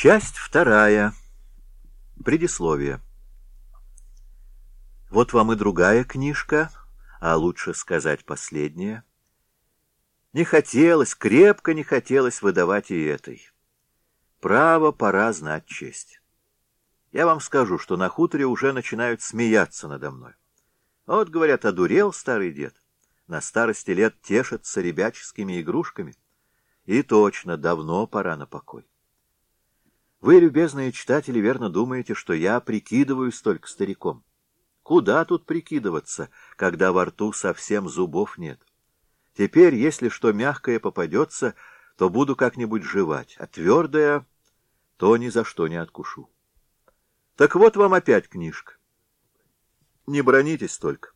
Часть вторая. Предисловие. Вот вам и другая книжка, а лучше сказать последняя. Не хотелось, крепко не хотелось выдавать и этой. Право, пора знать честь. Я вам скажу, что на хуторе уже начинают смеяться надо мной. Вот, говорят, одурел старый дед. На старости лет тешится ребяческими игрушками. И точно, давно пора на покой. Вы, любезные читатели, верно думаете, что я прикидываюсь только стариком. Куда тут прикидываться, когда во рту совсем зубов нет? Теперь, если что мягкое попадется, то буду как-нибудь жевать, а твердое то ни за что не откушу. Так вот вам опять книжка. Не бронитесь только.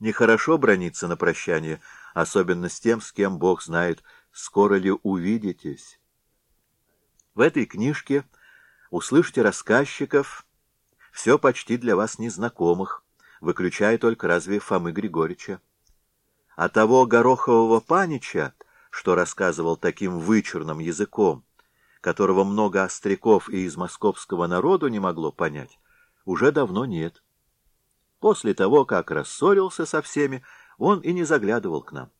Нехорошо брониться на прощание, особенно с тем, с кем Бог знает, скоро ли увидитесь. В этой книжке услышите рассказчиков, все почти для вас незнакомых, выключая только разве Фомы Григорьевича. А того горохового панича, что рассказывал таким вычурным языком, которого много остряков и из московского народу не могло понять, уже давно нет. После того, как рассорился со всеми, он и не заглядывал к нам.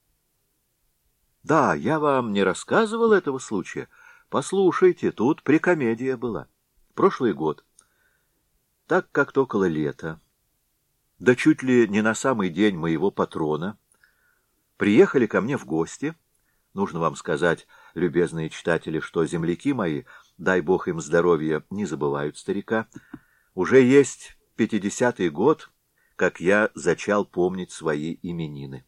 Да, я вам не рассказывал этого случая, — Послушайте, тут прикомедия была. Прошлый год. Так как около лета, да чуть ли не на самый день моего патрона, приехали ко мне в гости. Нужно вам сказать, любезные читатели, что земляки мои, дай бог им здоровья, не забывают старика. Уже есть пятидесятый год, как я зачал помнить свои именины.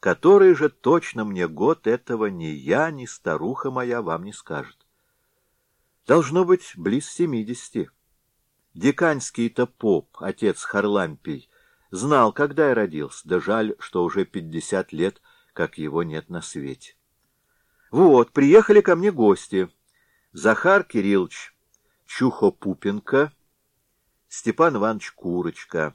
Который же точно мне год этого ни я, ни старуха моя вам не скажет. Должно быть близ семидесяти. Деканский-то поп, отец Харлампий, знал, когда я родился, да жаль, что уже пятьдесят лет, как его нет на свете. Вот, приехали ко мне гости. Захар Кириллович Чухопупенко, Степан Иванович Курочка,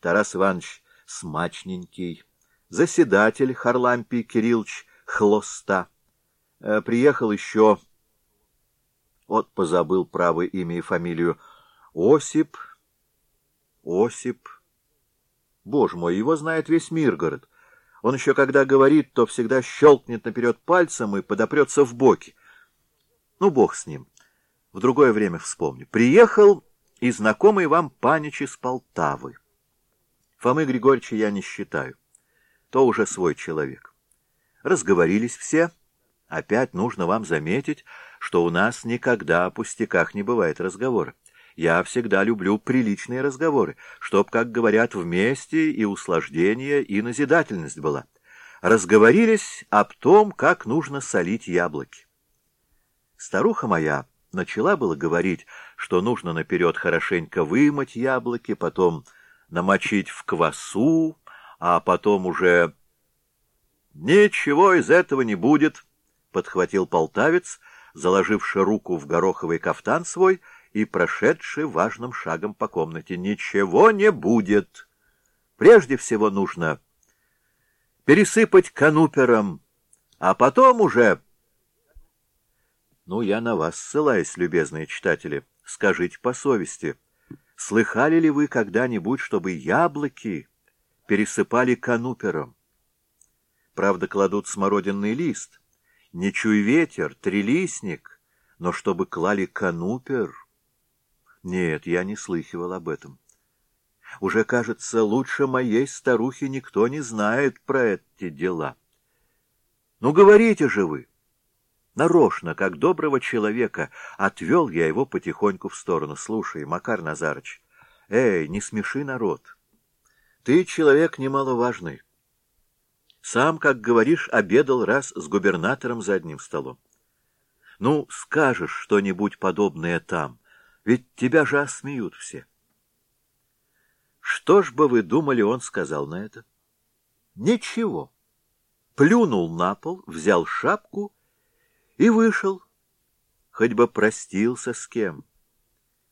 Тарас Иванович Смачненький, заседатель Харлампий Кириллович Хлоста. Э, приехал еще, вот позабыл правое имя и фамилию, Осип, Осип. Боже мой, его знает весь Миргород. Он еще когда говорит, то всегда щелкнет наперед пальцем и подопрется в боки. Ну, бог с ним. В другое время вспомню. Приехал и знакомый вам панич из Полтавы. Фомы Григорьевича я не считаю то уже свой человек. Разговорились все. Опять нужно вам заметить, что у нас никогда о пустяках не бывает разговора. Я всегда люблю приличные разговоры, чтоб, как говорят, вместе и услаждение, и назидательность была. Разговорились об том, как нужно солить яблоки. Старуха моя начала было говорить, что нужно наперед хорошенько вымыть яблоки, потом намочить в квасу, а потом уже... «Ничего из этого не будет», — подхватил полтавец, заложивший руку в гороховый кафтан свой и прошедший важным шагом по комнате. «Ничего не будет. Прежде всего нужно пересыпать канупером, а потом уже...» «Ну, я на вас ссылаюсь, любезные читатели. Скажите по совести, слыхали ли вы когда-нибудь, чтобы яблоки пересыпали канупером. Правда, кладут смородинный лист, не чуй ветер, трилистник, но чтобы клали канупер... Нет, я не слыхивал об этом. Уже, кажется, лучше моей старухи никто не знает про эти дела. Ну, говорите же вы! Нарочно, как доброго человека, отвел я его потихоньку в сторону. Слушай, Макар Назарыч, эй, не смеши народ! Ты человек немаловажный. Сам, как говоришь, обедал раз с губернатором за одним столом. Ну, скажешь что-нибудь подобное там, ведь тебя же осмеют все. Что ж бы вы думали, он сказал на это? Ничего. Плюнул на пол, взял шапку и вышел. Хоть бы простился с кем,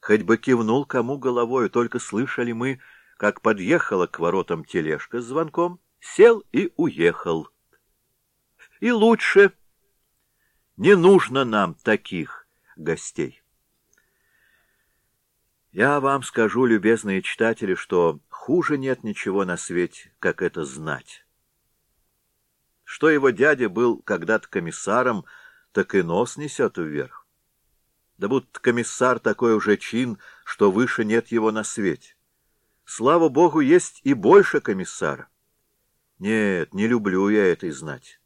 хоть бы кивнул кому головою, только слышали мы, как подъехала к воротам тележка с звонком, сел и уехал. И лучше. Не нужно нам таких гостей. Я вам скажу, любезные читатели, что хуже нет ничего на свете, как это знать. Что его дядя был когда-то комиссаром, так и нос несет вверх. Да будто комиссар такой уже чин, что выше нет его на свете. Слава богу, есть и больше комиссара. Нет, не люблю я этой знать.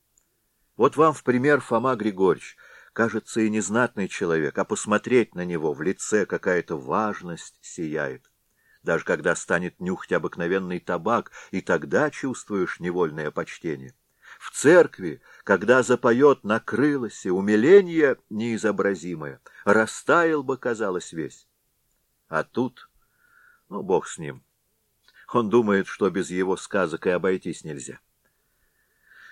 Вот вам в пример Фома Григорьевич, кажется, и незнатный человек, а посмотреть на него в лице какая-то важность сияет. Даже когда станет нюхать обыкновенный табак, и тогда чувствуешь невольное почтение. В церкви, когда запоет накрылось, и умиление неизобразимое, растаял бы, казалось, весь. А тут, ну, бог с ним, он думает, что без его сказок и обойтись нельзя.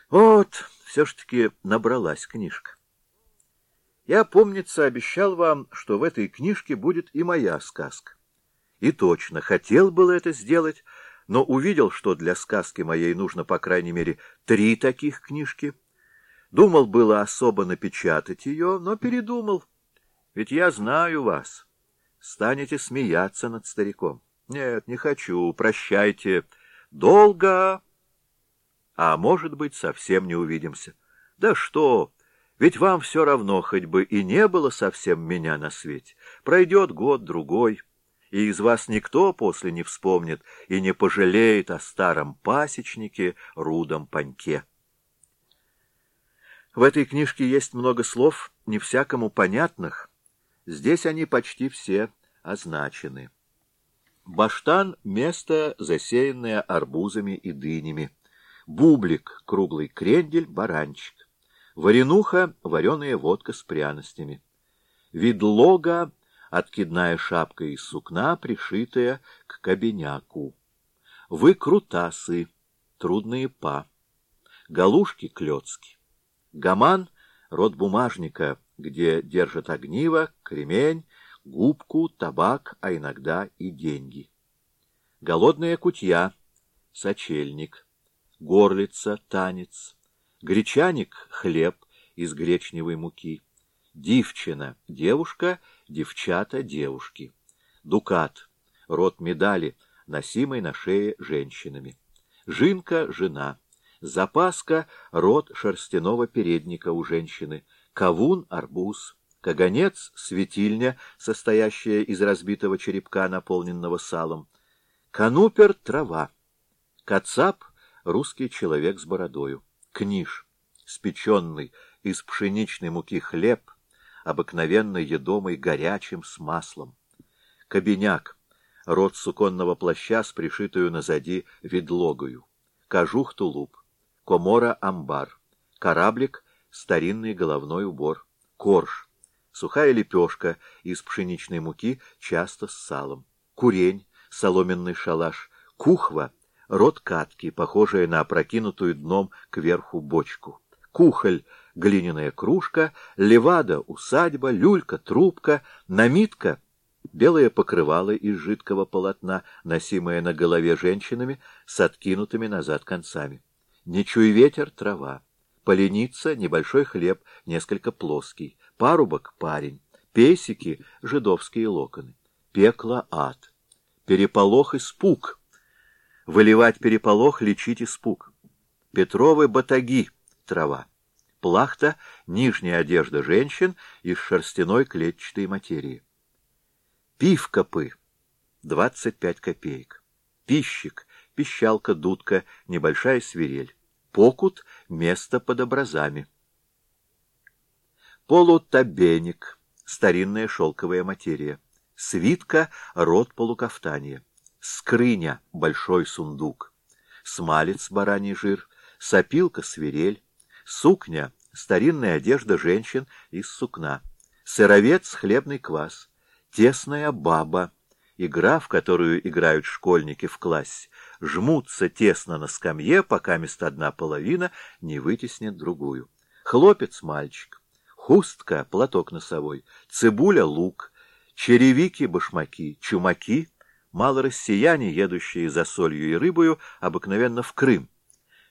Вот, все ж таки набралась книжка. Я, помнится, обещал вам, что в этой книжке будет и моя сказка. И точно, хотел было это сделать, но увидел, что для сказки моей нужно, по крайней мере, три таких книжки. Думал было особо напечатать ее, но передумал. Ведь я знаю вас. Станете смеяться над стариком. Нет, не хочу, прощайте. Долго, а может быть, совсем не увидимся. Да что, ведь вам все равно, хоть бы и не было совсем меня на свете. Пройдет год-другой, и из вас никто после не вспомнит и не пожалеет о старом пасечнике Рудом Паньке. В этой книжке есть много слов, не всякому понятных. Здесь они почти все означены. Баштан — место, засеянное арбузами и дынями. Бублик — круглый крендель, баранчик. Варенуха — вареная водка с пряностями. Видлога — откидная шапка из сукна, пришитая к кабиняку. Выкрутасы — трудные па. Галушки клёцки. Гаман — род бумажника, где держат огниво, кремень, губку, табак, а иногда и деньги. Голодная кутья — сочельник. Горлица — танец. Гречаник — хлеб из гречневой муки. Дивчина — девушка, девчата — девушки. Дукат — род медали, носимой на шее женщинами. Жинка — жена. Запаска — род шерстяного передника у женщины. Кавун — арбуз. Каганец — светильня, состоящая из разбитого черепка, наполненного салом. Канупер — трава. Кацап — русский человек с бородою. Книж — спеченный из пшеничной муки хлеб, обыкновенно едомый горячим с маслом. Кабиняк — род суконного плаща с пришитую назади ведлогою. Кожух — тулуп. Комора — амбар. Кораблик — старинный головной убор. Корж сухая лепешка из пшеничной муки, часто с салом, курень, соломенный шалаш, кухва, рот катки, похожая на опрокинутую дном кверху бочку, кухоль, глиняная кружка, левада, усадьба, люлька, трубка, намитка, белое покрывало из жидкого полотна, носимое на голове женщинами с откинутыми назад концами. Не чуй ветер, трава. Поленица, небольшой хлеб, несколько плоский. Парубок — парень. Песики — жидовские локоны. Пекло — ад. Переполох — испуг. Выливать переполох — лечить испуг. Петровы батаги — трава. Плахта — нижняя одежда женщин из шерстяной клетчатой материи. Пивкопы — 25 копеек. Пищик — пищалка, дудка, небольшая свирель. Покут — место под образами. Полутабеник — старинная шелковая материя. Свитка — род полукафтания. Скрыня — большой сундук. Смалец — бараний жир. Сопилка — свирель. Сукня — старинная одежда женщин из сукна. Сыровец — хлебный квас. Тесная баба — игра, в которую играют школьники в классе. Жмутся тесно на скамье, пока место одна половина не вытеснит другую. Хлопец — мальчик хустка, платок носовой, цибуля, лук, черевики, башмаки, чумаки, малороссияне, едущие за солью и рыбою, обыкновенно в Крым,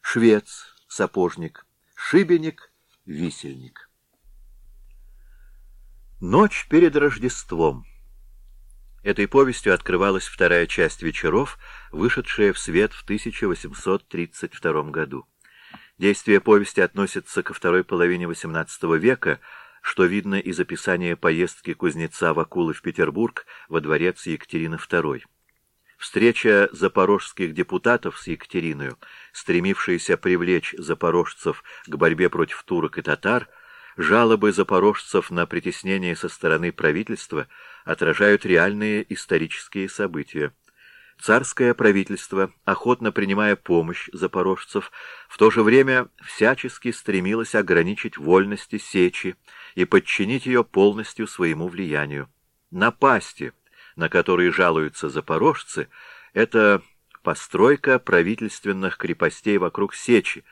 швец, сапожник, шибеник, висельник. Ночь перед Рождеством. Этой повестью открывалась вторая часть «Вечеров», вышедшая в свет в 1832 году. Действие повести относится ко второй половине XVIII века, что видно из описания поездки кузнеца Вакулы в Петербург во дворец Екатерины II. Встреча запорожских депутатов с Екатериной, стремившаяся привлечь запорожцев к борьбе против турок и татар, жалобы запорожцев на притеснение со стороны правительства отражают реальные исторические события. Царское правительство, охотно принимая помощь запорожцев, в то же время всячески стремилось ограничить вольности Сечи и подчинить ее полностью своему влиянию. Напасти, на которые жалуются запорожцы, это постройка правительственных крепостей вокруг Сечи,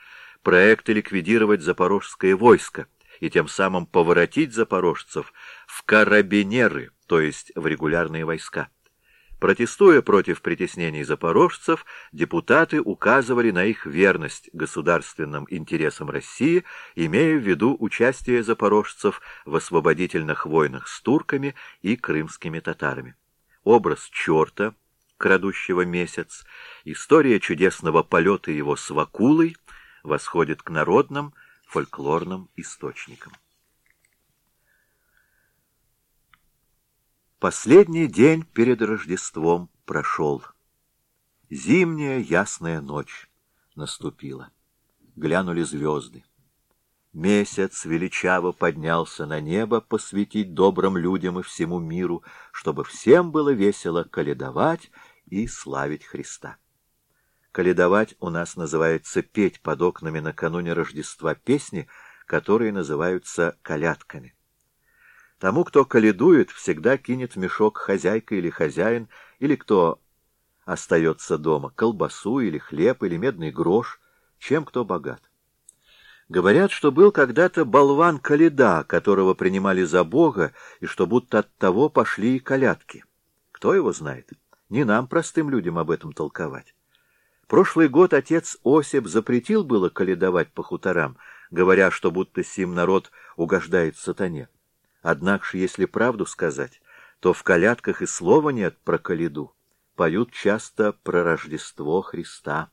проекты ликвидировать запорожское войско и тем самым поворотить запорожцев в карабинеры, то есть в регулярные войска. Протестуя против притеснений запорожцев, депутаты указывали на их верность государственным интересам России, имея в виду участие запорожцев в освободительных войнах с турками и крымскими татарами. Образ черта, крадущего месяц, история чудесного полета его с Вакулой восходит к народным фольклорным источникам. Последний день перед Рождеством прошел. Зимняя ясная ночь наступила. Глянули звезды. Месяц величаво поднялся на небо посвятить добрым людям и всему миру, чтобы всем было весело каледовать и славить Христа. Каледовать у нас называется петь под окнами накануне Рождества песни, которые называются колядками. Тому, кто каледует, всегда кинет в мешок хозяйка или хозяин, или кто остается дома, колбасу или хлеб или медный грош, чем кто богат. Говорят, что был когда-то болван Каледа, которого принимали за бога, и что будто от того пошли и колядки. Кто его знает? Не нам, простым людям, об этом толковать. Прошлый год отец Осип запретил было каледовать по хуторам, говоря, что будто сим народ угождает сатане. Однако ж, если правду сказать, то в колядках и слова нет про коляду. Поют часто про Рождество Христа.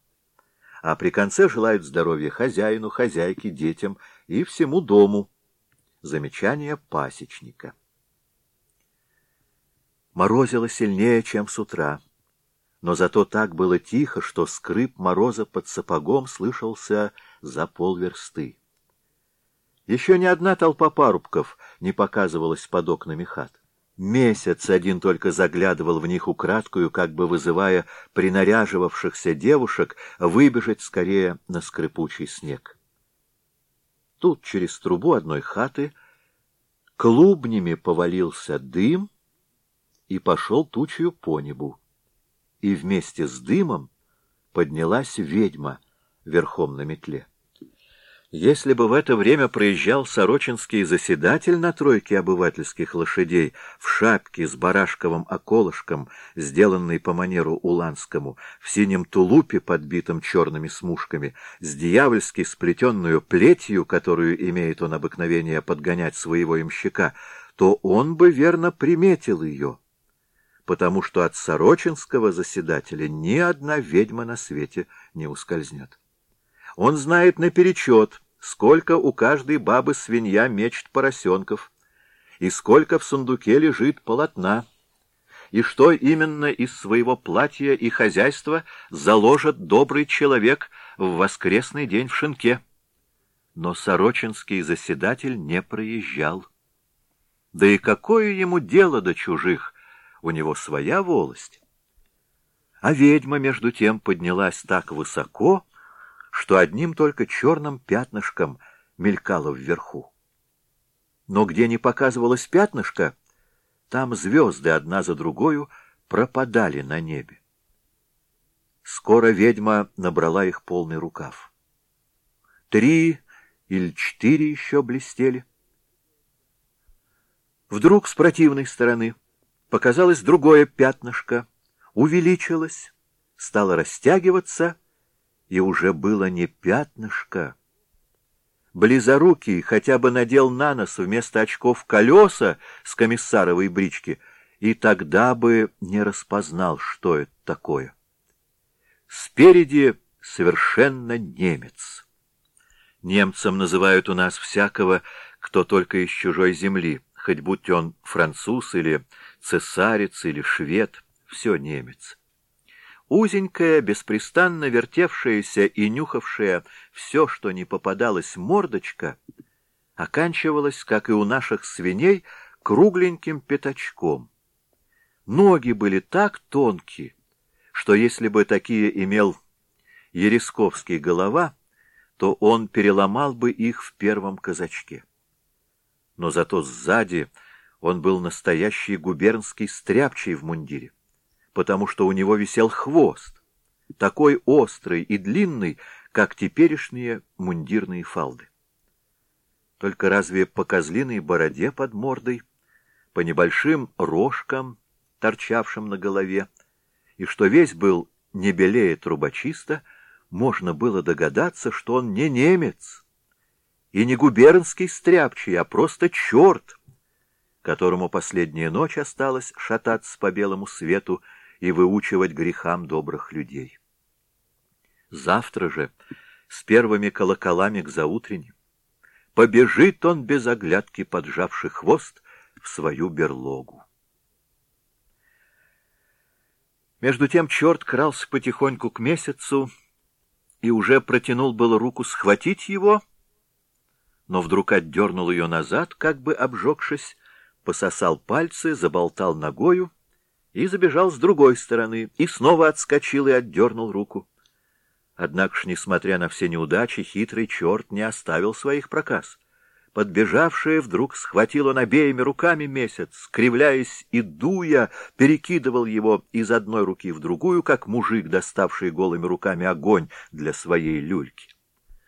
А при конце желают здоровья хозяину, хозяйке, детям и всему дому. Замечание пасечника. Морозило сильнее, чем с утра. Но зато так было тихо, что скрип мороза под сапогом слышался за полверсты. Еще ни одна толпа парубков не показывалась под окнами хат. Месяц один только заглядывал в них украдкую, как бы вызывая принаряживавшихся девушек выбежать скорее на скрипучий снег. Тут через трубу одной хаты клубнями повалился дым и пошел тучью по небу. И вместе с дымом поднялась ведьма верхом на метле. Если бы в это время проезжал сорочинский заседатель на тройке обывательских лошадей в шапке с барашковым околышком, сделанной по манеру уланскому, в синем тулупе, подбитом черными смушками, с дьявольски сплетенную плетью, которую имеет он обыкновение подгонять своего имщика, то он бы верно приметил ее, потому что от сорочинского заседателя ни одна ведьма на свете не ускользнет. Он знает наперечет, сколько у каждой бабы свинья мечет поросенков, и сколько в сундуке лежит полотна, и что именно из своего платья и хозяйства заложит добрый человек в воскресный день в шинке. Но сорочинский заседатель не проезжал. Да и какое ему дело до чужих? У него своя волость. А ведьма, между тем, поднялась так высоко, что одним только черным пятнышком мелькало вверху. Но где не показывалось пятнышко, там звезды одна за другою пропадали на небе. Скоро ведьма набрала их полный рукав. Три или четыре еще блестели. Вдруг с противной стороны показалось другое пятнышко, увеличилось, стало растягиваться и уже было не пятнышко. Близорукий хотя бы надел на нос вместо очков колеса с комиссаровой брички и тогда бы не распознал, что это такое. Спереди совершенно немец. Немцем называют у нас всякого, кто только из чужой земли, хоть будь он француз или цесарец или швед, все немец. Узенькая, беспрестанно вертевшаяся и нюхавшая все, что не попадалось мордочка, оканчивалась, как и у наших свиней, кругленьким пятачком. Ноги были так тонкие, что если бы такие имел Ересковский голова, то он переломал бы их в первом казачке. Но зато сзади он был настоящий губернский стряпчий в мундире, потому что у него висел хвост, такой острый и длинный, как теперешние мундирные фалды. Только разве по козлиной бороде под мордой, по небольшим рожкам, торчавшим на голове, и что весь был не белее трубочиста, можно было догадаться, что он не немец и не губернский стряпчий, а просто черт, которому последняя ночь осталась шататься по белому свету и выучивать грехам добрых людей. Завтра же, с первыми колоколами к заутренним, побежит он без оглядки, поджавший хвост, в свою берлогу. Между тем черт крался потихоньку к месяцу и уже протянул было руку схватить его, но вдруг отдернул ее назад, как бы обжегшись, пососал пальцы, заболтал ногою и забежал с другой стороны, и снова отскочил и отдернул руку. Однако ж, несмотря на все неудачи, хитрый черт не оставил своих проказ. Подбежавший вдруг схватил он обеими руками месяц, кривляясь и дуя, перекидывал его из одной руки в другую, как мужик, доставший голыми руками огонь для своей люльки.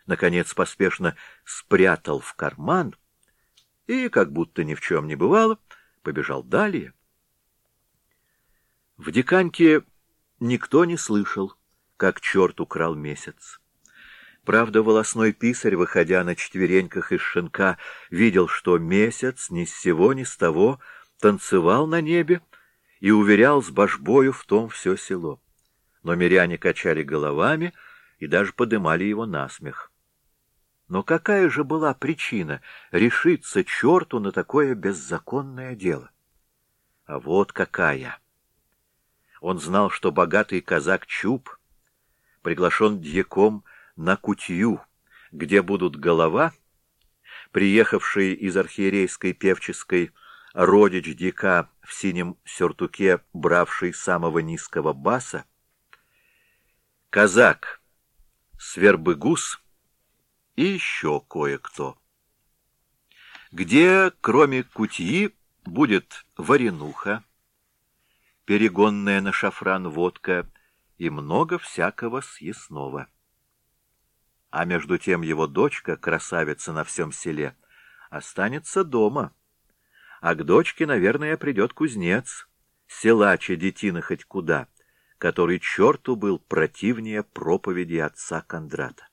Наконец поспешно спрятал в карман и, как будто ни в чем не бывало, побежал далее. В диканьке никто не слышал, как черт украл месяц. Правда, волосной писарь, выходя на четвереньках из шинка, видел, что месяц ни с сего ни с того танцевал на небе и уверял с божбою в том все село. Но миряне качали головами и даже подымали его на смех. Но какая же была причина решиться черту на такое беззаконное дело? А вот какая! Он знал, что богатый казак Чуб приглашен дьяком на кутью, где будут голова, приехавший из архиерейской певческой родич дика в синем сюртуке, бравший самого низкого баса, казак Свербыгус и еще кое-кто. Где, кроме кутьи, будет варенуха, перегонная на шафран водка и много всякого съестного а между тем его дочка, красавица на всем селе, останется дома. А к дочке, наверное, придет кузнец, силача детина хоть куда, который черту был противнее проповеди отца Кондрата.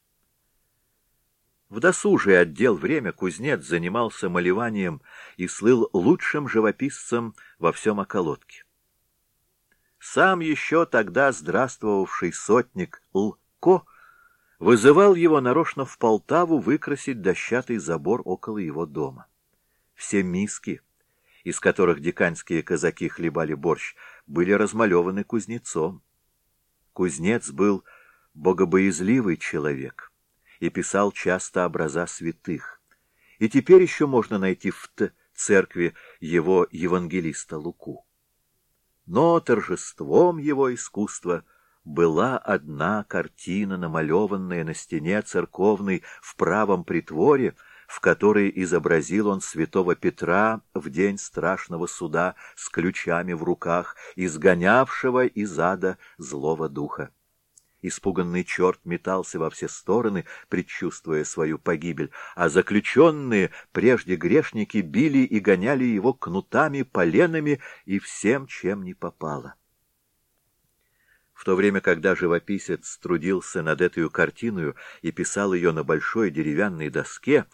В досужий отдел время кузнец занимался малеванием и слыл лучшим живописцем во всем околотке. Сам еще тогда здравствовавший сотник Лко вызывал его нарочно в Полтаву выкрасить дощатый забор около его дома. Все миски, из которых диканьские казаки хлебали борщ, были размалеваны кузнецом. Кузнец был богобоязливый человек и писал часто образа святых. И теперь еще можно найти в церкви его евангелиста Луку. Но торжеством его искусства — была одна картина, намалеванная на стене церковной в правом притворе, в которой изобразил он святого Петра в день страшного суда с ключами в руках, изгонявшего из ада злого духа. Испуганный черт метался во все стороны, предчувствуя свою погибель, а заключенные, прежде грешники, били и гоняли его кнутами, поленами и всем, чем не попало. В то время, когда живописец трудился над этой картиной и писал ее на большой деревянной доске,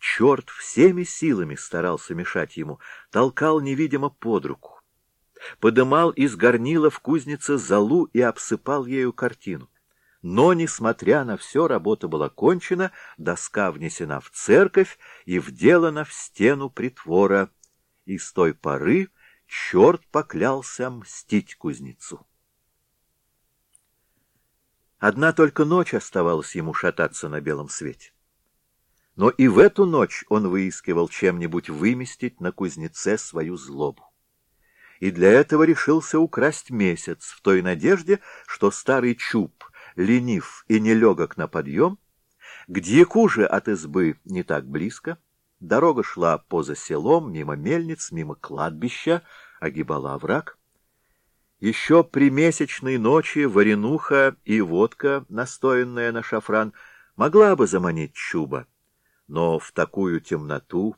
черт всеми силами старался мешать ему, толкал невидимо под руку. Подымал из горнила в кузнице залу и обсыпал ею картину. Но, несмотря на все, работа была кончена, доска внесена в церковь и вделана в стену притвора, и с той поры черт поклялся мстить кузнецу. Одна только ночь оставалась ему шататься на белом свете. Но и в эту ночь он выискивал чем-нибудь выместить на кузнеце свою злобу. И для этого решился украсть месяц в той надежде, что старый чуб, ленив и нелегок на подъем, к дьяку же от избы не так близко, дорога шла поза селом, мимо мельниц, мимо кладбища, огибала овраг. Еще при месячной ночи варенуха и водка, настоянная на шафран, могла бы заманить чуба, но в такую темноту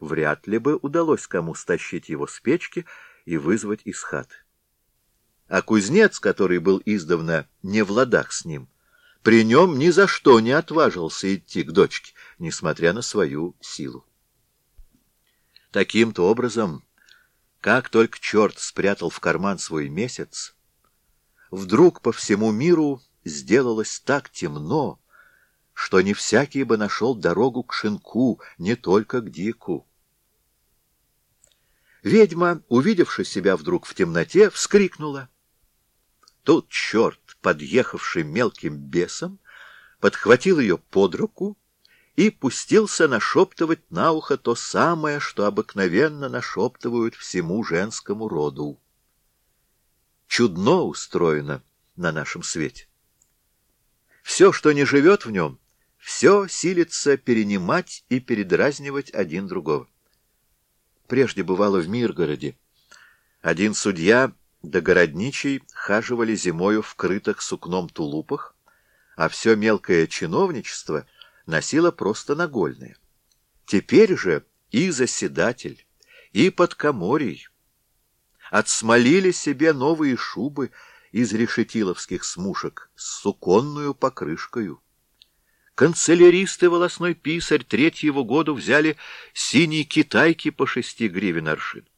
вряд ли бы удалось кому стащить его с печки и вызвать из хаты. А кузнец, который был издавна не в ладах с ним, при нем ни за что не отважился идти к дочке, несмотря на свою силу. Таким-то образом, как только черт спрятал в карман свой месяц, вдруг по всему миру сделалось так темно, что не всякий бы нашел дорогу к шинку, не только к дику. Ведьма, увидевши себя вдруг в темноте, вскрикнула. Тут черт, подъехавший мелким бесом, подхватил ее под руку и пустился нашептывать на ухо то самое, что обыкновенно нашептывают всему женскому роду. Чудно устроено на нашем свете. Все, что не живет в нем, все силится перенимать и передразнивать один другого. Прежде бывало в Миргороде. Один судья да городничий хаживали зимою в крытых сукном тулупах, а все мелкое чиновничество носило просто нагольное. Теперь же и заседатель, и подкоморий отсмолили себе новые шубы из решетиловских смушек с суконную покрышкою. Канцеляристы волосной писарь третьего года взяли синие китайки по шести гривен аршин.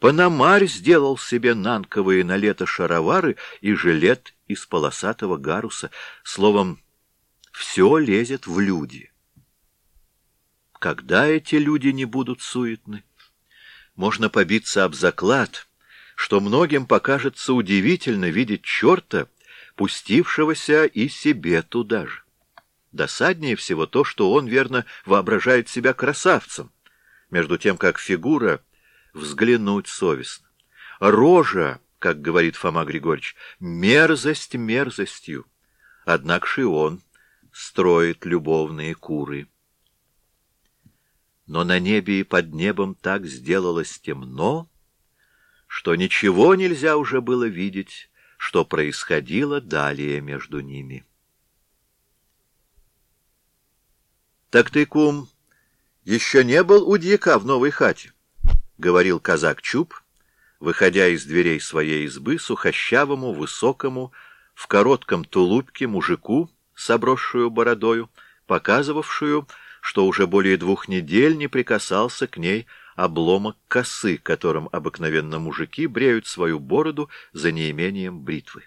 Панамарь сделал себе нанковые на лето шаровары и жилет из полосатого гаруса. Словом, все лезет в люди. Когда эти люди не будут суетны? Можно побиться об заклад, что многим покажется удивительно видеть черта, пустившегося и себе туда же. Досаднее всего то, что он, верно, воображает себя красавцем, между тем как фигура взглянуть совестно. Рожа, как говорит Фома Григорьевич, мерзость мерзостью. Однако и он строит любовные куры. Но на небе и под небом так сделалось темно, что ничего нельзя уже было видеть, что происходило далее между ними. Так ты, кум, еще не был у дьяка в новой хате? — говорил казак Чуб, выходя из дверей своей избы сухощавому, высокому, в коротком тулупке мужику с обросшую бородою, показывавшую, что уже более двух недель не прикасался к ней обломок косы, которым обыкновенно мужики бреют свою бороду за неимением бритвы.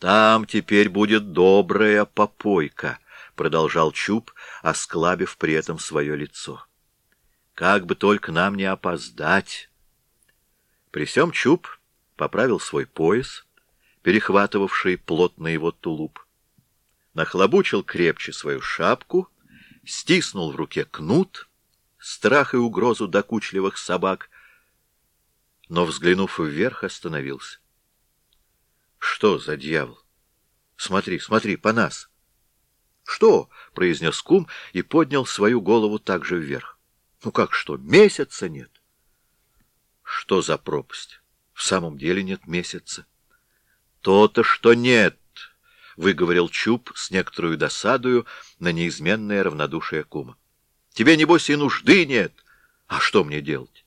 «Там теперь будет добрая попойка», продолжал Чуб, осклабив при этом свое лицо. «Как бы только нам не опоздать!» При всем Чуб поправил свой пояс, перехватывавший плотно его тулуп, нахлобучил крепче свою шапку, стиснул в руке кнут, страх и угрозу докучливых собак, но, взглянув вверх, остановился. «Что за дьявол? Смотри, смотри, по нас!» «Что?» — произнес кум и поднял свою голову также вверх. «Ну как что? Месяца нет». «Что за пропасть? В самом деле нет месяца». «То-то, что нет!» — выговорил Чуб с некоторую досадою на неизменное равнодушие кума. «Тебе, небось, и нужды нет. А что мне делать?»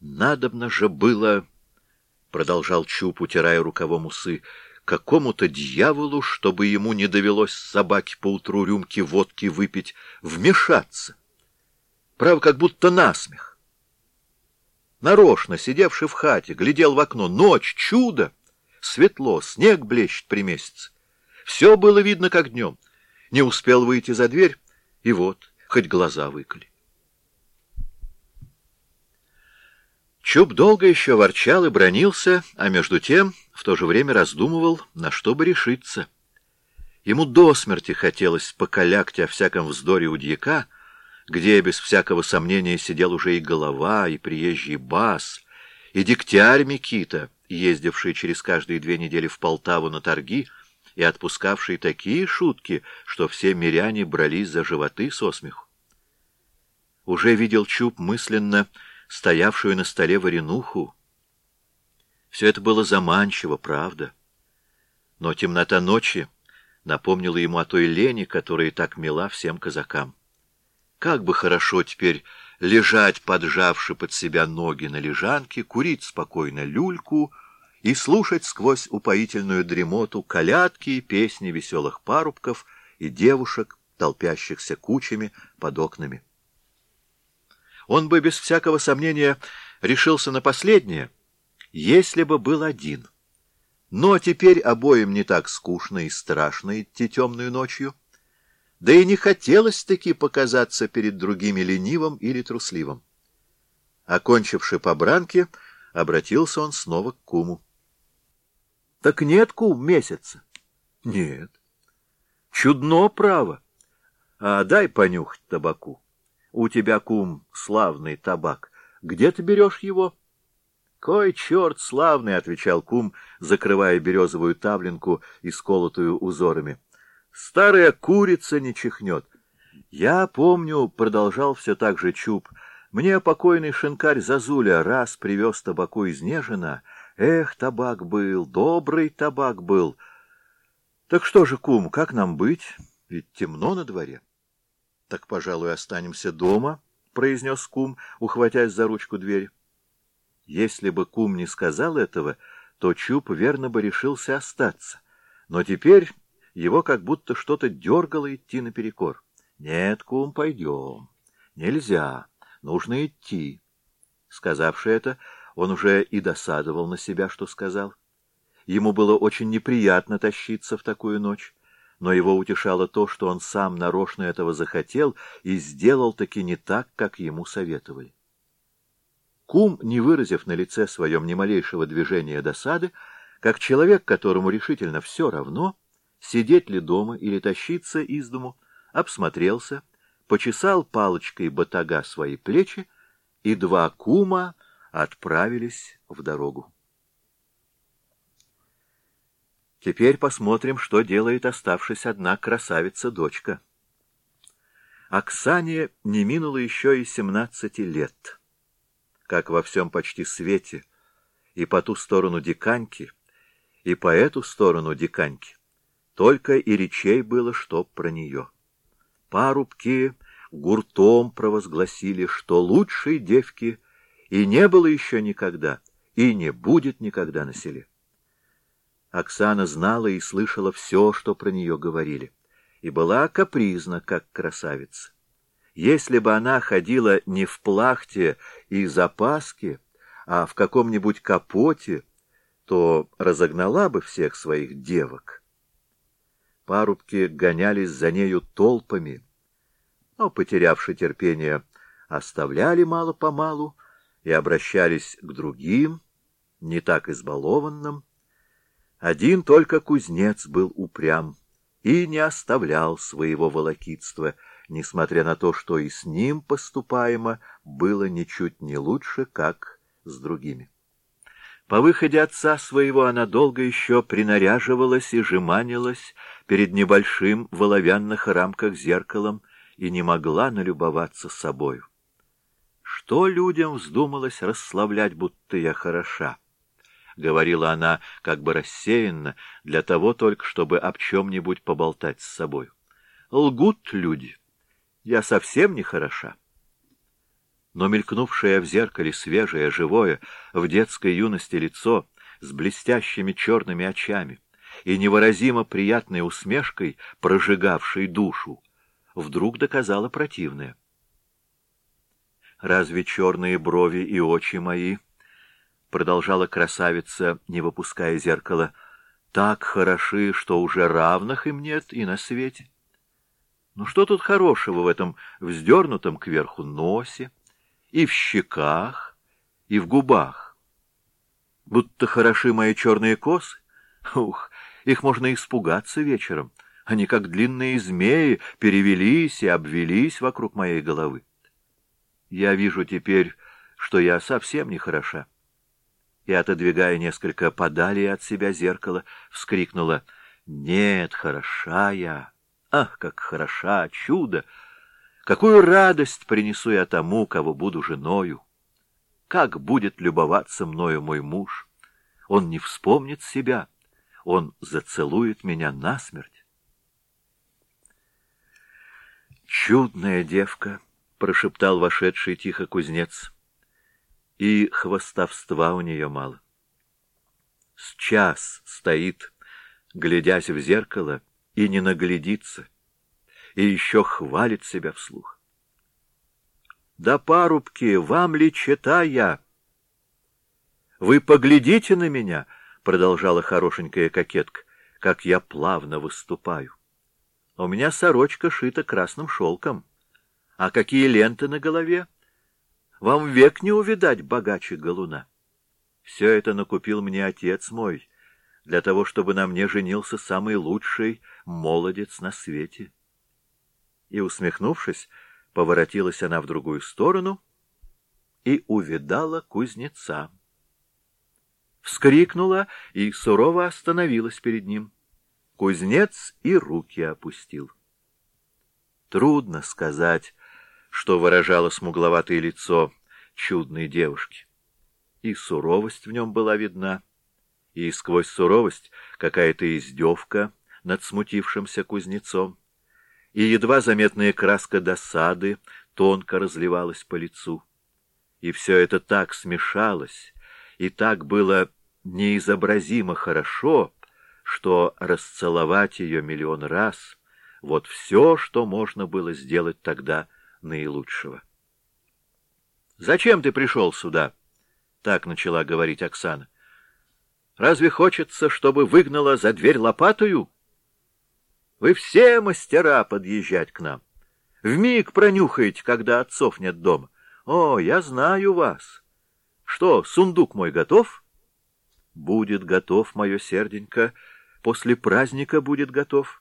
«Надобно же было...» — продолжал Чуб, утирая рукавом усы — какому-то дьяволу, чтобы ему не довелось собаке поутру рюмки водки выпить, вмешаться. Право, как будто насмех. нарочно сидевший в хате, глядел в окно. Ночь, чудо! Светло, снег блещет при месяце. Все было видно, как днем. Не успел выйти за дверь, и вот, хоть глаза выколи. Чуб долго еще ворчал и бронился, а между тем в то же время раздумывал, на что бы решиться. Ему до смерти хотелось покалякать о всяком вздоре у дьяка, где без всякого сомнения сидел уже и голова, и приезжий бас, и дегтярь Микита, ездивший через каждые две недели в Полтаву на торги и отпускавший такие шутки, что все миряне брались за животы со смеху. Уже видел Чуб мысленно стоявшую на столе варенуху. Все это было заманчиво, правда. Но темнота ночи напомнила ему о той лени, которая так мила всем казакам. Как бы хорошо теперь лежать, поджавши под себя ноги на лежанке, курить спокойно люльку и слушать сквозь упоительную дремоту колядки и песни веселых парубков и девушек, толпящихся кучами под окнами. Он бы без всякого сомнения решился на последнее, если бы был один. Но теперь обоим не так скучно и страшно идти темную ночью. Да и не хотелось-таки показаться перед другими ленивым или трусливым. Окончивши побранки, обратился он снова к куму. — Так нет, кум, месяца? — Нет. — Чудно, право. А дай понюхать табаку. У тебя, кум, славный табак. Где ты берешь его? — Кой черт славный, — отвечал кум, закрывая березовую тавленку, исколотую узорами. — Старая курица не чихнет. — Я помню, — продолжал все так же Чуб, — мне покойный шинкарь Зазуля раз привез табаку из Нежина. Эх, табак был, добрый табак был. Так что же, кум, как нам быть? Ведь темно на дворе. — так, пожалуй, останемся дома, — произнес кум, ухватясь за ручку двери. Если бы кум не сказал этого, то Чуб верно бы решился остаться. Но теперь его как будто что-то дергало идти наперекор. Нет, кум, пойдем. Нельзя, нужно идти. Сказавши это, он уже и досадовал на себя, что сказал. Ему было очень неприятно тащиться в такую ночь но его утешало то, что он сам нарочно этого захотел и сделал таки не так, как ему советовали. Кум, не выразив на лице своем ни малейшего движения досады, как человек, которому решительно все равно, сидеть ли дома или тащиться из дому, обсмотрелся, почесал палочкой батага свои плечи, и два кума отправились в дорогу. Теперь посмотрим, что делает оставшись одна красавица-дочка. Оксане не минуло еще и семнадцати лет. Как во всем почти свете, и по ту сторону диканьки, и по эту сторону диканьки, только и речей было, что про нее. Парубки гуртом провозгласили, что лучшей девки и не было еще никогда, и не будет никогда на селе. Оксана знала и слышала все, что про нее говорили, и была капризна, как красавица. Если бы она ходила не в плахте и запаске, а в каком-нибудь капоте, то разогнала бы всех своих девок. Парубки гонялись за нею толпами, но, потерявши терпение, оставляли мало-помалу и обращались к другим, не так избалованным, один только кузнец был упрям и не оставлял своего волокитства, несмотря на то, что и с ним поступаемо было ничуть не лучше, как с другими. По выходе отца своего она долго еще принаряживалась и жеманилась перед небольшим в рамках зеркалом и не могла налюбоваться собою. Что людям вздумалось расславлять, будто я хороша? — говорила она как бы рассеянно, для того только, чтобы об чем-нибудь поболтать с собой. — Лгут люди. Я совсем не хороша. Но мелькнувшее в зеркале свежее, живое, в детской юности лицо с блестящими черными очами и невыразимо приятной усмешкой, прожигавшей душу, вдруг доказало противное. Разве черные брови и очи мои, — продолжала красавица, не выпуская зеркала, — так хороши, что уже равных им нет и на свете? Ну что тут хорошего в этом вздернутом кверху носе, и в щеках, и в губах? Будто хороши мои черные косы? Ух, их можно испугаться вечером. Они, как длинные змеи, перевелись и обвелись вокруг моей головы. Я вижу теперь, что я совсем не хороша. И, отодвигая несколько подали от себя зеркало, вскрикнула «Нет, хороша я! Ах, как хороша! Чудо! Какую радость принесу я тому, кого буду женою! Как будет любоваться мною мой муж! Он не вспомнит себя, он зацелует меня насмерть!» Чудная девка! прошептал вошедший тихо кузнец. И хвостовства у нее мало. С час стоит, глядясь в зеркало, и не наглядится, и еще хвалит себя вслух. Да, парубки, вам ли читая? Вы поглядите на меня, продолжала хорошенькая кокетка, как я плавно выступаю. У меня сорочка шита красным шелком. А какие ленты на голове? Вам век не увидать богаче галуна. Все это накупил мне отец мой, для того, чтобы на мне женился самый лучший молодец на свете. И, усмехнувшись, поворотилась она в другую сторону и увидала кузнеца. Вскрикнула и сурово остановилась перед ним. Кузнец и руки опустил. Трудно сказать, что выражало смугловатое лицо чудной девушки. И суровость в нем была видна, и сквозь суровость какая-то издевка над смутившимся кузнецом, и едва заметная краска досады тонко разливалась по лицу. И все это так смешалось, и так было неизобразимо хорошо, что расцеловать ее миллион раз — вот все, что можно было сделать тогда — наилучшего. «Зачем ты пришел сюда?» — так начала говорить Оксана. «Разве хочется, чтобы выгнала за дверь лопатою? Вы все мастера подъезжать к нам. Вмиг пронюхаете, когда отцов нет дома. О, я знаю вас. Что, сундук мой готов?» «Будет готов, мое серденько. После праздника будет готов.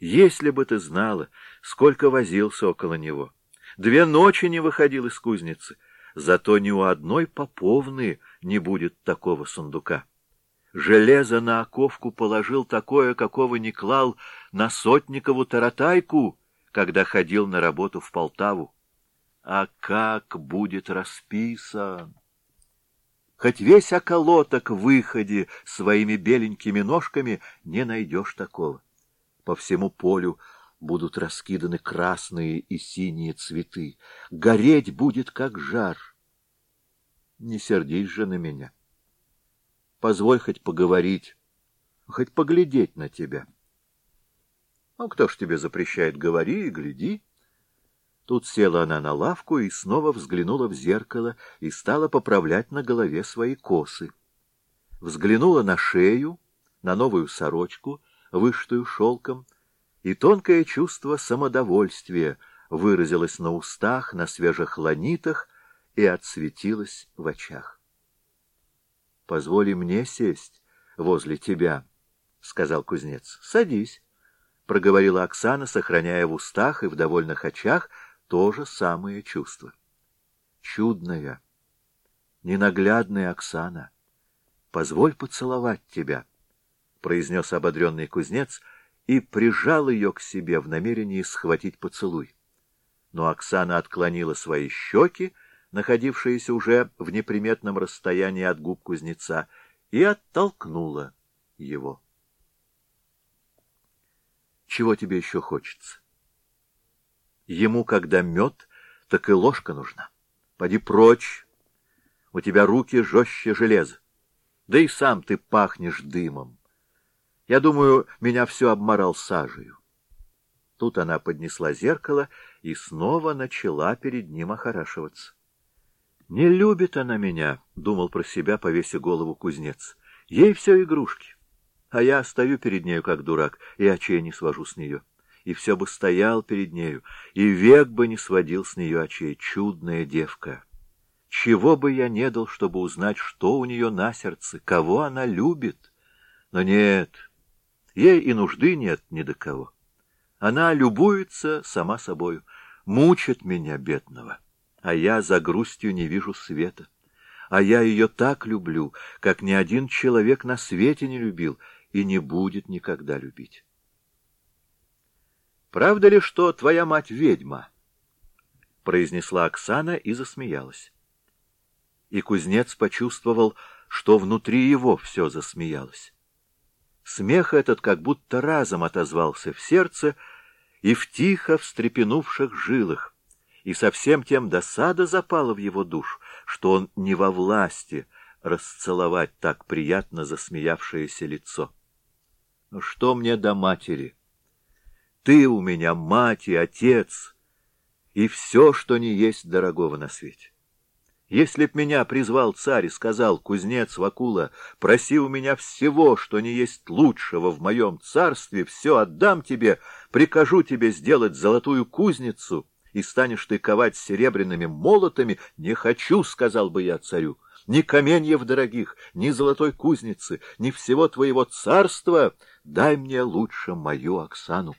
Если бы ты знала, сколько возился около него». Две ночи не выходил из кузницы. Зато ни у одной поповны не будет такого сундука. Железо на оковку положил такое, какого не клал на сотникову таратайку, когда ходил на работу в Полтаву. А как будет расписан! Хоть весь околоток в выходе своими беленькими ножками не найдешь такого. По всему полю будут раскиданы красные и синие цветы. Гореть будет, как жар. Не сердись же на меня. Позволь хоть поговорить, хоть поглядеть на тебя. Ну, кто ж тебе запрещает? Говори и гляди. Тут села она на лавку и снова взглянула в зеркало и стала поправлять на голове свои косы. Взглянула на шею, на новую сорочку, вышитую шелком, и тонкое чувство самодовольствия выразилось на устах, на свежих ланитах и отсветилось в очах. — Позволи мне сесть возле тебя, — сказал кузнец. — Садись, — проговорила Оксана, сохраняя в устах и в довольных очах то же самое чувство. — Чудная, ненаглядная Оксана, позволь поцеловать тебя, — произнес ободренный кузнец, — и прижал ее к себе в намерении схватить поцелуй. Но Оксана отклонила свои щеки, находившиеся уже в неприметном расстоянии от губ кузнеца, и оттолкнула его. Чего тебе еще хочется? Ему, когда мед, так и ложка нужна. Поди прочь, у тебя руки жестче железа. Да и сам ты пахнешь дымом. Я думаю, меня все обморал сажею. Тут она поднесла зеркало и снова начала перед ним охорашиваться. «Не любит она меня», — думал про себя, повеся голову кузнец. «Ей все игрушки, а я стою перед нею, как дурак, и очей не свожу с нее. И все бы стоял перед нею, и век бы не сводил с нее очей. Чудная девка! Чего бы я не дал, чтобы узнать, что у нее на сердце, кого она любит? Но нет, ей и нужды нет ни до кого. Она любуется сама собою, мучит меня, бедного а я за грустью не вижу света. А я ее так люблю, как ни один человек на свете не любил и не будет никогда любить. «Правда ли, что твоя мать ведьма?» — произнесла Оксана и засмеялась. И кузнец почувствовал, что внутри его все засмеялось. Смех этот как будто разом отозвался в сердце и в тихо встрепенувших жилах, и совсем тем досада запала в его душу, что он не во власти расцеловать так приятно засмеявшееся лицо. Что мне до матери? Ты у меня мать и отец, и все, что не есть дорогого на свете. Если б меня призвал царь и сказал, кузнец Вакула, проси у меня всего, что не есть лучшего в моем царстве, все отдам тебе, прикажу тебе сделать золотую кузницу — и станешь ты ковать серебряными молотами, не хочу, — сказал бы я царю, — ни каменьев дорогих, ни золотой кузницы, ни всего твоего царства, дай мне лучше мою Оксану.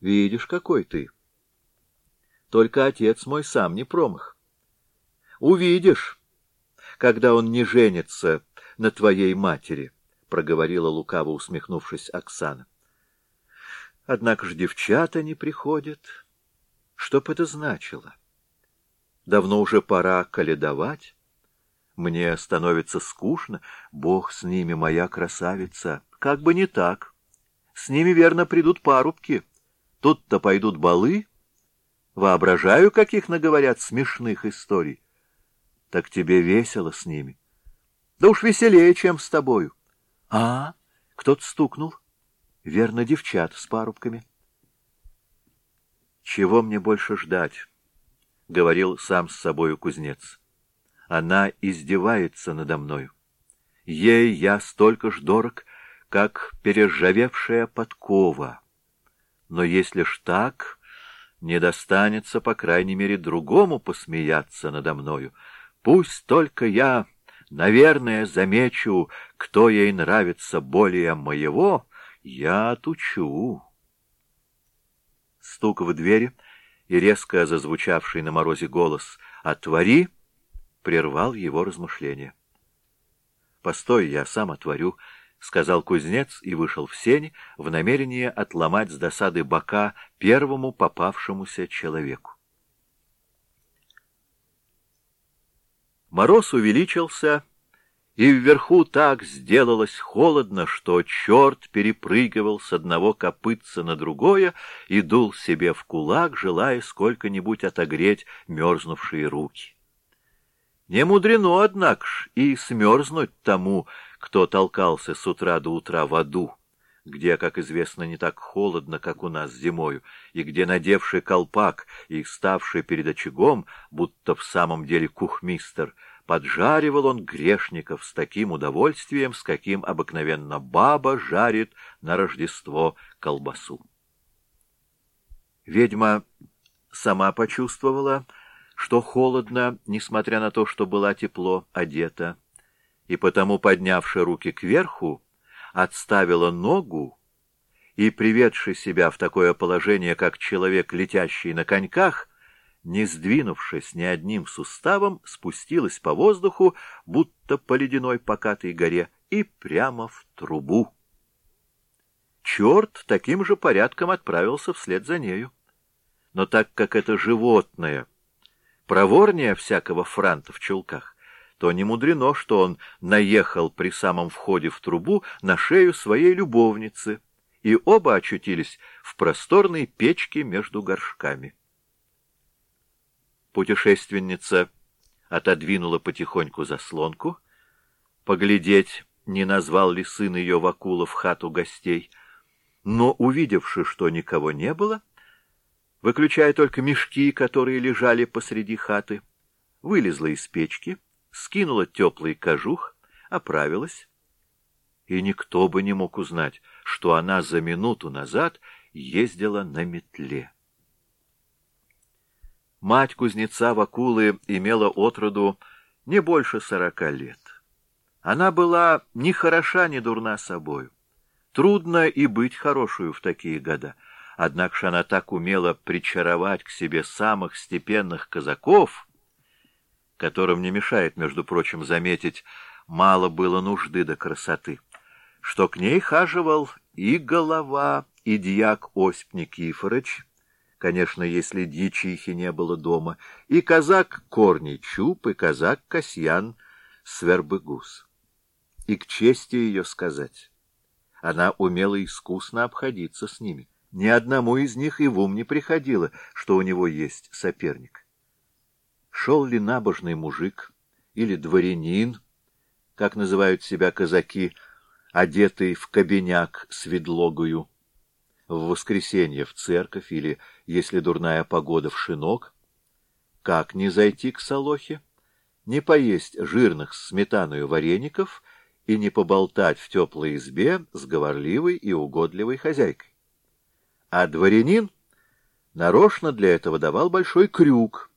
Видишь, какой ты. Только отец мой сам не промах. Увидишь, когда он не женится на твоей матери, — проговорила лукаво усмехнувшись Оксана. Однако ж девчата не приходят. Что это значило? Давно уже пора каледовать. Мне становится скучно. Бог с ними, моя красавица. Как бы не так. С ними, верно, придут парубки. Тут-то пойдут балы. Воображаю, каких наговорят смешных историй. Так тебе весело с ними. Да уж веселее, чем с тобою. А, кто-то стукнул. Верно, девчат с парубками. «Чего мне больше ждать?» — говорил сам с собою кузнец. «Она издевается надо мною. Ей я столько ж дорог, как перержавевшая подкова. Но если ж так, не достанется, по крайней мере, другому посмеяться надо мною. Пусть только я, наверное, замечу, кто ей нравится более моего, я отучу» стук в двери и резко зазвучавший на морозе голос «Отвори!» прервал его размышления. «Постой, я сам отворю», — сказал кузнец и вышел в сень в намерении отломать с досады бока первому попавшемуся человеку. Мороз увеличился, и вверху так сделалось холодно, что черт перепрыгивал с одного копытца на другое и дул себе в кулак, желая сколько-нибудь отогреть мерзнувшие руки. Не мудрено, однако ж, и смерзнуть тому, кто толкался с утра до утра в аду, где, как известно, не так холодно, как у нас зимою, и где, надевший колпак и ставший перед очагом, будто в самом деле кухмистер, Поджаривал он грешников с таким удовольствием, с каким обыкновенно баба жарит на Рождество колбасу. Ведьма сама почувствовала, что холодно, несмотря на то, что была тепло одета, и потому, поднявши руки кверху, отставила ногу и, приведши себя в такое положение, как человек, летящий на коньках, не сдвинувшись ни одним суставом, спустилась по воздуху, будто по ледяной покатой горе, и прямо в трубу. Черт таким же порядком отправился вслед за нею. Но так как это животное проворнее всякого франта в чулках, то не мудрено, что он наехал при самом входе в трубу на шею своей любовницы, и оба очутились в просторной печке между горшками. Путешественница отодвинула потихоньку заслонку, поглядеть, не назвал ли сын ее Вакула в хату гостей, но, увидевши, что никого не было, выключая только мешки, которые лежали посреди хаты, вылезла из печки, скинула теплый кожух, оправилась, и никто бы не мог узнать, что она за минуту назад ездила на метле. Мать кузнеца Вакулы имела отроду не больше сорока лет. Она была ни хороша, ни дурна собою. Трудно и быть хорошую в такие года. Однако же она так умела причаровать к себе самых степенных казаков, которым не мешает, между прочим, заметить, мало было нужды до красоты, что к ней хаживал и голова, и дьяк Осип Никифорович, конечно, если дьячихи не было дома, и казак Корней Чуб, и казак Касьян Свербыгус. И к чести ее сказать, она умела искусно обходиться с ними. Ни одному из них и в ум не приходило, что у него есть соперник. Шел ли набожный мужик или дворянин, как называют себя казаки, одетый в кабиняк с ведлогою, в воскресенье в церковь или, если дурная погода, в шинок, как не зайти к Солохе, не поесть жирных с сметаною вареников и не поболтать в теплой избе с говорливой и угодливой хозяйкой. А дворянин нарочно для этого давал большой крюк,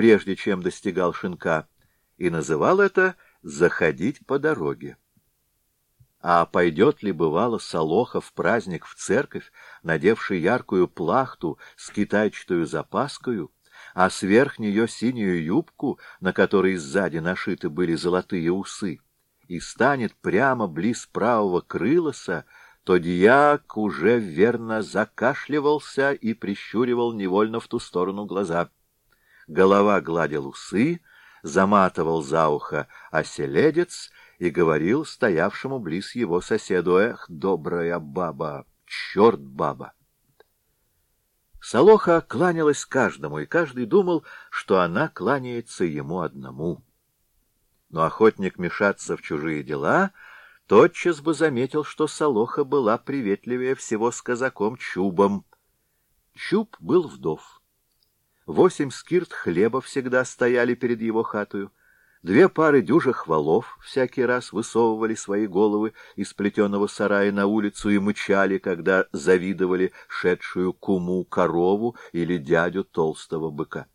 прежде чем достигал шинка, и называл это «заходить по дороге». А пойдет ли, бывало, Солоха в праздник в церковь, надевший яркую плахту с китайчатую запаскою, а сверх нее синюю юбку, на которой сзади нашиты были золотые усы, и станет прямо близ правого крылоса, то дьяк уже верно закашливался и прищуривал невольно в ту сторону глаза. Голова гладил усы, заматывал за ухо оселедец и говорил стоявшему близ его соседу, «Эх, добрая баба, черт баба!» Солоха кланялась каждому, и каждый думал, что она кланяется ему одному. Но охотник мешаться в чужие дела тотчас бы заметил, что Солоха была приветливее всего с казаком Чубом. Чуб был вдов. Восемь скирт хлеба всегда стояли перед его хатою. Две пары дюжих валов всякий раз высовывали свои головы из плетеного сарая на улицу и мычали, когда завидовали шедшую куму корову или дядю толстого быка.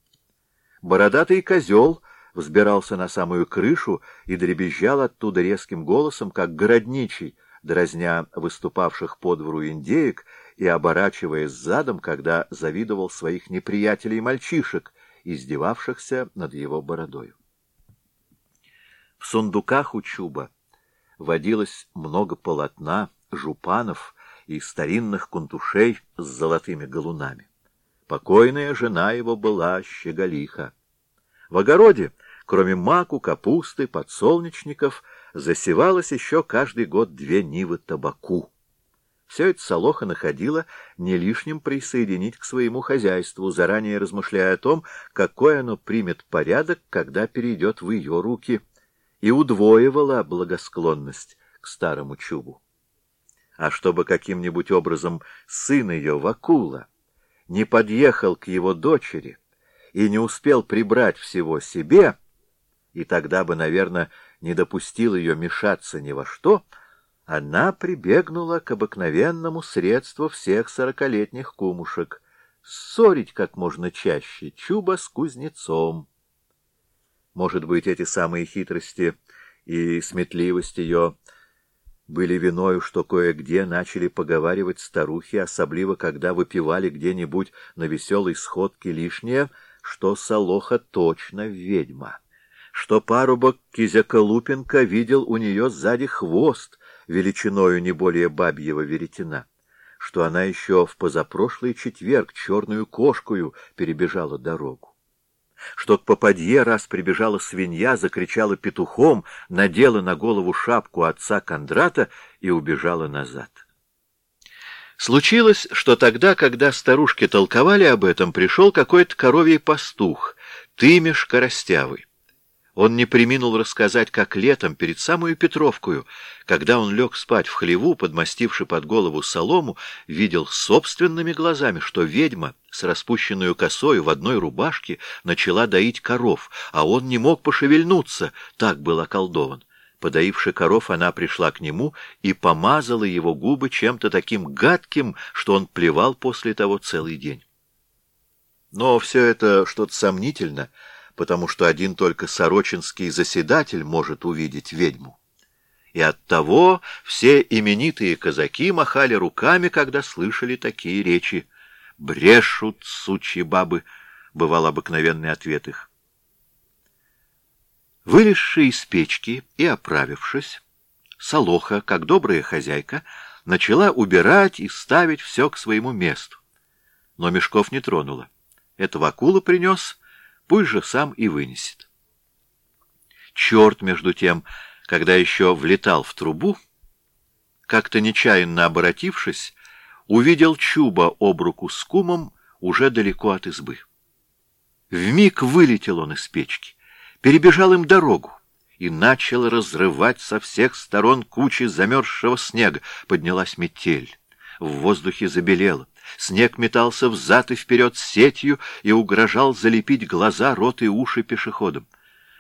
Бородатый козел взбирался на самую крышу и дребезжал оттуда резким голосом, как городничий, дразня выступавших по двору индеек и оборачиваясь задом, когда завидовал своих неприятелей-мальчишек, издевавшихся над его бородою. В сундуках у Чуба водилось много полотна, жупанов и старинных кунтушей с золотыми галунами. Покойная жена его была щеголиха. В огороде, кроме маку, капусты, подсолнечников, засевалось еще каждый год две нивы табаку. Все это Солоха находила не лишним присоединить к своему хозяйству, заранее размышляя о том, какой оно примет порядок, когда перейдет в ее руки — и удвоивала благосклонность к старому чубу. А чтобы каким-нибудь образом сын ее, Вакула, не подъехал к его дочери и не успел прибрать всего себе, и тогда бы, наверное, не допустил ее мешаться ни во что, она прибегнула к обыкновенному средству всех сорокалетних кумушек — ссорить как можно чаще Чуба с кузнецом. Может быть, эти самые хитрости и сметливость ее были виною, что кое-где начали поговаривать старухи, особливо когда выпивали где-нибудь на веселой сходке лишнее, что Солоха точно ведьма, что парубок Кизяка-Лупенко видел у нее сзади хвост величиною не более бабьего веретена, что она еще в позапрошлый четверг черную кошкою перебежала дорогу что к попадье раз прибежала свинья, закричала петухом, надела на голову шапку отца Кондрата и убежала назад. Случилось, что тогда, когда старушки толковали об этом, пришел какой-то коровий пастух, Тымеш Коростявый. Он не приминул рассказать, как летом, перед самую Петровкою, когда он лег спать в хлеву, подмастивши под голову солому, видел собственными глазами, что ведьма с распущенную косою в одной рубашке начала доить коров, а он не мог пошевельнуться, так был околдован. Подоивши коров, она пришла к нему и помазала его губы чем-то таким гадким, что он плевал после того целый день. Но все это что-то сомнительно — потому что один только сорочинский заседатель может увидеть ведьму. И оттого все именитые казаки махали руками, когда слышали такие речи. «Брешут, сучьи бабы!» — бывал обыкновенный ответ их. Вылезши из печки и оправившись, Солоха, как добрая хозяйка, начала убирать и ставить все к своему месту. Но мешков не тронула. Этого акула принес — пусть же сам и вынесет. Черт, между тем, когда еще влетал в трубу, как-то нечаянно оборотившись, увидел Чуба об руку с кумом уже далеко от избы. Вмиг вылетел он из печки, перебежал им дорогу и начал разрывать со всех сторон кучи замерзшего снега. Поднялась метель, в воздухе забелело. Снег метался взад и вперед сетью и угрожал залепить глаза, рот и уши пешеходам.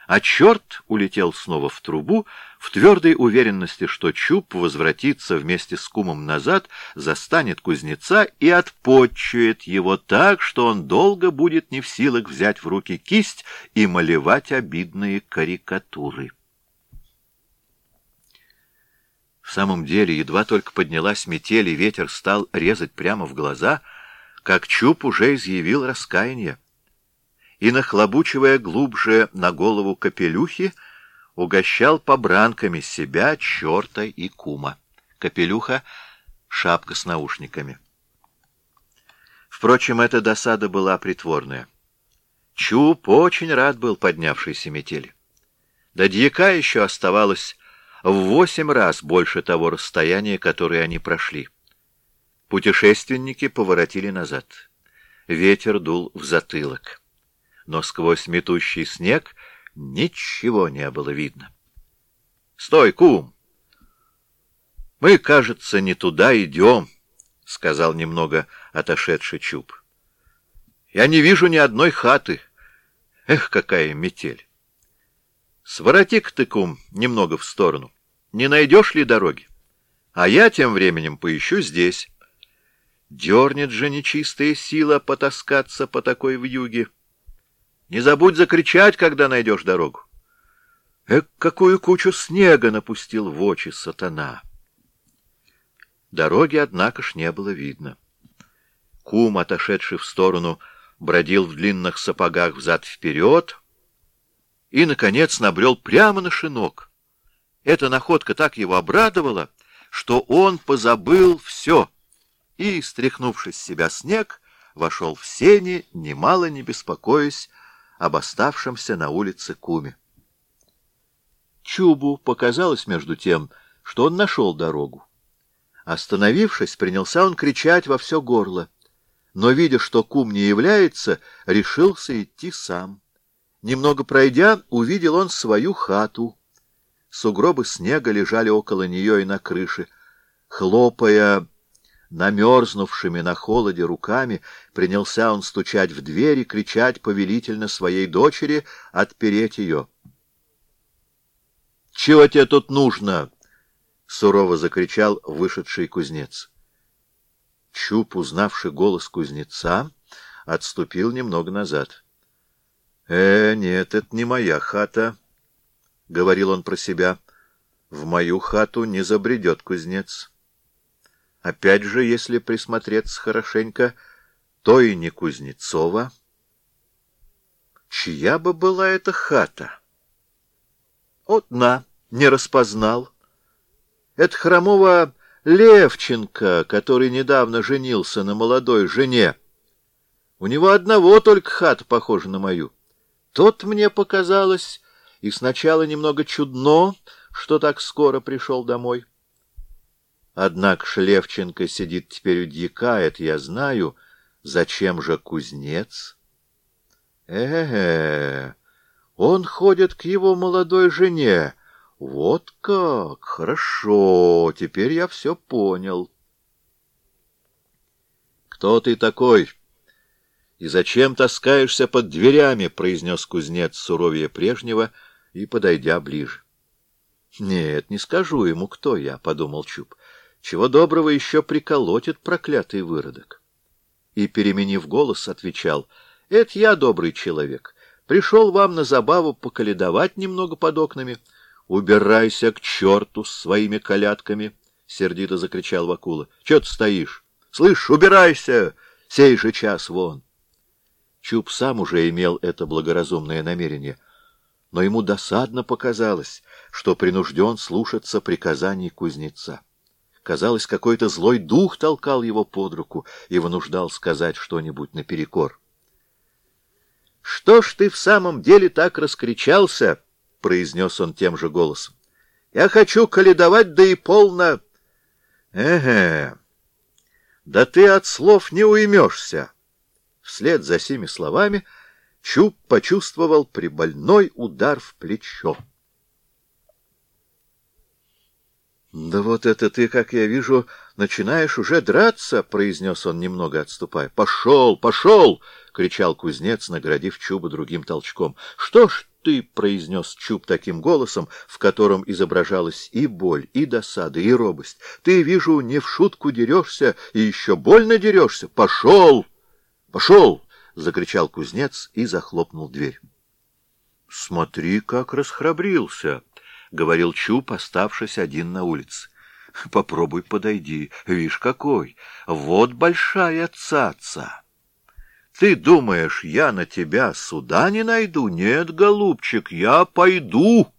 А черт улетел снова в трубу, в твердой уверенности, что Чуб возвратится вместе с кумом назад, застанет кузнеца и отпотчует его так, что он долго будет не в силах взять в руки кисть и малевать обидные карикатуры. В самом деле, едва только поднялась метель, и ветер стал резать прямо в глаза, как Чуб уже изъявил раскаяние. И, нахлобучивая глубже на голову капелюхи, угощал побранками себя, черта и кума. Капелюха — шапка с наушниками. Впрочем, эта досада была притворная. Чуб очень рад был поднявшейся метели. До дьяка еще оставалось в восемь раз больше того расстояния, которое они прошли. Путешественники поворотили назад. Ветер дул в затылок. Но сквозь метущий снег ничего не было видно. — Стой, кум! — Мы, кажется, не туда идем, — сказал немного отошедший Чуб. — Я не вижу ни одной хаты. Эх, какая метель! Свороти-ка ты, кум, немного в сторону не найдешь ли дороги? А я тем временем поищу здесь. Дернет же нечистая сила потаскаться по такой вьюге. Не забудь закричать, когда найдешь дорогу. Эк, какую кучу снега напустил в очи сатана! Дороги, однако ж, не было видно. Кум, отошедший в сторону, бродил в длинных сапогах взад-вперед и, наконец, набрел прямо на шинок — эта находка так его обрадовала, что он позабыл все и, стряхнувшись с себя снег, вошел в сени, немало не беспокоясь об оставшемся на улице куме. Чубу показалось между тем, что он нашел дорогу. Остановившись, принялся он кричать во все горло, но, видя, что кум не является, решился идти сам. Немного пройдя, увидел он свою хату — Сугробы снега лежали около нее и на крыше. Хлопая намерзнувшими на холоде руками, принялся он стучать в дверь и кричать повелительно своей дочери отпереть ее. — Чего тебе тут нужно? — сурово закричал вышедший кузнец. Чуб, узнавший голос кузнеца, отступил немного назад. — Э, нет, это не моя хата. —— говорил он про себя, — в мою хату не забредет кузнец. Опять же, если присмотреться хорошенько, то и не Кузнецова. Чья бы была эта хата? Вот на, не распознал. Это хромого Левченко, который недавно женился на молодой жене. У него одного только хата похожа на мою. Тот мне показалось и сначала немного чудно, что так скоро пришел домой. Однако Шлевченко сидит теперь у дьяка, это я знаю. Зачем же кузнец? Э-э-э, Он ходит к его молодой жене. Вот как! Хорошо, теперь я все понял. Кто ты такой? И зачем таскаешься под дверями? произнес кузнец суровее прежнего и подойдя ближе. Нет, не скажу ему, кто я, подумал Чуб. Чего доброго еще приколотит проклятый выродок. И, переменив голос, отвечал, — Это я добрый человек. Пришел вам на забаву поколедовать немного под окнами. — Убирайся к черту с своими колядками! — сердито закричал Вакула. — Че ты стоишь? Слышь, убирайся! Сей же час вон! Чуб сам уже имел это благоразумное намерение, но ему досадно показалось, что принужден слушаться приказаний кузнеца. Казалось, какой-то злой дух толкал его под руку и вынуждал сказать что-нибудь наперекор. — Что ж ты в самом деле так раскричался? — произнес он тем же голосом. — Я хочу каледовать, да и полно. — Эге, да ты от слов не уймешься. Вслед за сими словами Чуб почувствовал прибольной удар в плечо. «Да вот это ты, как я вижу, начинаешь уже драться!» — произнес он, немного отступая. «Пошел, пошел!» — кричал кузнец, наградив Чуба другим толчком. «Что ж ты?» — произнес Чуб таким голосом, в котором изображалась и боль, и досада, и робость. «Ты, вижу, не в шутку дерешься, и еще больно дерешься! Пошел! Пошел!» — закричал кузнец и захлопнул дверь. «Смотри, как расхрабрился!» — говорил Чуб, оставшись один на улице. — Попробуй подойди. Вишь, какой! Вот большая цаца! Ты думаешь, я на тебя суда не найду? Нет, голубчик, я пойду.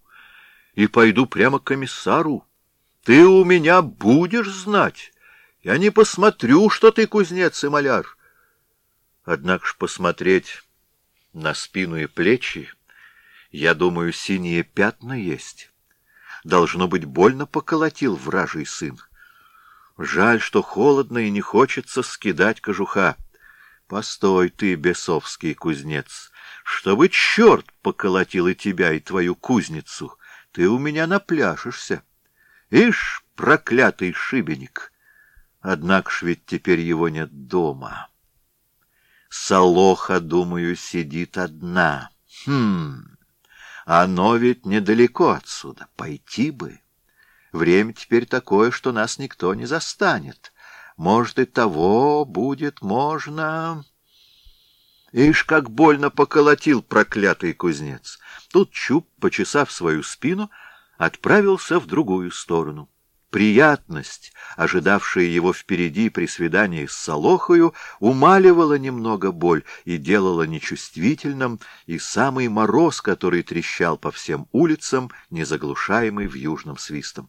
И пойду прямо к комиссару. Ты у меня будешь знать. Я не посмотрю, что ты кузнец и маляр. Однако ж посмотреть на спину и плечи, я думаю, синие пятна есть должно быть, больно поколотил вражий сын. Жаль, что холодно и не хочется скидать кожуха. Постой ты, бесовский кузнец, чтобы черт поколотил и тебя, и твою кузницу. Ты у меня напляшешься. Ишь, проклятый шибеник! Однако ж ведь теперь его нет дома. Солоха, думаю, сидит одна. Хм... Оно ведь недалеко отсюда. Пойти бы. Время теперь такое, что нас никто не застанет. Может, и того будет можно... Ишь, как больно поколотил проклятый кузнец. Тут Чуб, почесав свою спину, отправился в другую сторону. Приятность, ожидавшая его впереди при свидании с Солохою, умаливала немного боль и делала нечувствительным и самый мороз, который трещал по всем улицам, незаглушаемый южным свистом.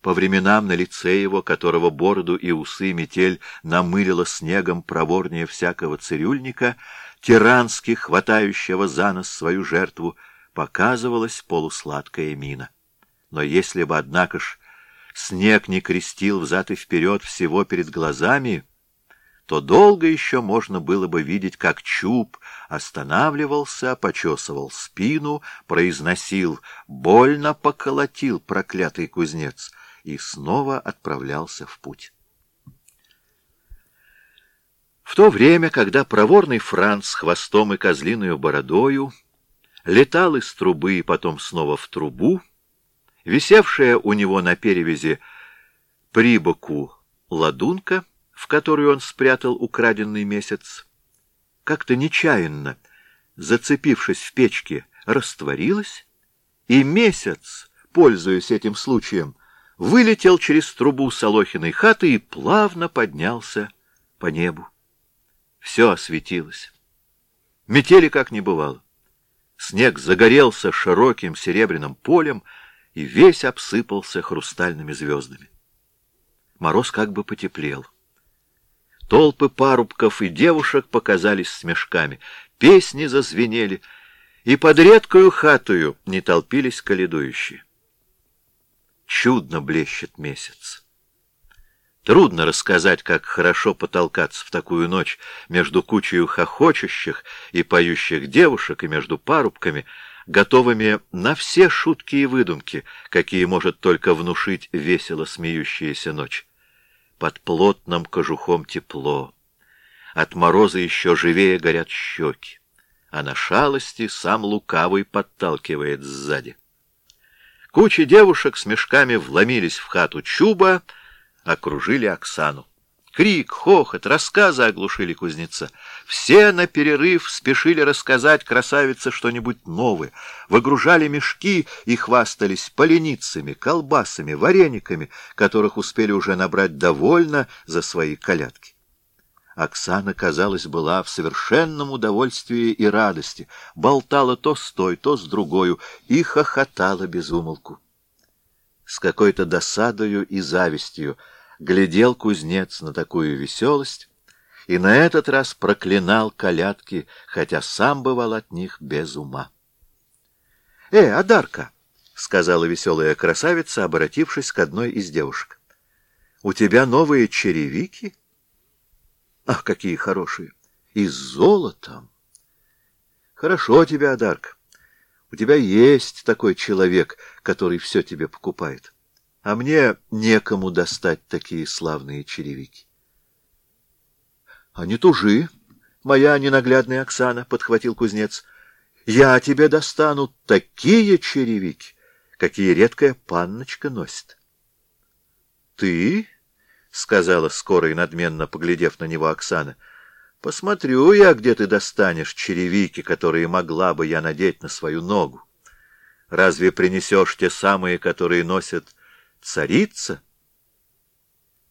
По временам на лице его, которого бороду и усы метель намылила снегом проворнее всякого цирюльника, тирански хватающего за нос свою жертву, показывалась полусладкая мина. Но если бы, однако ж, снег не крестил взад и вперед всего перед глазами, то долго еще можно было бы видеть, как Чуб останавливался, почесывал спину, произносил «больно поколотил проклятый кузнец» и снова отправлялся в путь. В то время, когда проворный Франц с хвостом и козлиную бородою летал из трубы и потом снова в трубу, Висевшая у него на перевязи при боку ладунка, в которую он спрятал украденный месяц, как-то нечаянно, зацепившись в печке, растворилась, и месяц, пользуясь этим случаем, вылетел через трубу Солохиной хаты и плавно поднялся по небу. Все осветилось. Метели как не бывало. Снег загорелся широким серебряным полем, и весь обсыпался хрустальными звездами. Мороз как бы потеплел. Толпы парубков и девушек показались с мешками, песни зазвенели, и под редкую хатую не толпились каледующие. Чудно блещет месяц. Трудно рассказать, как хорошо потолкаться в такую ночь между кучей хохочущих и поющих девушек и между парубками, готовыми на все шутки и выдумки, какие может только внушить весело смеющаяся ночь. Под плотным кожухом тепло. От мороза еще живее горят щеки, а на шалости сам лукавый подталкивает сзади. Куча девушек с мешками вломились в хату Чуба, окружили Оксану. Крик, хохот, рассказы оглушили кузнеца. Все на перерыв спешили рассказать красавице что-нибудь новое, выгружали мешки и хвастались поленицами, колбасами, варениками, которых успели уже набрать довольно за свои колядки. Оксана, казалось, была в совершенном удовольствии и радости, болтала то с той, то с другою и хохотала без умолку. С какой-то досадою и завистью глядел кузнец на такую веселость и на этот раз проклинал колядки, хотя сам бывал от них без ума. — Э, Адарка! — сказала веселая красавица, обратившись к одной из девушек. — У тебя новые черевики? — Ах, какие хорошие! И с золотом! — Хорошо тебе, Адарка. У тебя есть такой человек, который все тебе покупает а мне некому достать такие славные черевики. — А не тужи, моя ненаглядная Оксана, — подхватил кузнец. — Я тебе достану такие черевики, какие редкая панночка носит. — Ты? — сказала скоро надменно, поглядев на него Оксана. — Посмотрю я, где ты достанешь черевики, которые могла бы я надеть на свою ногу. Разве принесешь те самые, которые носят Царица?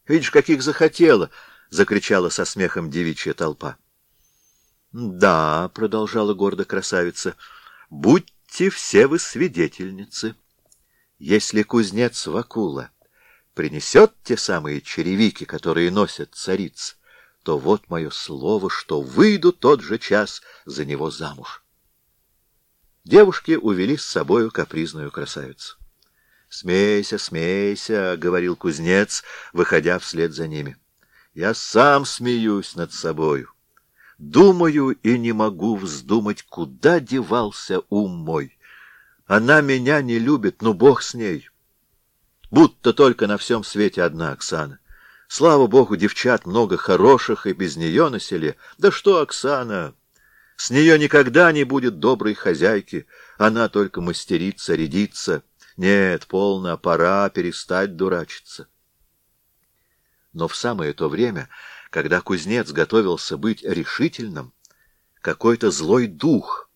Видишь, каких захотела! — закричала со смехом девичья толпа. — Да, — продолжала гордо красавица, — будьте все вы свидетельницы. Если кузнец Вакула принесет те самые черевики, которые носят цариц, то вот мое слово, что выйду тот же час за него замуж. Девушки увели с собою капризную красавицу. «Смейся, смейся», — говорил кузнец, выходя вслед за ними. «Я сам смеюсь над собою. Думаю и не могу вздумать, куда девался ум мой. Она меня не любит, но Бог с ней. Будто только на всем свете одна Оксана. Слава Богу, девчат много хороших и без нее на селе. Да что Оксана? С нее никогда не будет доброй хозяйки. Она только мастерица, рядится». Нет, полно, пора перестать дурачиться. Но в самое то время, когда кузнец готовился быть решительным, какой-то злой дух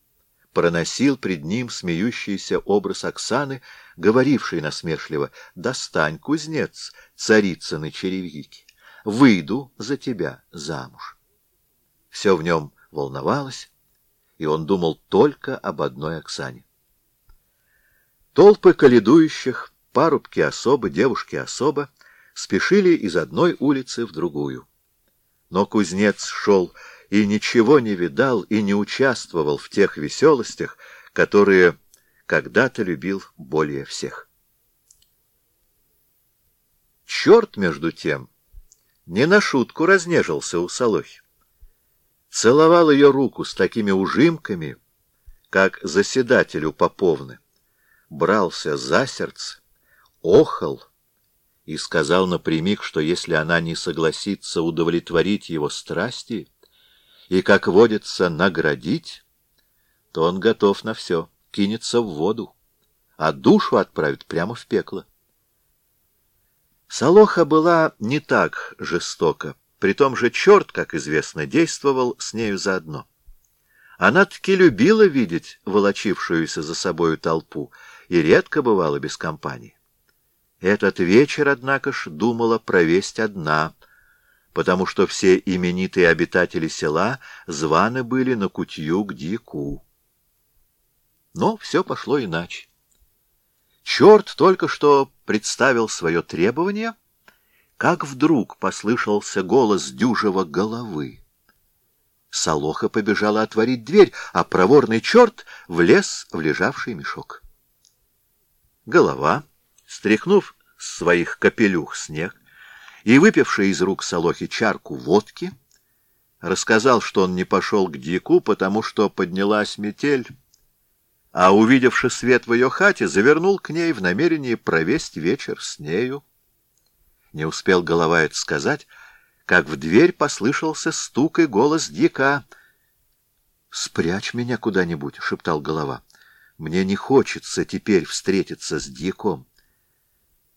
проносил пред ним смеющийся образ Оксаны, говорившей насмешливо «Достань, кузнец, царицыны черевики, выйду за тебя замуж». Все в нем волновалось, и он думал только об одной Оксане. Толпы каледующих, парубки особо, девушки особо, спешили из одной улицы в другую. Но кузнец шел и ничего не видал и не участвовал в тех веселостях, которые когда-то любил более всех. Черт, между тем, не на шутку разнежился у Солохи. Целовал ее руку с такими ужимками, как заседателю Поповны брался за сердце, охал и сказал напрямик, что если она не согласится удовлетворить его страсти и, как водится, наградить, то он готов на все, кинется в воду, а душу отправит прямо в пекло. Солоха была не так жестока, при том же черт, как известно, действовал с нею заодно. Она таки любила видеть волочившуюся за собою толпу и редко бывала без компании. Этот вечер, однако ж, думала провесть одна, потому что все именитые обитатели села званы были на кутью к дьяку. Но все пошло иначе. Черт только что представил свое требование, как вдруг послышался голос дюжего головы. Солоха побежала отворить дверь, а проворный черт влез в лежавший мешок. Голова, стряхнув с своих капелюх снег и, выпивший из рук Солохи чарку водки, рассказал, что он не пошел к Дику, потому что поднялась метель, а, увидевши свет в ее хате, завернул к ней в намерении провесть вечер с нею. Не успел голова это сказать, как в дверь послышался стук и голос Дика. «Спрячь меня куда-нибудь», — шептал голова. «Мне не хочется теперь встретиться с Диком».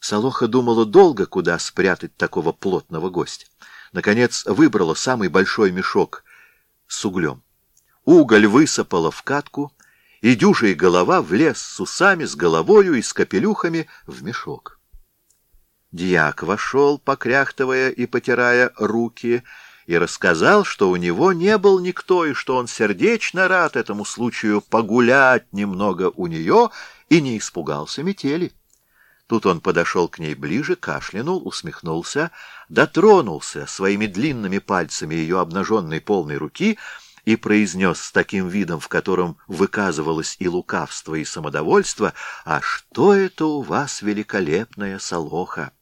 Солоха думала долго, куда спрятать такого плотного гостя. Наконец выбрала самый большой мешок с углем. Уголь высыпала в катку, и дюжая голова влез с усами, с головою и с капелюхами в мешок. Дьяк вошел, покряхтывая и потирая руки, и рассказал, что у него не был никто, и что он сердечно рад этому случаю погулять немного у нее и не испугался метели. Тут он подошел к ней ближе, кашлянул, усмехнулся, дотронулся своими длинными пальцами ее обнаженной полной руки и произнес с таким видом, в котором выказывалось и лукавство, и самодовольство, «А что это у вас великолепная солоха?»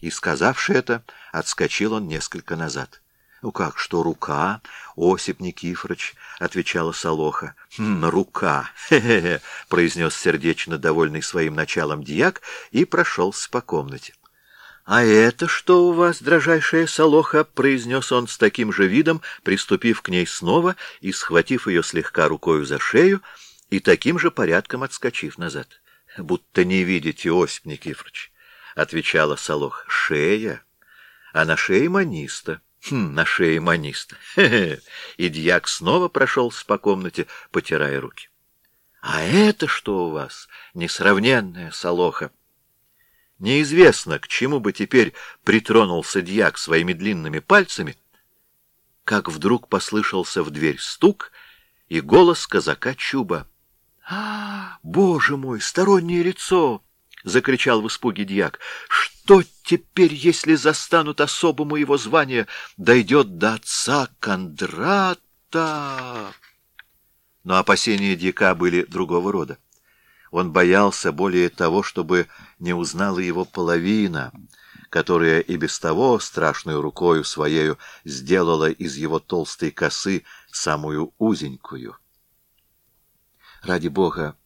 И, сказавши это, отскочил он несколько назад. — Ну как, что рука, Осип Никифорович? — отвечала Солоха. «Хм, — Рука! Хе-хе-хе! — произнес сердечно довольный своим началом дьяк и прошелся по комнате. — А это что у вас, дрожайшая Солоха? — произнес он с таким же видом, приступив к ней снова и схватив ее слегка рукою за шею и таким же порядком отскочив назад. — Будто не видите, Осип Никифорович, — отвечала Солоха. — Шея, а на шее маниста. — Хм, на шее маниста. И дьяк снова прошелся по комнате, потирая руки. А это что у вас, несравненная солоха? Неизвестно, к чему бы теперь притронулся дьяк своими длинными пальцами, как вдруг послышался в дверь стук и голос казака Чуба. — А, боже мой, стороннее лицо! — закричал в испуге дьяк. — Что теперь, если застанут особому его звания, дойдет до отца Кондрата? Но опасения дьяка были другого рода. Он боялся более того, чтобы не узнала его половина, которая и без того страшную рукою своею сделала из его толстой косы самую узенькую. Ради бога,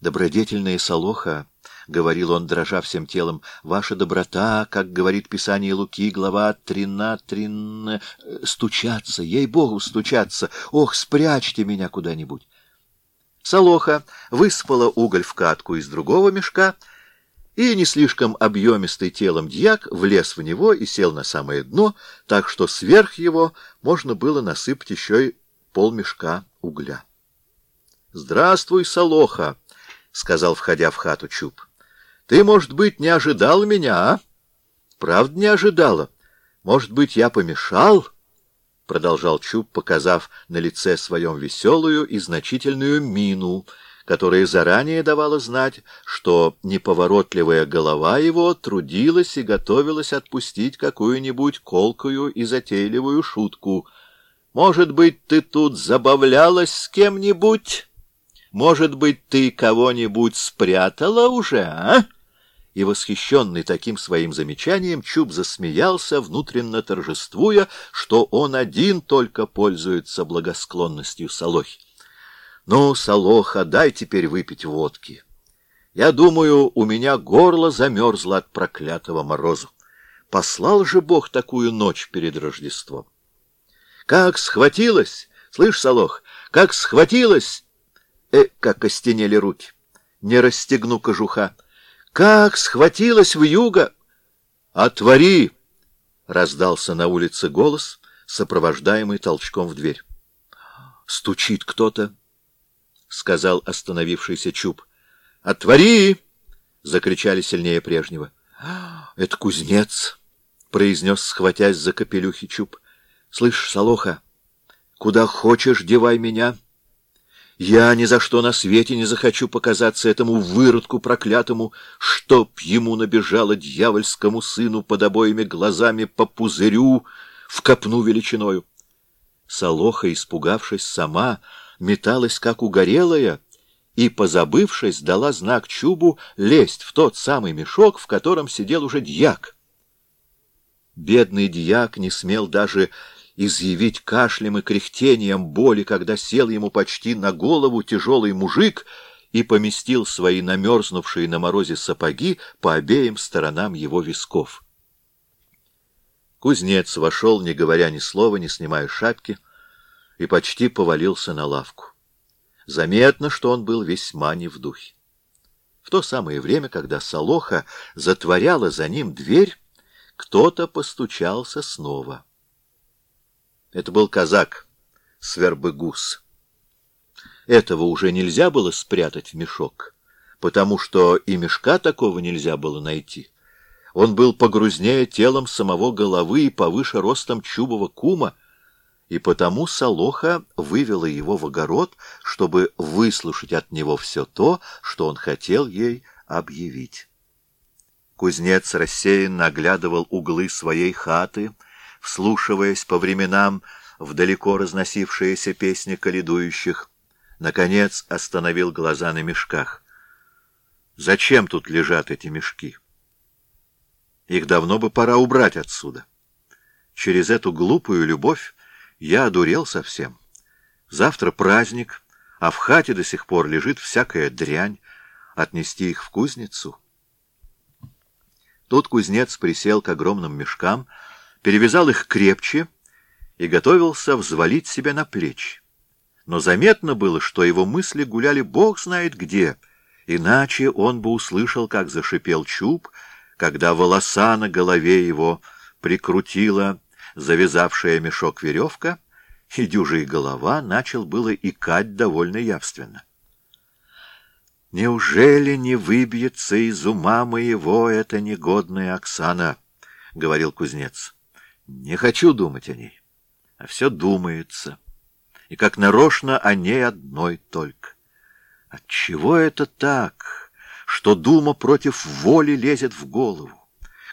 добродетельная Солоха, — говорил он, дрожа всем телом, — ваша доброта, как говорит Писание Луки, глава трина, трин... стучаться, ей-богу, стучаться! Ох, спрячьте меня куда-нибудь! Солоха выспала уголь в катку из другого мешка, и не слишком объемистый телом дьяк влез в него и сел на самое дно, так что сверх его можно было насыпать еще и полмешка угля. — Здравствуй, Солоха! — сказал, входя в хату Чуб. Ты, может быть, не ожидал меня, а? Правда, не ожидала. Может быть, я помешал? Продолжал Чуб, показав на лице своем веселую и значительную мину, которая заранее давала знать, что неповоротливая голова его трудилась и готовилась отпустить какую-нибудь колкую и затейливую шутку. «Может быть, ты тут забавлялась с кем-нибудь? Может быть, ты кого-нибудь спрятала уже, а?» и, восхищенный таким своим замечанием, Чуб засмеялся, внутренно торжествуя, что он один только пользуется благосклонностью Солохи. «Ну, Солоха, дай теперь выпить водки. Я думаю, у меня горло замерзло от проклятого морозу. Послал же Бог такую ночь перед Рождеством. Как схватилась, слышь, Солох, как схватилась, э, как остенели руки. Не расстегну кожуха, как схватилась в юго! «Отвори!» — раздался на улице голос, сопровождаемый толчком в дверь. «Стучит кто-то», — сказал остановившийся Чуб. «Отвори!» — закричали сильнее прежнего. «Это кузнец», — произнес, схватясь за капелюхи Чуб. «Слышь, Солоха, куда хочешь, девай меня». Я ни за что на свете не захочу показаться этому выродку проклятому, чтоб ему набежало дьявольскому сыну под обоими глазами по пузырю в копну величиною. Солоха, испугавшись сама, металась, как угорелая, и, позабывшись, дала знак Чубу лезть в тот самый мешок, в котором сидел уже дьяк. Бедный дьяк не смел даже изъявить кашлем и кряхтением боли, когда сел ему почти на голову тяжелый мужик и поместил свои намерзнувшие на морозе сапоги по обеим сторонам его висков. Кузнец вошел, не говоря ни слова, не снимая шапки, и почти повалился на лавку. Заметно, что он был весьма не в духе. В то самое время, когда Солоха затворяла за ним дверь, кто-то постучался снова. Это был казак, Свербыгус. Этого уже нельзя было спрятать в мешок, потому что и мешка такого нельзя было найти. Он был погрузнее телом самого головы и повыше ростом чубова кума, и потому Солоха вывела его в огород, чтобы выслушать от него все то, что он хотел ей объявить. Кузнец рассеянно оглядывал углы своей хаты, вслушиваясь по временам в далеко разносившиеся песни каледующих. Наконец остановил глаза на мешках. Зачем тут лежат эти мешки? Их давно бы пора убрать отсюда. Через эту глупую любовь я одурел совсем. Завтра праздник, а в хате до сих пор лежит всякая дрянь. Отнести их в кузницу — Тут кузнец присел к огромным мешкам, перевязал их крепче и готовился взвалить себя на плечи. Но заметно было, что его мысли гуляли бог знает где, иначе он бы услышал, как зашипел чуб, когда волоса на голове его прикрутила завязавшая мешок веревка, и дюжий голова начал было икать довольно явственно. «Неужели не выбьется из ума моего эта негодная Оксана?» — говорил кузнец. «Не хочу думать о ней, а все думается, и как нарочно о ней одной только. Отчего это так, что дума против воли лезет в голову?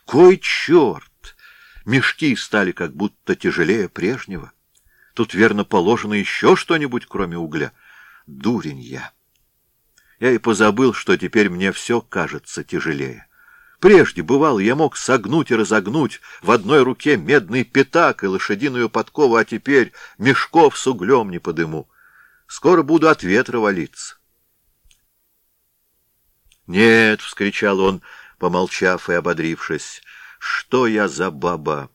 Кой черт! Мешки стали как будто тяжелее прежнего. Тут, верно, положено еще что-нибудь, кроме угля. Дурень я!» Я и позабыл, что теперь мне все кажется тяжелее. Прежде, бывало, я мог согнуть и разогнуть в одной руке медный пятак и лошадиную подкову, а теперь мешков с углем не подыму. Скоро буду от ветра валиться. «Нет!» — вскричал он, помолчав и ободрившись. «Что я за баба?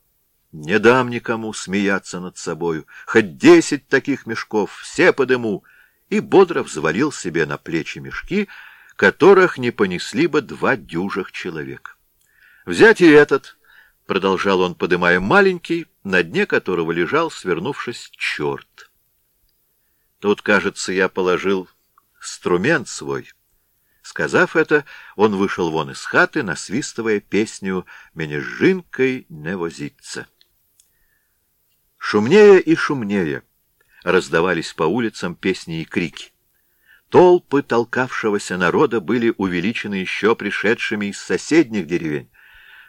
Не дам никому смеяться над собою. Хоть десять таких мешков, все подыму» и бодро взвалил себе на плечи мешки, которых не понесли бы два дюжих человек. «Взять и этот!» — продолжал он, подымая маленький, на дне которого лежал, свернувшись, черт. Тут, кажется, я положил струмент свой. Сказав это, он вышел вон из хаты, насвистывая песню «Менежинкой не возиться». Шумнее и шумнее — раздавались по улицам песни и крики. Толпы толкавшегося народа были увеличены еще пришедшими из соседних деревень.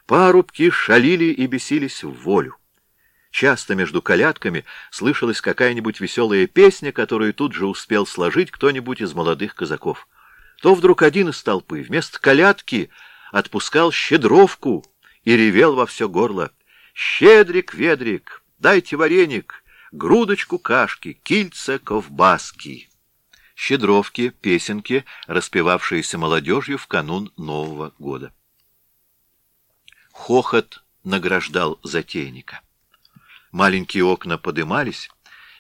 Парубки шалили и бесились в волю. Часто между колядками слышалась какая-нибудь веселая песня, которую тут же успел сложить кто-нибудь из молодых казаков. То вдруг один из толпы вместо колядки отпускал щедровку и ревел во все горло. «Щедрик, ведрик, дайте вареник!» грудочку кашки, кильца ковбаски. Щедровки, песенки, распевавшиеся молодежью в канун Нового года. Хохот награждал затейника. Маленькие окна подымались,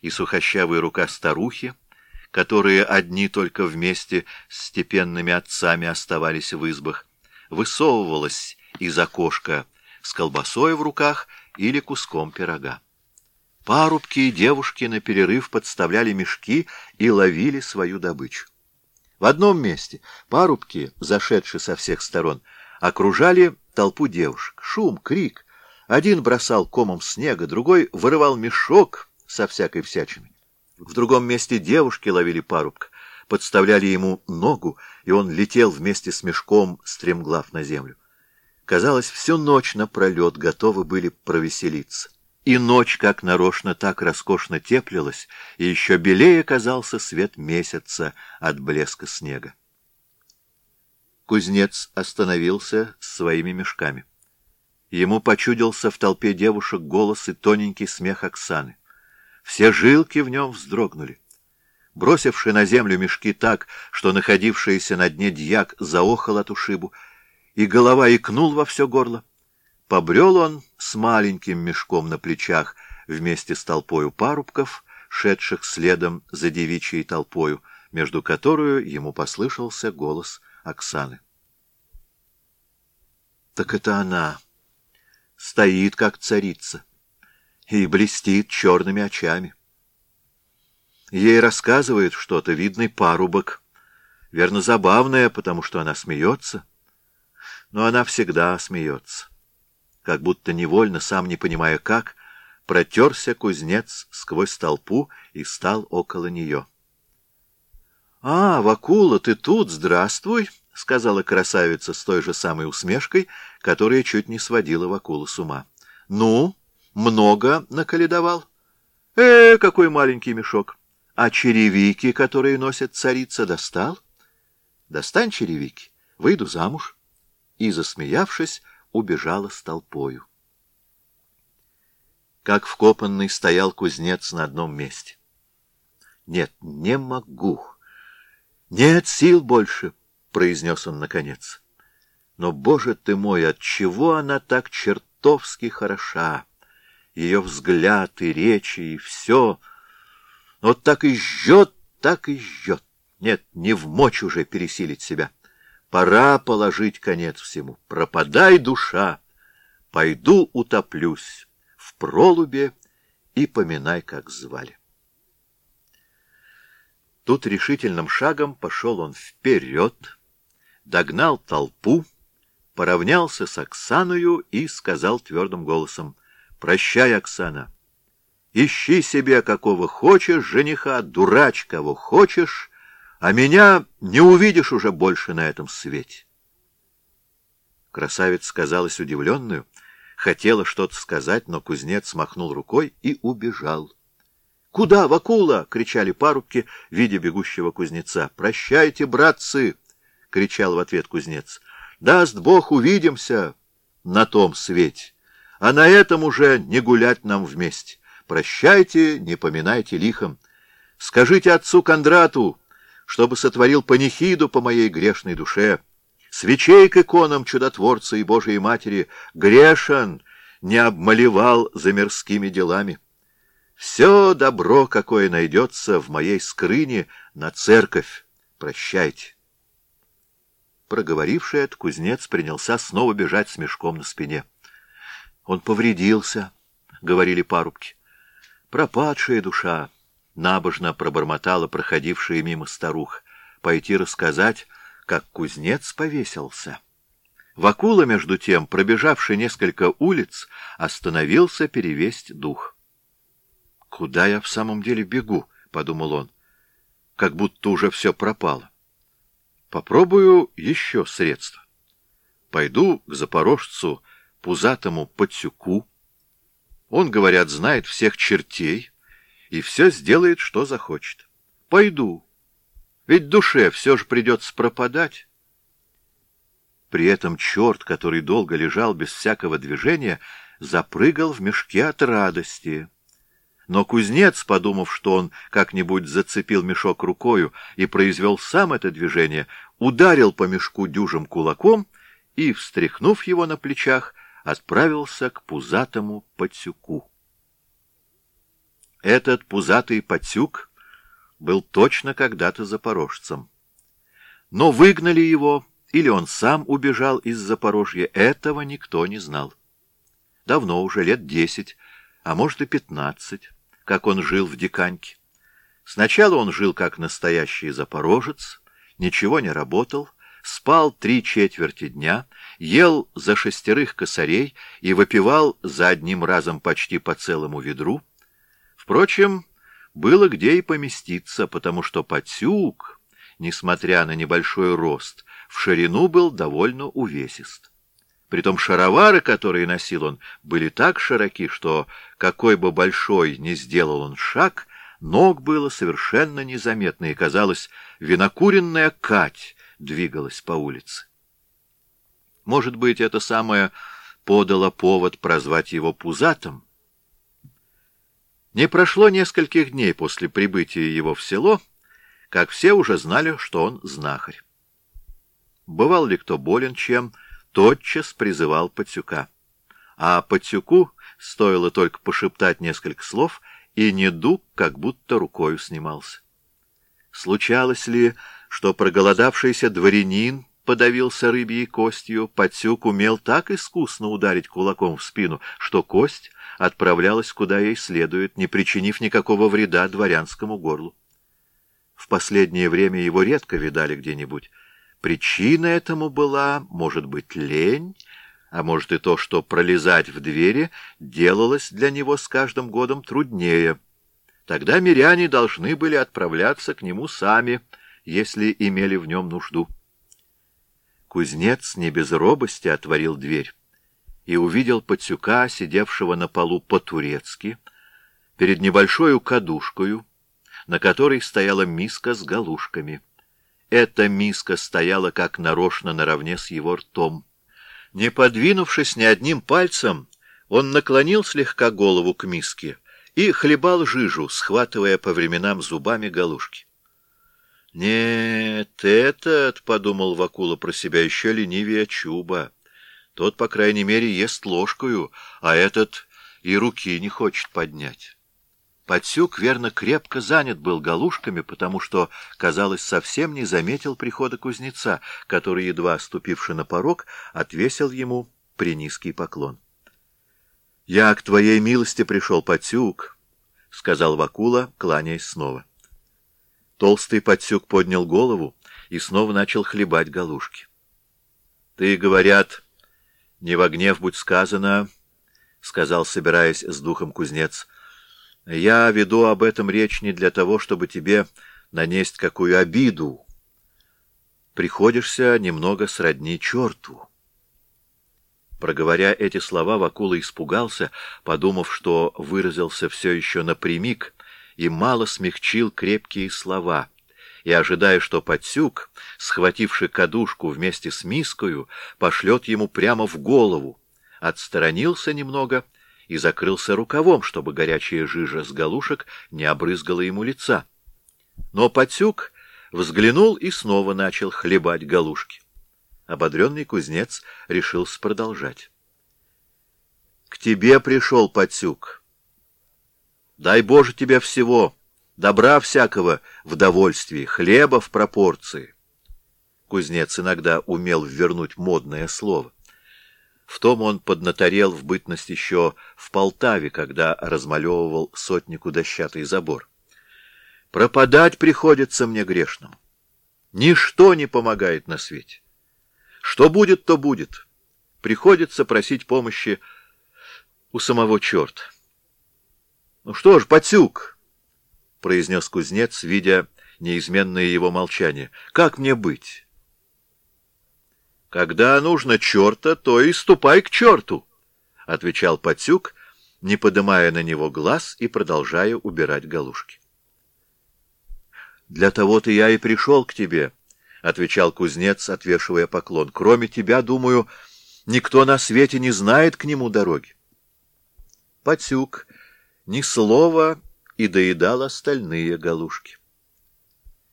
и сухощавая рука старухи, которые одни только вместе с степенными отцами оставались в избах, высовывалась из окошка с колбасой в руках или куском пирога. Парубки и девушки на перерыв подставляли мешки и ловили свою добычу. В одном месте парубки, зашедшие со всех сторон, окружали толпу девушек. Шум, крик. Один бросал комом снега, другой вырывал мешок со всякой всячиной. В другом месте девушки ловили парубка, подставляли ему ногу, и он летел вместе с мешком, стремглав на землю. Казалось, всю ночь напролет готовы были провеселиться. И ночь, как нарочно, так роскошно теплилась, и еще белее казался свет месяца от блеска снега. Кузнец остановился с своими мешками. Ему почудился в толпе девушек голос и тоненький смех Оксаны. Все жилки в нем вздрогнули. Бросивший на землю мешки так, что находившийся на дне дьяк заохал от ушибу, и голова икнул во все горло, побрел он с маленьким мешком на плечах вместе с толпою парубков, шедших следом за девичьей толпою, между которую ему послышался голос Оксаны. Так это она стоит, как царица, и блестит черными очами. Ей рассказывает что-то видный парубок, верно забавное, потому что она смеется, но она всегда смеется, как будто невольно, сам не понимая как, протерся кузнец сквозь толпу и стал около нее. — А, Вакула, ты тут, здравствуй! —— сказала красавица с той же самой усмешкой, которая чуть не сводила Вакула с ума. — Ну, много наколедовал? — Э, какой маленький мешок! А черевики, которые носит царица, достал? — Достань черевики, выйду замуж. И, засмеявшись, убежала с толпою как вкопанный стоял кузнец на одном месте. «Нет, не могу. Нет сил больше», — произнес он наконец. «Но, боже ты мой, отчего она так чертовски хороша? Ее взгляд и речи, и все. Вот так и жжет, так и жжет. Нет, не в мочь уже пересилить себя. Пора положить конец всему. Пропадай, душа, пойду утоплюсь» в пролубе и поминай, как звали. Тут решительным шагом пошел он вперед, догнал толпу, поравнялся с Оксаною и сказал твердым голосом, «Прощай, Оксана, ищи себе какого хочешь жениха, дурач кого хочешь, а меня не увидишь уже больше на этом свете». Красавица казалась удивленную, Хотела что-то сказать, но кузнец махнул рукой и убежал. «Куда, Вакула?» — кричали парубки, видя бегущего кузнеца. «Прощайте, братцы!» — кричал в ответ кузнец. «Даст Бог, увидимся на том свете, а на этом уже не гулять нам вместе. Прощайте, не поминайте лихом. Скажите отцу Кондрату, чтобы сотворил панихиду по моей грешной душе» свечей к иконам чудотворца и Божией Матери, грешен, не обмалевал за мирскими делами. Все добро, какое найдется в моей скрыне, на церковь. Прощайте. Проговоривший это, кузнец принялся снова бежать с мешком на спине. Он повредился, — говорили парубки. Пропадшая душа, — набожно пробормотала проходившая мимо старух, — пойти рассказать, как кузнец повесился. Вакула, между тем, пробежавший несколько улиц, остановился перевесть дух. «Куда я в самом деле бегу?» — подумал он. «Как будто уже все пропало. Попробую еще средства. Пойду к запорожцу, пузатому Патюку. Он, говорят, знает всех чертей и все сделает, что захочет. Пойду, ведь душе все же придется пропадать. При этом черт, который долго лежал без всякого движения, запрыгал в мешке от радости. Но кузнец, подумав, что он как-нибудь зацепил мешок рукою и произвел сам это движение, ударил по мешку дюжим кулаком и, встряхнув его на плечах, отправился к пузатому патюку. Этот пузатый патюк был точно когда-то запорожцем. Но выгнали его, или он сам убежал из Запорожья, этого никто не знал. Давно уже, лет десять, а может и пятнадцать, как он жил в Диканьке. Сначала он жил как настоящий запорожец, ничего не работал, спал три четверти дня, ел за шестерых косарей и выпивал за одним разом почти по целому ведру. Впрочем, было где и поместиться, потому что Патюк, несмотря на небольшой рост, в ширину был довольно увесист. Притом шаровары, которые носил он, были так широки, что какой бы большой ни сделал он шаг, ног было совершенно незаметно, и, казалось, винокуренная кать двигалась по улице. Может быть, это самое подало повод прозвать его Пузатым. Не прошло нескольких дней после прибытия его в село, как все уже знали, что он знахарь. Бывал ли кто болен чем, тотчас призывал Патюка. А Патюку стоило только пошептать несколько слов, и недуг как будто рукою снимался. Случалось ли, что проголодавшийся дворянин подавился рыбьей костью, Патюк умел так искусно ударить кулаком в спину, что кость отправлялась куда ей следует, не причинив никакого вреда дворянскому горлу. В последнее время его редко видали где-нибудь. Причина этому была, может быть, лень, а может и то, что пролезать в двери делалось для него с каждым годом труднее. Тогда миряне должны были отправляться к нему сами, если имели в нем нужду. Кузнец не без робости отворил дверь и увидел Патюка, сидевшего на полу по-турецки, перед небольшой кадушкою, на которой стояла миска с галушками. Эта миска стояла как нарочно наравне с его ртом. Не подвинувшись ни одним пальцем, он наклонил слегка голову к миске и хлебал жижу, схватывая по временам зубами галушки. «Нет, этот, — подумал Вакула про себя, — еще ленивее Чуба. Тот, по крайней мере, ест ложкою, а этот и руки не хочет поднять». Подсюк, верно, крепко занят был галушками, потому что, казалось, совсем не заметил прихода кузнеца, который, едва ступивший на порог, отвесил ему принизкий поклон. — Я к твоей милости пришел, Подсюк, — сказал Вакула, кланяясь снова. Толстый подсюк поднял голову и снова начал хлебать галушки. — Ты, говорят, не во гнев будь сказано, — сказал, собираясь с духом кузнец. — Я веду об этом речь не для того, чтобы тебе нанесть какую обиду. Приходишься немного сродни черту. Проговоря эти слова, Вакула испугался, подумав, что выразился все еще напрямик, и мало смягчил крепкие слова, и, ожидая, что Патсюк, схвативший кадушку вместе с мискою, пошлет ему прямо в голову, отсторонился немного и закрылся рукавом, чтобы горячая жижа с галушек не обрызгала ему лица. Но Патюк взглянул и снова начал хлебать галушки. Ободренный кузнец решился продолжать. — К тебе пришел Патюк. Дай Боже тебе всего, добра всякого в довольствии, хлеба в пропорции. Кузнец иногда умел вернуть модное слово. В том он поднаторел в бытность еще в Полтаве, когда размалевывал сотнику дощатый забор. Пропадать приходится мне грешному. Ничто не помогает на свете. Что будет, то будет. Приходится просить помощи у самого черта. — Ну что ж, Патюк, — произнес кузнец, видя неизменное его молчание, — как мне быть? — Когда нужно черта, то и ступай к черту, — отвечал Патюк, не подымая на него глаз и продолжая убирать галушки. — Для того-то я и пришел к тебе, — отвечал кузнец, отвешивая поклон. — Кроме тебя, думаю, никто на свете не знает к нему дороги. Патюк ни слова и доедал остальные галушки.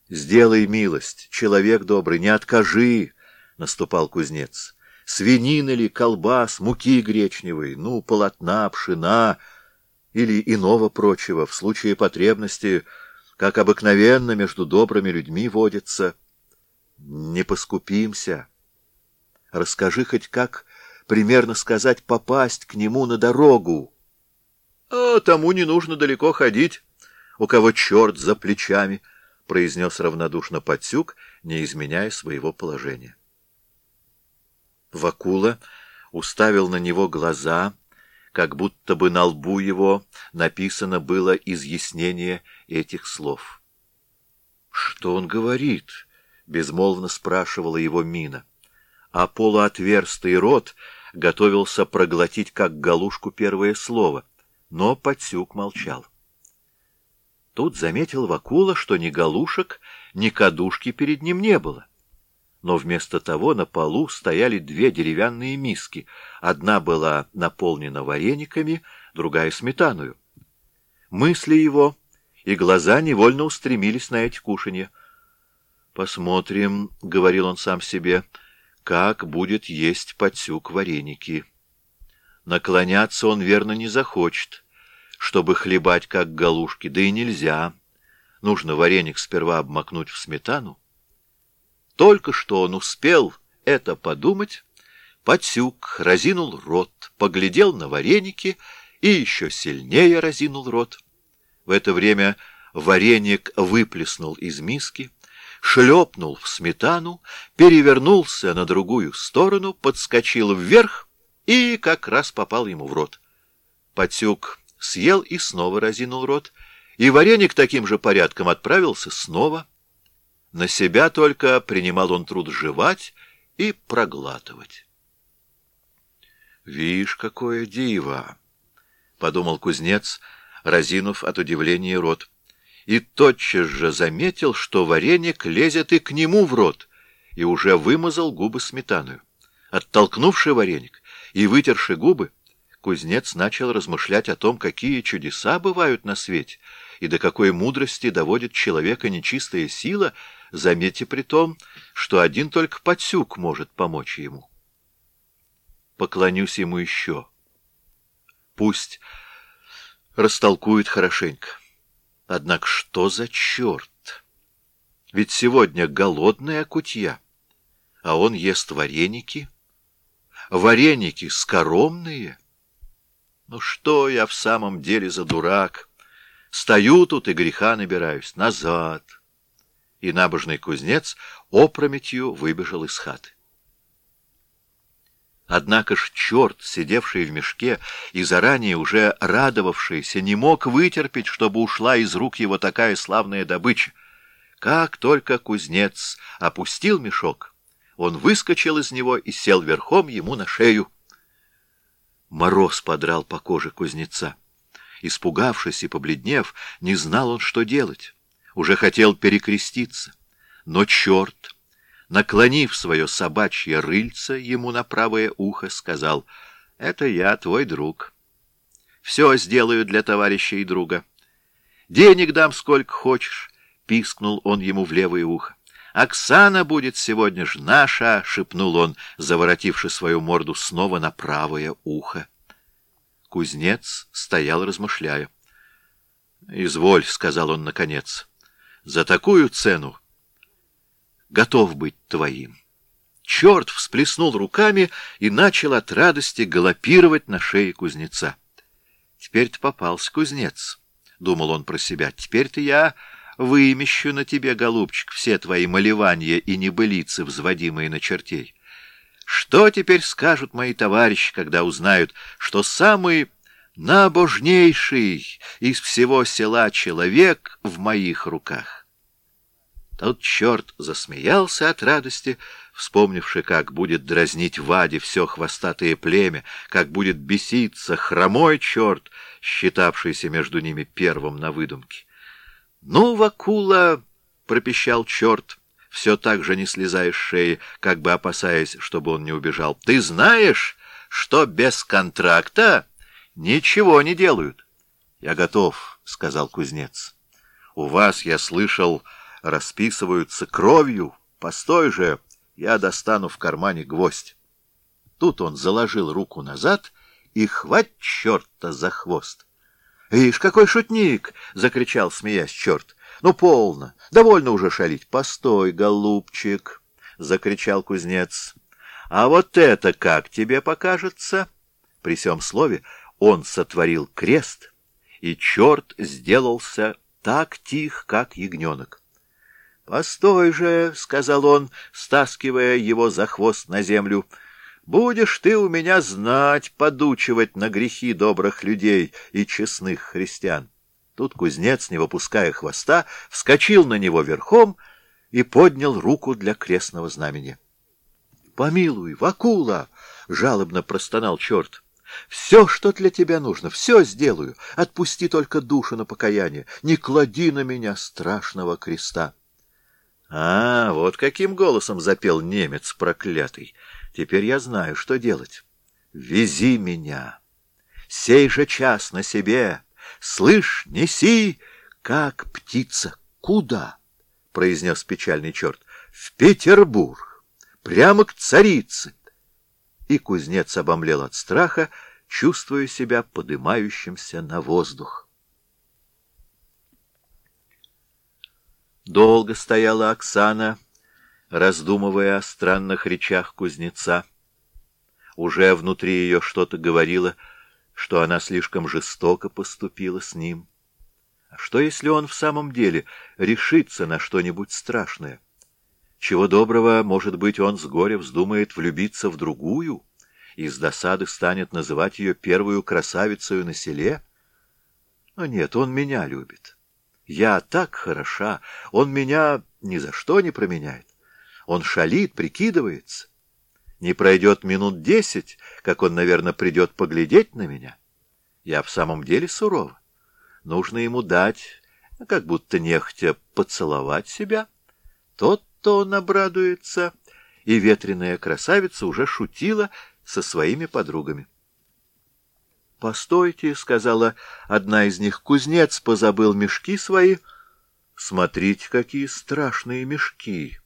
«Сделай милость, человек добрый, не откажи!» — наступал кузнец. «Свинины ли, колбас, муки гречневой, ну, полотна, пшена или иного прочего, в случае потребности, как обыкновенно между добрыми людьми водится. Не поскупимся. Расскажи хоть как примерно сказать попасть к нему на дорогу». А тому не нужно далеко ходить, у кого черт за плечами, — произнес равнодушно Патюк, не изменяя своего положения. Вакула уставил на него глаза, как будто бы на лбу его написано было изъяснение этих слов. — Что он говорит? — безмолвно спрашивала его мина. А полуотверстый рот готовился проглотить, как галушку, первое слово — но Патюк молчал. Тут заметил Вакула, что ни галушек, ни кадушки перед ним не было. но вместо того на полу стояли две деревянные миски. Одна была наполнена варениками, другая — сметаною. Мысли его и глаза невольно устремились на эти кушанья. «Посмотрим», — говорил он сам себе, — «как будет есть подсюк вареники». Наклоняться он верно не захочет, чтобы хлебать, как галушки, да и нельзя. Нужно вареник сперва обмакнуть в сметану. Только что он успел это подумать, Патюк разинул рот, поглядел на вареники и еще сильнее разинул рот. В это время вареник выплеснул из миски, шлепнул в сметану, перевернулся на другую сторону, подскочил вверх и как раз попал ему в рот. Патюк съел и снова разинул рот, и вареник таким же порядком отправился снова. На себя только принимал он труд жевать и проглатывать. «Вишь, какое диво!» — подумал кузнец, разинув от удивления рот. И тотчас же заметил, что вареник лезет и к нему в рот, и уже вымазал губы сметаною. Оттолкнувший вареник и вытерши губы, кузнец начал размышлять о том, какие чудеса бывают на свете, и до какой мудрости доводит человека нечистая сила, заметьте при том, что один только Патюк может помочь ему. Поклонюсь ему еще. Пусть растолкует хорошенько. Однако что за черт? Ведь сегодня голодная кутья, а он ест вареники. Вареники скоромные — ну что я в самом деле за дурак? Стою тут и греха набираюсь. Назад. И набожный кузнец опрометью выбежал из хаты. Однако ж черт, сидевший в мешке и заранее уже радовавшийся, не мог вытерпеть, чтобы ушла из рук его такая славная добыча. Как только кузнец опустил мешок, он выскочил из него и сел верхом ему на шею. Мороз подрал по коже кузнеца. Испугавшись и побледнев, не знал он, что делать. Уже хотел перекреститься. Но черт, наклонив свое собачье рыльце ему на правое ухо, сказал, «Это я, твой друг. Все сделаю для товарища и друга. Денег дам сколько хочешь», — пискнул он ему в левое ухо. «Оксана будет сегодня ж наша!» — шепнул он, заворотивши свою морду снова на правое ухо. Кузнец стоял, размышляя. «Изволь», — сказал он наконец, — «за такую цену готов быть твоим». Черт всплеснул руками и начал от радости галопировать на шее кузнеца. «Теперь-то попался кузнец», — думал он про себя, — «теперь-то я...» Вымещу на тебе, голубчик, все твои малевания и небылицы, взводимые на чертей. Что теперь скажут мои товарищи, когда узнают, что самый набожнейший из всего села человек в моих руках? Тот черт засмеялся от радости, вспомнивши, как будет дразнить Ваде все хвостатое племя, как будет беситься хромой черт, считавшийся между ними первым на выдумке. «Ну, Вакула!» — пропищал черт, все так же не слезая с шеи, как бы опасаясь, чтобы он не убежал. «Ты знаешь, что без контракта ничего не делают?» «Я готов», — сказал кузнец. «У вас, я слышал, расписываются кровью. Постой же, я достану в кармане гвоздь». Тут он заложил руку назад и хвать черта за хвост. «Ишь, какой шутник!» — закричал, смеясь, черт. «Ну, полно! Довольно уже шалить!» «Постой, голубчик!» — закричал кузнец. «А вот это как тебе покажется?» При сём слове он сотворил крест, и черт сделался так тих, как ягненок. «Постой же!» — сказал он, стаскивая его за хвост на землю — Будешь ты у меня знать, подучивать на грехи добрых людей и честных христиан. Тут кузнец, не выпуская хвоста, вскочил на него верхом и поднял руку для крестного знамени. — Помилуй, Вакула! — жалобно простонал черт. — Все, что для тебя нужно, все сделаю. Отпусти только душу на покаяние. Не клади на меня страшного креста. — А, вот каким голосом запел немец проклятый. Теперь я знаю, что делать. Вези меня. Сей же час на себе. Слышь, неси, как птица. Куда? произнес печальный черт. В Петербург. Прямо к царице. И кузнец обомлел от страха, чувствуя себя подымающимся на воздух. Долго стояла Оксана, раздумывая о странных речах кузнеца. Уже внутри ее что-то говорило, что она слишком жестоко поступила с ним. А что, если он в самом деле решится на что-нибудь страшное? Чего доброго, может быть, он с горя вздумает влюбиться в другую и с досады станет называть ее первую красавицей на селе? Но нет, он меня любит. Я так хороша, он меня ни за что не променяет. Он шалит, прикидывается. Не пройдет минут десять, как он, наверное, придет поглядеть на меня. Я в самом деле сурова. Нужно ему дать, как будто нехотя, поцеловать себя. Тот-то он обрадуется, и ветреная красавица уже шутила со своими подругами. «Постойте», — сказала одна из них, — «кузнец позабыл мешки свои». «Смотрите, какие страшные мешки!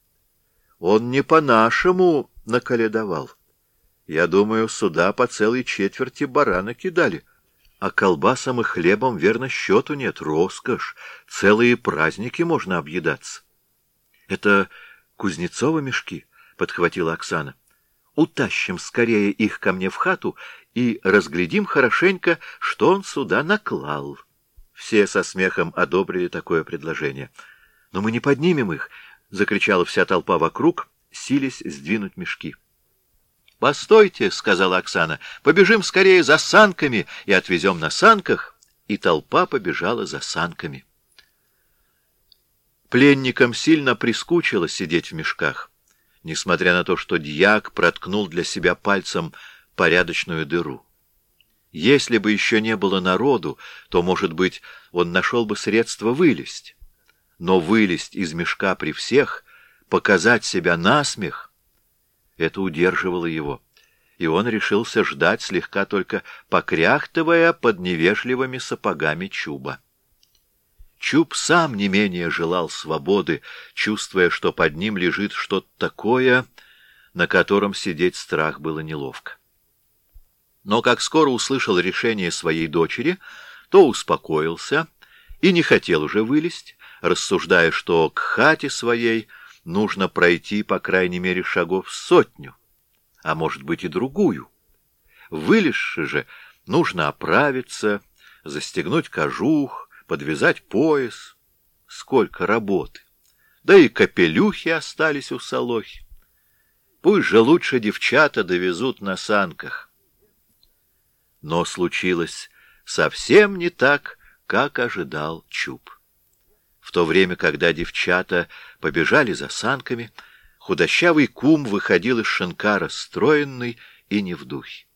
Он не по-нашему наколедовал. Я думаю, сюда по целой четверти барана кидали, а колбасам и хлебом, верно, счету нет, роскошь, целые праздники можно объедаться». «Это Кузнецова мешки?» — подхватила Оксана утащим скорее их ко мне в хату и разглядим хорошенько, что он сюда наклал. Все со смехом одобрили такое предложение. «Но мы не поднимем их!» — закричала вся толпа вокруг, сились сдвинуть мешки. «Постойте!» — сказала Оксана. «Побежим скорее за санками и отвезем на санках!» И толпа побежала за санками. Пленникам сильно прискучило сидеть в мешках несмотря на то, что дьяк проткнул для себя пальцем порядочную дыру. Если бы еще не было народу, то, может быть, он нашел бы средство вылезть. Но вылезть из мешка при всех, показать себя насмех, это удерживало его, и он решился ждать, слегка только покряхтывая под невежливыми сапогами чуба. Чуб сам не менее желал свободы, чувствуя, что под ним лежит что-то такое, на котором сидеть страх было неловко. Но как скоро услышал решение своей дочери, то успокоился и не хотел уже вылезть, рассуждая, что к хате своей нужно пройти, по крайней мере, шагов сотню, а может быть и другую. Вылезши же, нужно оправиться, застегнуть кожух, подвязать пояс. Сколько работы! Да и капелюхи остались у Солохи. Пусть же лучше девчата довезут на санках. Но случилось совсем не так, как ожидал Чуб. В то время, когда девчата побежали за санками, худощавый кум выходил из шинкара стройный и не в духе.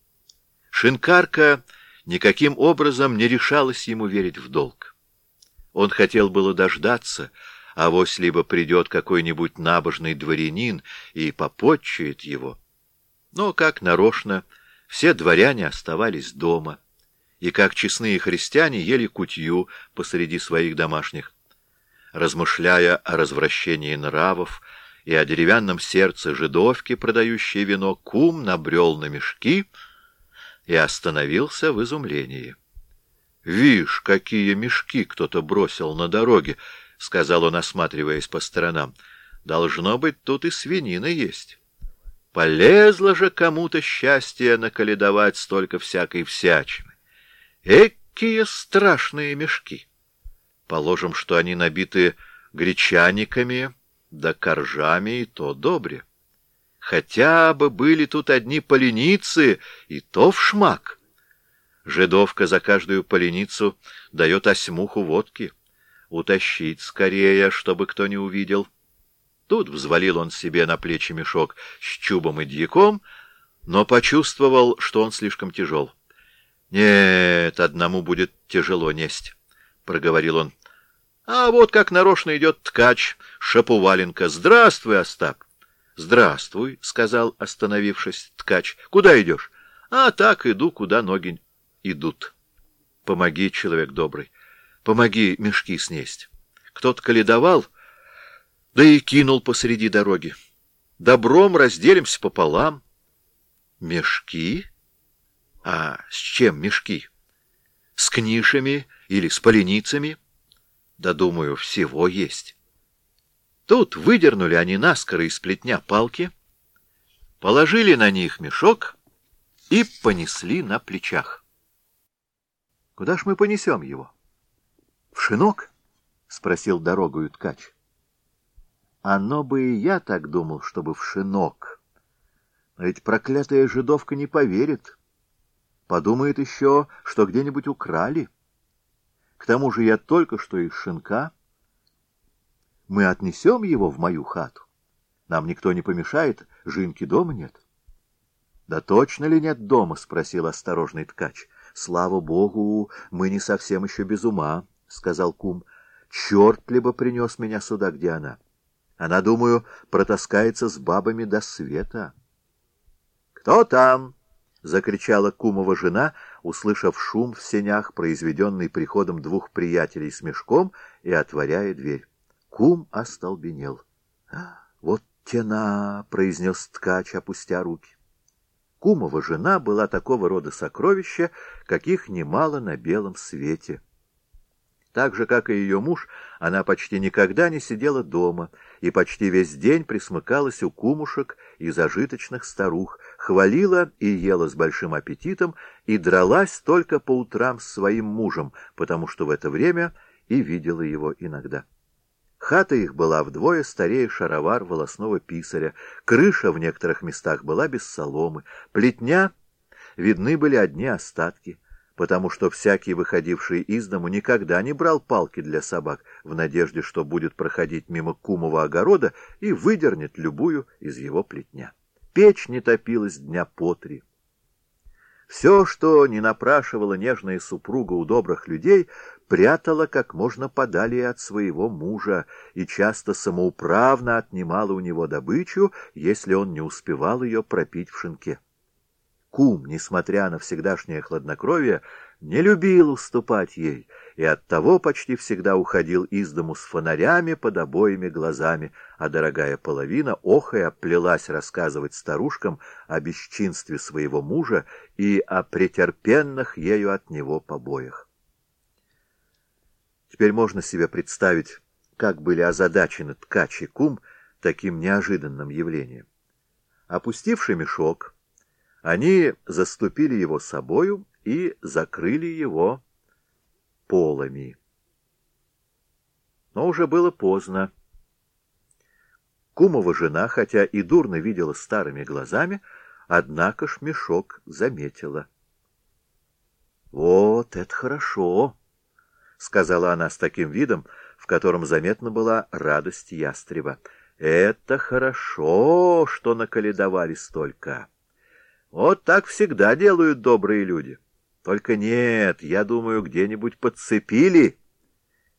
Шинкарка никаким образом не решалась ему верить в долг. Он хотел было дождаться, а вось либо придет какой-нибудь набожный дворянин и попотчует его. Но, как нарочно, все дворяне оставались дома, и, как честные христиане, ели кутью посреди своих домашних. Размышляя о развращении нравов и о деревянном сердце жидовки, продающей вино, кум набрел на мешки и остановился в изумлении. «Вишь, какие мешки кто-то бросил на дороге», — сказал он, осматриваясь по сторонам. «Должно быть, тут и свинина есть. Полезло же кому-то счастье наколедовать столько всякой всячины. Экие страшные мешки! Положим, что они набиты гречаниками да коржами, и то добре. Хотя бы были тут одни поленицы, и то в шмак». Жидовка за каждую поленицу дает осьмуху водки. Утащить скорее, чтобы кто не увидел. Тут взвалил он себе на плечи мешок с чубом и дьяком, но почувствовал, что он слишком тяжел. «Нет, одному будет тяжело несть», — проговорил он. А вот как нарочно идет ткач Шапуваленко. Здравствуй, Остап. Здравствуй, сказал, остановившись, ткач. Куда идешь? А так иду, куда ноги идут. Помоги, человек добрый, помоги мешки снесть. Кто-то каледовал, да и кинул посреди дороги. Добром разделимся пополам. Мешки? А с чем мешки? С книжами или с поленицами? Да, думаю, всего есть. Тут выдернули они наскоро из плетня палки, положили на них мешок и понесли на плечах. Куда ж мы понесем его? В шинок? — спросил дорогою ткач. Оно бы и я так думал, чтобы в шинок. Но ведь проклятая жидовка не поверит. Подумает еще, что где-нибудь украли. К тому же я только что из шинка. Мы отнесем его в мою хату. Нам никто не помешает, жинки дома нет. — Да точно ли нет дома? — спросил осторожный ткач. — Слава богу, мы не совсем еще без ума, — сказал кум. — Черт либо принес меня сюда, где она. — она, думаю, протаскается с бабами до света. — Кто там? — закричала кумова жена, услышав шум в сенях, произведенный приходом двух приятелей с мешком, и отворяя дверь. Кум остолбенел. — Вот тена! — произнес ткач, опустя руки. Кумова жена была такого рода сокровища, каких немало на белом свете. Так же, как и ее муж, она почти никогда не сидела дома и почти весь день присмыкалась у кумушек и зажиточных старух, хвалила и ела с большим аппетитом и дралась только по утрам с своим мужем, потому что в это время и видела его иногда. Хата их была вдвое старее шаровар волосного писаря, крыша в некоторых местах была без соломы, плетня видны были одни остатки — потому что всякий, выходивший из дому, никогда не брал палки для собак в надежде, что будет проходить мимо кумового огорода и выдернет любую из его плетня. Печь не топилась дня по три. Все, что не напрашивала нежная супруга у добрых людей, прятала как можно подалее от своего мужа и часто самоуправно отнимала у него добычу, если он не успевал ее пропить в шинке. Кум, несмотря на всегдашнее хладнокровие, не любил уступать ей, и оттого почти всегда уходил из дому с фонарями под обоими глазами, а дорогая половина, охая, плелась рассказывать старушкам о бесчинстве своего мужа и о претерпенных ею от него побоях. Теперь можно себе представить, как были озадачены ткач и кум таким неожиданным явлением. Опустивший мешок, они заступили его собою и закрыли его полами. Но уже было поздно. Кумова жена, хотя и дурно видела старыми глазами, однако ж мешок заметила. — Вот это хорошо! — сказала она с таким видом, в котором заметна была радость ястреба. — Это хорошо, что наколедовали столько! — вот так всегда делают добрые люди. Только нет, я думаю, где-нибудь подцепили.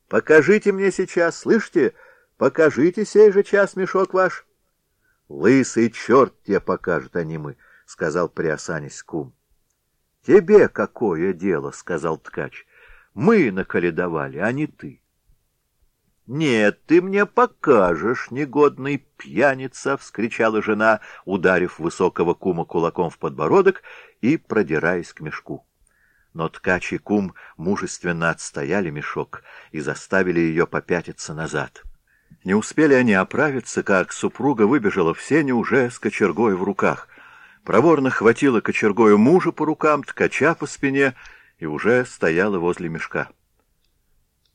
Покажите мне сейчас, слышите? Покажите сей же час мешок ваш. Лысый черт тебе покажет, а не мы, — сказал приосанясь кум. Тебе какое дело, — сказал ткач. Мы наколедовали, а не ты. «Нет, ты мне покажешь, негодный пьяница!» — вскричала жена, ударив высокого кума кулаком в подбородок и продираясь к мешку. Но ткач и кум мужественно отстояли мешок и заставили ее попятиться назад. Не успели они оправиться, как супруга выбежала в сене уже с кочергой в руках. Проворно хватила кочергою мужа по рукам, ткача по спине и уже стояла возле мешка.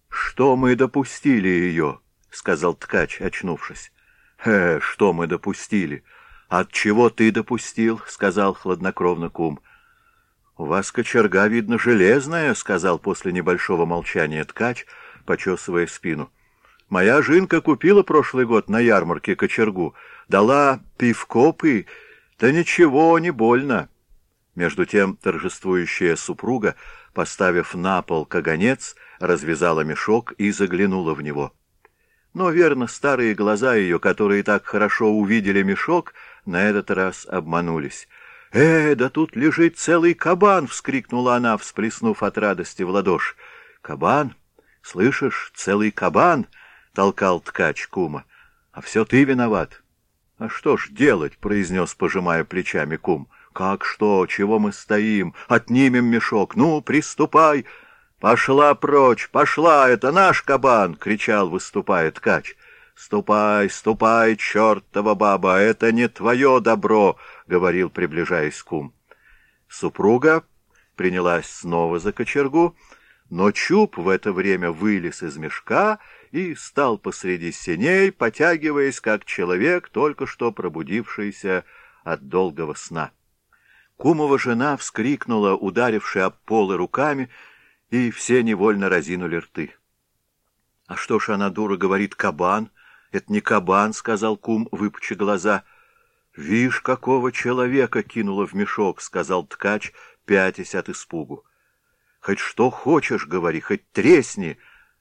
«Что мы допустили ее?» — сказал ткач, очнувшись. «Э, что мы допустили? От чего ты допустил?» — сказал хладнокровно кум. «У вас кочерга, видно, железная», — сказал после небольшого молчания ткач, почесывая спину. «Моя жинка купила прошлый год на ярмарке кочергу, дала пивкопы, да ничего, не больно. Между тем торжествующая супруга, поставив на пол каганец, развязала мешок и заглянула в него. Но, верно, старые глаза ее, которые так хорошо увидели мешок, на этот раз обманулись. «Э, да тут лежит целый кабан!» — вскрикнула она, всплеснув от радости в ладоши. «Кабан? Слышишь, целый кабан!» — толкал ткач кума. «А все ты виноват!» «А что ж делать?» — произнес, пожимая плечами кум. «Как что? Чего мы стоим? Отнимем мешок. Ну, приступай!» «Пошла прочь! Пошла! Это наш кабан!» — кричал, выступая ткач. «Ступай, ступай, чертова баба! Это не твое добро!» — говорил, приближаясь кум. Супруга принялась снова за кочергу, но Чуб в это время вылез из мешка и стал посреди сеней, потягиваясь, как человек, только что пробудившийся от долгого сна. Кумова жена вскрикнула, ударившая об полы руками, и все невольно разинули рты. — А что ж она, дура, говорит, кабан? Это не кабан, — сказал кум, выпучи глаза. — Вишь, какого человека кинула в мешок, — сказал ткач, пятясь от испугу. — Хоть что хочешь, говори, хоть тресни,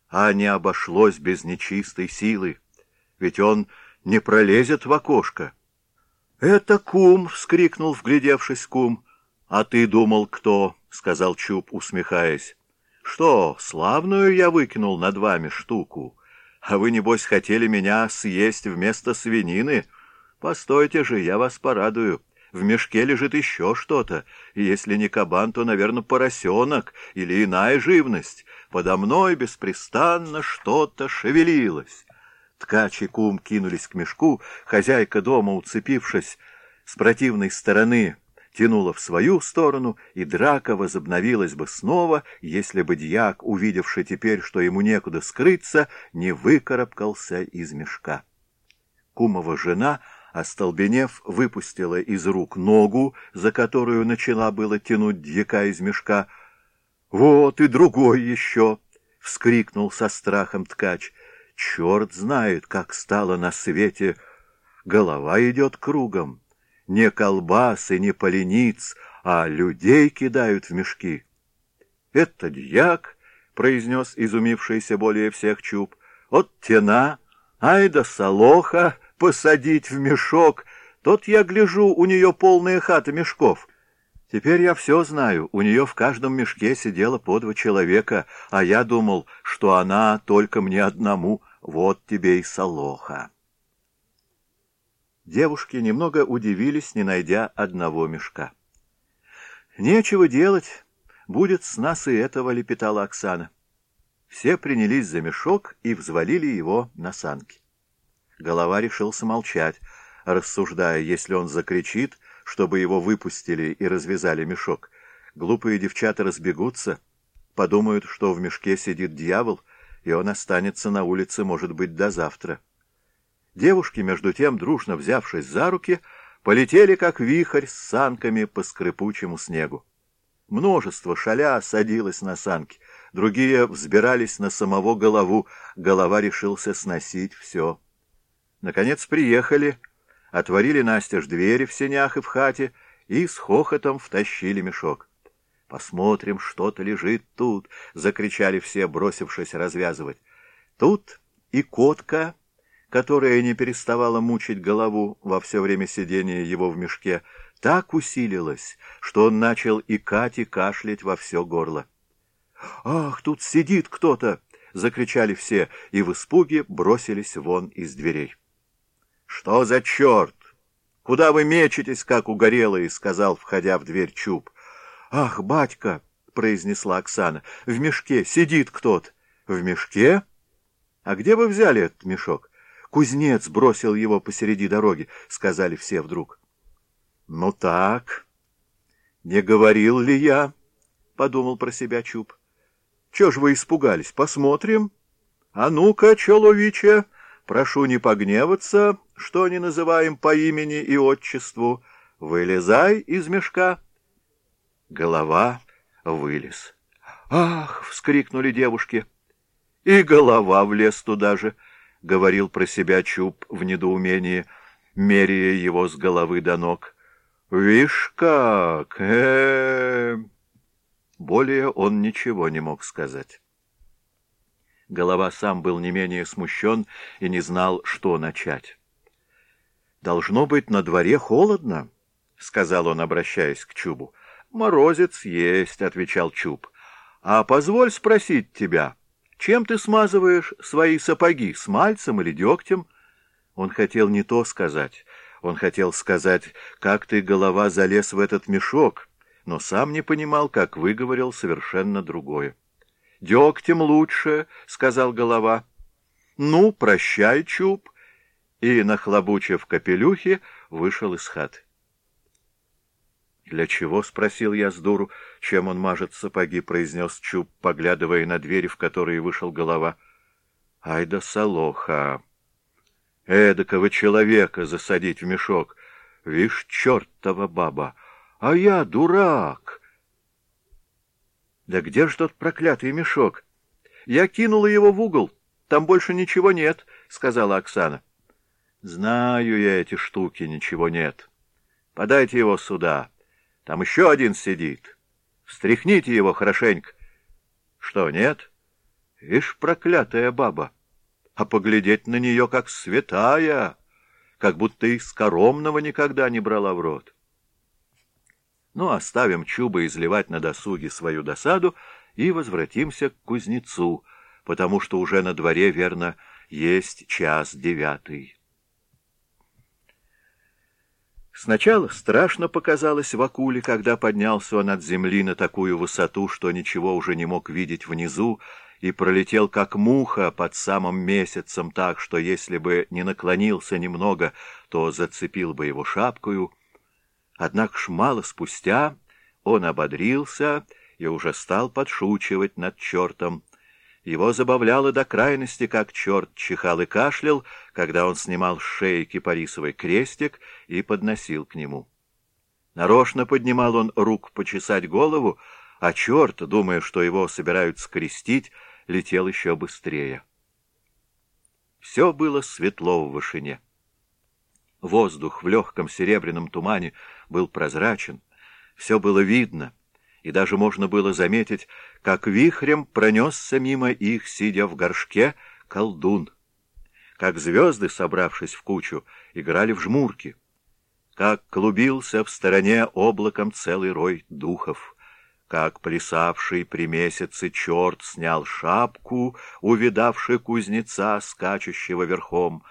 а не обошлось без нечистой силы. Ведь он не пролезет в окошко. —— Это кум! — вскрикнул, вглядевшись кум. — А ты думал, кто? — сказал Чуб, усмехаясь. — Что, славную я выкинул над вами штуку? А вы, небось, хотели меня съесть вместо свинины? Постойте же, я вас порадую. В мешке лежит еще что-то, если не кабан, то, наверное, поросенок или иная живность. Подо мной беспрестанно что-то шевелилось. Ткач и кум кинулись к мешку, хозяйка дома, уцепившись с противной стороны, тянула в свою сторону, и драка возобновилась бы снова, если бы дьяк, увидевший теперь, что ему некуда скрыться, не выкарабкался из мешка. Кумова жена, остолбенев, выпустила из рук ногу, за которую начала было тянуть дьяка из мешка. — Вот и другой еще! — вскрикнул со страхом ткач — Черт знает, как стало на свете. Голова идет кругом. Не колбасы, не полениц, а людей кидают в мешки. — Это дьяк, — произнес изумившийся более всех чуб. — От тена, ай да солоха посадить в мешок. Тот я гляжу, у нее полная хата мешков. Теперь я все знаю, у нее в каждом мешке сидело по два человека, а я думал, что она только мне одному, вот тебе и солоха. Девушки немного удивились, не найдя одного мешка. «Нечего делать, будет с нас и этого», — лепетала Оксана. Все принялись за мешок и взвалили его на санки. Голова решился молчать, рассуждая, если он закричит, чтобы его выпустили и развязали мешок. Глупые девчата разбегутся, подумают, что в мешке сидит дьявол — и он останется на улице, может быть, до завтра. Девушки, между тем, дружно взявшись за руки, полетели, как вихрь, с санками по скрипучему снегу. Множество шаля садилось на санки, другие взбирались на самого голову, голова решился сносить все. Наконец приехали, отворили настежь двери в сенях и в хате и с хохотом втащили мешок. «Посмотрим, что-то лежит тут!» — закричали все, бросившись развязывать. Тут и котка, которая не переставала мучить голову во все время сидения его в мешке, так усилилась, что он начал икать и кашлять во все горло. «Ах, тут сидит кто-то!» — закричали все, и в испуге бросились вон из дверей. «Что за черт? Куда вы мечетесь, как угорелые?» — сказал, входя в дверь Чуб. «Ах, батька!» — произнесла Оксана. «В мешке сидит кто-то». «В мешке? А где вы взяли этот мешок?» «Кузнец бросил его посреди дороги», — сказали все вдруг. «Ну так, не говорил ли я?» — подумал про себя Чуб. «Чего ж вы испугались? Посмотрим. А ну-ка, Чоловиче, прошу не погневаться, что не называем по имени и отчеству. Вылезай из мешка». Голова вылез. «Ах!» — вскрикнули девушки. «И голова влез туда же», — говорил про себя Чуб в недоумении, меряя его с головы до ног. «Вишь как! э, более он ничего не мог сказать. Голова сам был не менее смущен и не знал, что начать. «Должно быть, на дворе холодно», — сказал он, обращаясь к Чубу. «Морозец есть», — отвечал Чуб. «А позволь спросить тебя, чем ты смазываешь свои сапоги, с мальцем или дегтем?» Он хотел не то сказать. Он хотел сказать, как ты, голова, залез в этот мешок, но сам не понимал, как выговорил совершенно другое. «Дегтем лучше», — сказал голова. «Ну, прощай, Чуб», и, нахлобучив капелюхи, вышел из хаты. «Для чего?» — спросил я с дуру. «Чем он мажет сапоги?» — произнес Чуб, поглядывая на двери, в которые вышел голова. «Ай да солоха! Эдакого человека засадить в мешок! Вишь, чертова баба! А я дурак!» «Да где ж тот проклятый мешок?» «Я кинула его в угол. Там больше ничего нет», — сказала Оксана. «Знаю я эти штуки, ничего нет. Подайте его сюда». Там еще один сидит. Встряхните его хорошенько. Что, нет? Ишь, проклятая баба. А поглядеть на нее как святая, как будто и скоромного никогда не брала в рот. Ну, оставим Чуба изливать на досуге свою досаду и возвратимся к кузнецу, потому что уже на дворе, верно, есть час девятый. Сначала страшно показалось Вакуле, когда поднялся он от земли на такую высоту, что ничего уже не мог видеть внизу, и пролетел как муха под самым месяцем так, что если бы не наклонился немного, то зацепил бы его шапкою. Однако ж мало спустя он ободрился и уже стал подшучивать над чертом, его забавляло до крайности, как черт чихал и кашлял, когда он снимал с шеи кипарисовый крестик и подносил к нему. Нарочно поднимал он рук почесать голову, а черт, думая, что его собираются крестить, летел еще быстрее. Все было светло в вышине. Воздух в легком серебряном тумане был прозрачен, все было видно — и даже можно было заметить, как вихрем пронесся мимо их, сидя в горшке, колдун. Как звезды, собравшись в кучу, играли в жмурки. Как клубился в стороне облаком целый рой духов. Как плясавший при месяце черт снял шапку, увидавший кузнеца, скачущего верхом.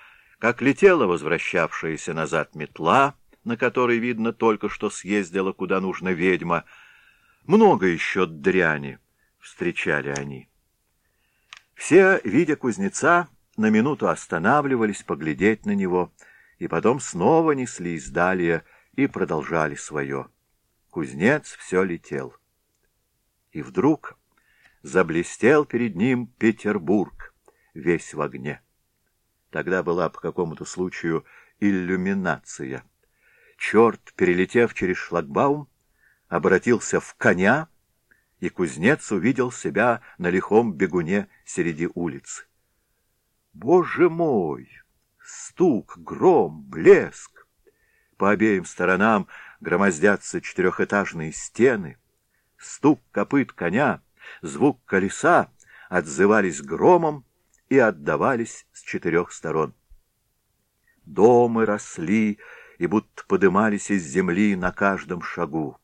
Как летела возвращавшаяся назад метла, на которой, видно, только что съездила куда нужно ведьма — много еще дряни встречали они. Все, видя кузнеца, на минуту останавливались поглядеть на него, и потом снова неслись далее и продолжали свое. Кузнец все летел. И вдруг заблестел перед ним Петербург, весь в огне. Тогда была по какому-то случаю иллюминация. Черт, перелетев через шлагбаум, обратился в коня, и кузнец увидел себя на лихом бегуне среди улицы. Боже мой! Стук, гром, блеск! По обеим сторонам громоздятся четырехэтажные стены. Стук копыт коня, звук колеса отзывались громом и отдавались с четырех сторон. Домы росли и будто подымались из земли на каждом шагу.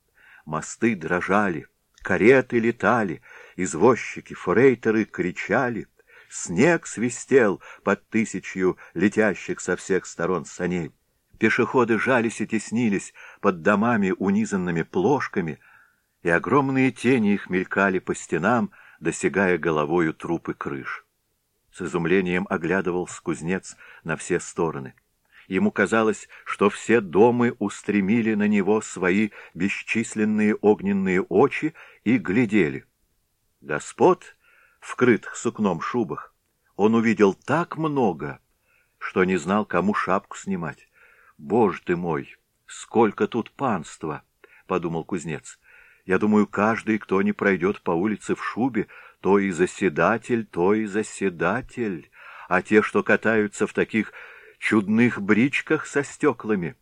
Мосты дрожали, кареты летали, извозчики, форейтеры кричали, снег свистел под тысячью летящих со всех сторон саней. Пешеходы жались и теснились под домами, унизанными плошками, и огромные тени их мелькали по стенам, досягая головою трупы крыш. С изумлением оглядывался кузнец на все стороны. Ему казалось, что все домы устремили на него свои бесчисленные огненные очи и глядели. Господ, вкрытых сукном шубах, он увидел так много, что не знал, кому шапку снимать. «Боже ты мой, сколько тут панства!» — подумал кузнец. «Я думаю, каждый, кто не пройдет по улице в шубе, то и заседатель, то и заседатель, а те, что катаются в таких чудных бричках со стеклами.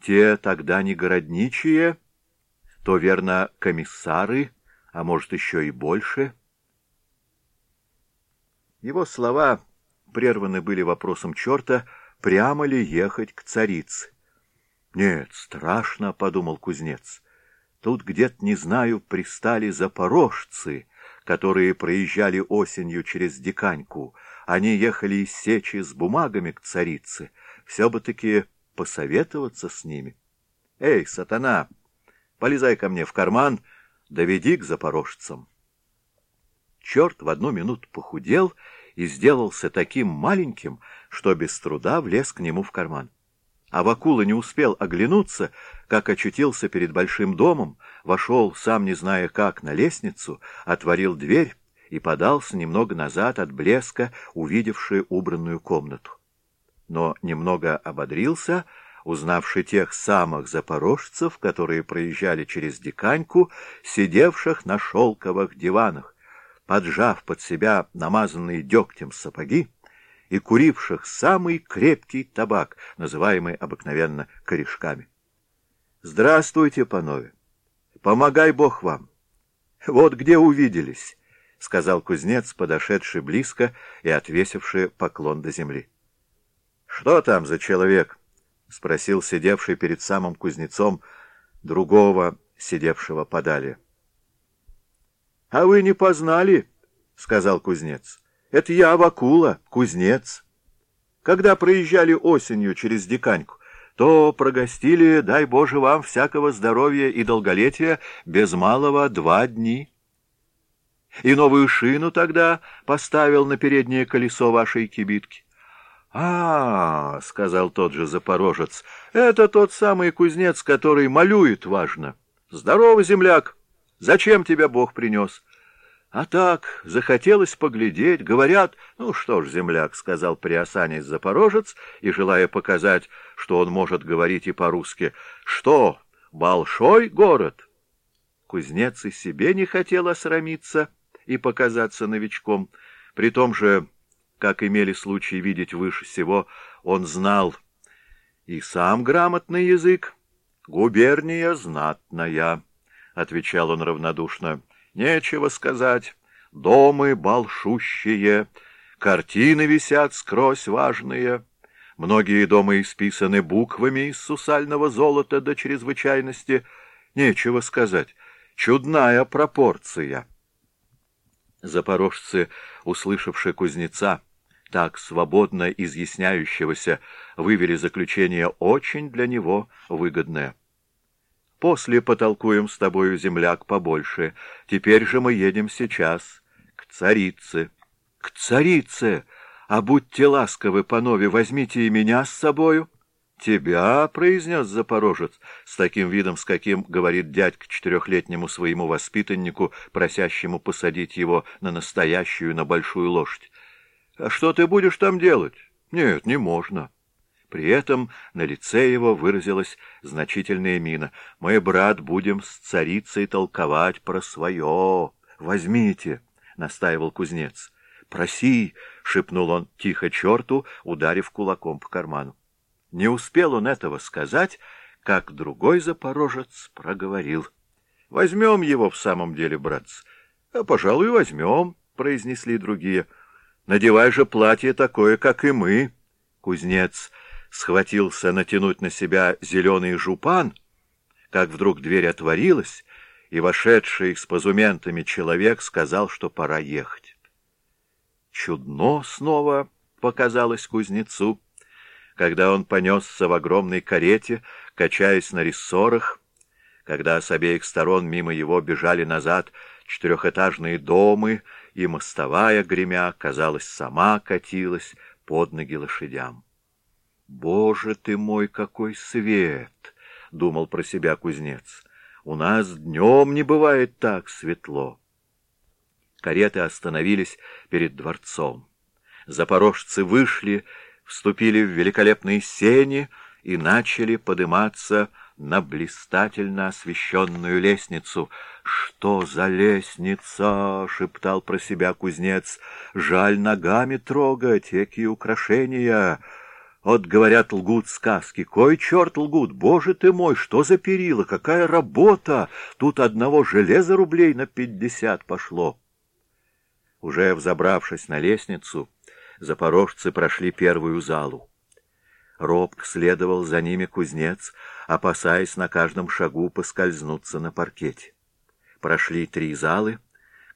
Те тогда не городничие, то, верно, комиссары, а может, еще и больше. Его слова прерваны были вопросом черта, прямо ли ехать к царице. «Нет, страшно», — подумал кузнец. «Тут где-то, не знаю, пристали запорожцы, которые проезжали осенью через Диканьку. Они ехали из сечи с бумагами к царице. Все бы таки посоветоваться с ними. Эй, сатана, полезай ко мне в карман, доведи к запорожцам». Черт в одну минуту похудел и сделался таким маленьким, что без труда влез к нему в карман. А Вакула не успел оглянуться, как очутился перед большим домом, вошел, сам не зная как, на лестницу, отворил дверь и подался немного назад от блеска, увидевший убранную комнату. Но немного ободрился, узнавший тех самых запорожцев, которые проезжали через Диканьку, сидевших на шелковых диванах, поджав под себя намазанные дегтем сапоги, и куривших самый крепкий табак, называемый обыкновенно корешками. «Здравствуйте, панове! Помогай Бог вам! Вот где увиделись!» — сказал кузнец, подошедший близко и отвесивший поклон до земли. «Что там за человек?» — спросил сидевший перед самым кузнецом другого, сидевшего подали. — А вы не познали? — сказал кузнец. Это я, Вакула, кузнец. Когда проезжали осенью через Диканьку, то прогостили, дай Боже вам, всякого здоровья и долголетия без малого два дни. И новую шину тогда поставил на переднее колесо вашей кибитки. — А, — сказал тот же запорожец, — это тот самый кузнец, который малюет важно. — Здорово, земляк! Зачем тебя Бог принес? — а так, захотелось поглядеть, говорят, ну что ж, земляк, — сказал приосанец запорожец, и, желая показать, что он может говорить и по-русски, — что, большой город? Кузнец и себе не хотел осрамиться и показаться новичком, при том же, как имели случай видеть выше всего, он знал и сам грамотный язык, губерния знатная, — отвечал он равнодушно, — Нечего сказать. Домы большущие, картины висят скрозь важные. Многие дома исписаны буквами из сусального золота до чрезвычайности. Нечего сказать. Чудная пропорция. Запорожцы, услышавшие кузнеца, так свободно изъясняющегося, вывели заключение очень для него выгодное. После потолкуем с тобою, земляк, побольше. Теперь же мы едем сейчас к царице. К царице! А будьте ласковы, панове, возьмите и меня с собою. Тебя, — произнес запорожец, с таким видом, с каким говорит дядька четырехлетнему своему воспитаннику, просящему посадить его на настоящую, на большую лошадь. — А что ты будешь там делать? — Нет, не можно. — при этом на лице его выразилась значительная мина. «Мы, брат, будем с царицей толковать про свое. Возьмите!» — настаивал кузнец. «Проси!» — шепнул он тихо черту, ударив кулаком по карману. Не успел он этого сказать, как другой запорожец проговорил. «Возьмем его в самом деле, братц». «А, «Пожалуй, возьмем», — произнесли другие. «Надевай же платье такое, как и мы». Кузнец схватился натянуть на себя зеленый жупан, как вдруг дверь отворилась, и вошедший с позументами человек сказал, что пора ехать. Чудно снова показалось кузнецу, когда он понесся в огромной карете, качаясь на рессорах, когда с обеих сторон мимо его бежали назад четырехэтажные дома, и мостовая, гремя, казалось, сама катилась под ноги лошадям. «Боже ты мой, какой свет!» — думал про себя кузнец. «У нас днем не бывает так светло». Кареты остановились перед дворцом. Запорожцы вышли, вступили в великолепные сени и начали подниматься на блистательно освещенную лестницу. «Что за лестница?» — шептал про себя кузнец. «Жаль ногами трогать, какие украшения!» Вот, говорят, лгут сказки. Кой черт лгут? Боже ты мой, что за перила? Какая работа! Тут одного железа рублей на пятьдесят пошло. Уже взобравшись на лестницу, запорожцы прошли первую залу. Робк следовал за ними кузнец, опасаясь на каждом шагу поскользнуться на паркете. Прошли три залы,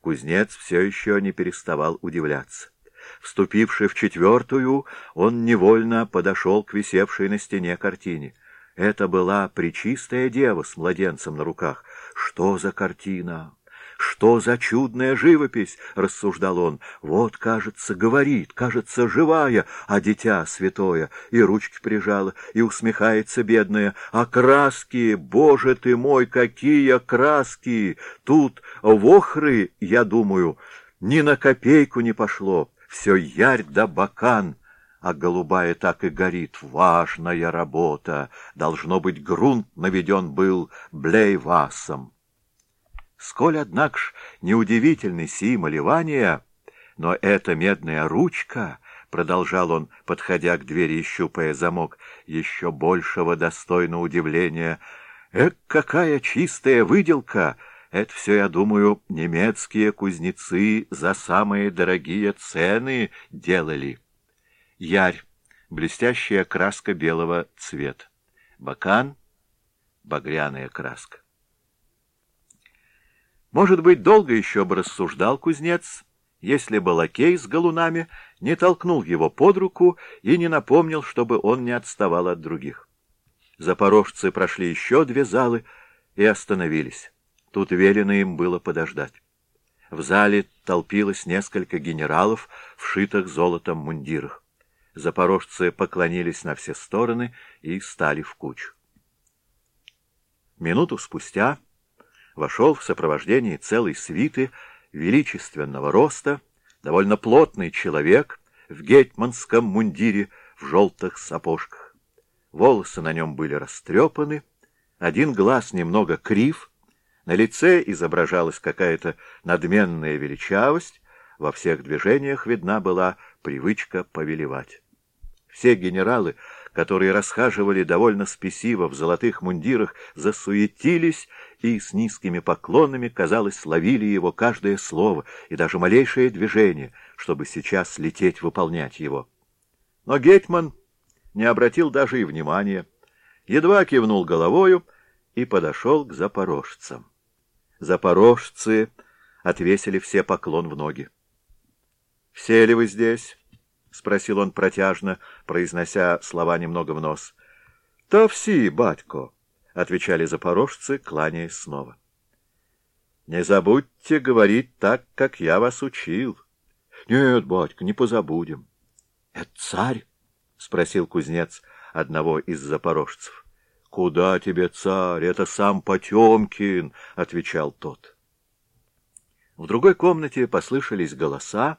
кузнец все еще не переставал удивляться. Вступивший в четвертую, он невольно подошел к висевшей на стене картине. Это была причистая дева с младенцем на руках. Что за картина? Что за чудная живопись, — рассуждал он. Вот, кажется, говорит, кажется, живая, а дитя святое, и ручки прижала, и усмехается бедная. А краски, боже ты мой, какие краски! Тут вохры, я думаю, ни на копейку не пошло все ярь да бакан, а голубая так и горит. Важная работа. Должно быть, грунт наведен был блейвасом. Сколь, однако ж, неудивительны сии малевания, но эта медная ручка, — продолжал он, подходя к двери и щупая замок, — еще большего достойно удивления. Эк, какая чистая выделка! — это все, я думаю, немецкие кузнецы за самые дорогие цены делали. Ярь. Блестящая краска белого цвета. Бакан. Багряная краска. Может быть, долго еще бы рассуждал кузнец, если бы лакей с галунами не толкнул его под руку и не напомнил, чтобы он не отставал от других. Запорожцы прошли еще две залы и остановились. Тут велено им было подождать. В зале толпилось несколько генералов в шитых золотом мундирах. Запорожцы поклонились на все стороны и стали в кучу. Минуту спустя вошел в сопровождении целой свиты величественного роста, довольно плотный человек в гетманском мундире в желтых сапожках. Волосы на нем были растрепаны, один глаз немного крив — на лице изображалась какая-то надменная величавость, во всех движениях видна была привычка повелевать. Все генералы, которые расхаживали довольно спесиво в золотых мундирах, засуетились и с низкими поклонами, казалось, ловили его каждое слово и даже малейшее движение, чтобы сейчас лететь выполнять его. Но Гетман не обратил даже и внимания, едва кивнул головою и подошел к запорожцам. Запорожцы отвесили все поклон в ноги. — Все ли вы здесь? — спросил он протяжно, произнося слова немного в нос. — То все, батько, — отвечали запорожцы, кланяясь снова. — Не забудьте говорить так, как я вас учил. — Нет, батька, не позабудем. — Это царь? — спросил кузнец одного из запорожцев. «Куда тебе, царь? Это сам Потемкин!» — отвечал тот. В другой комнате послышались голоса,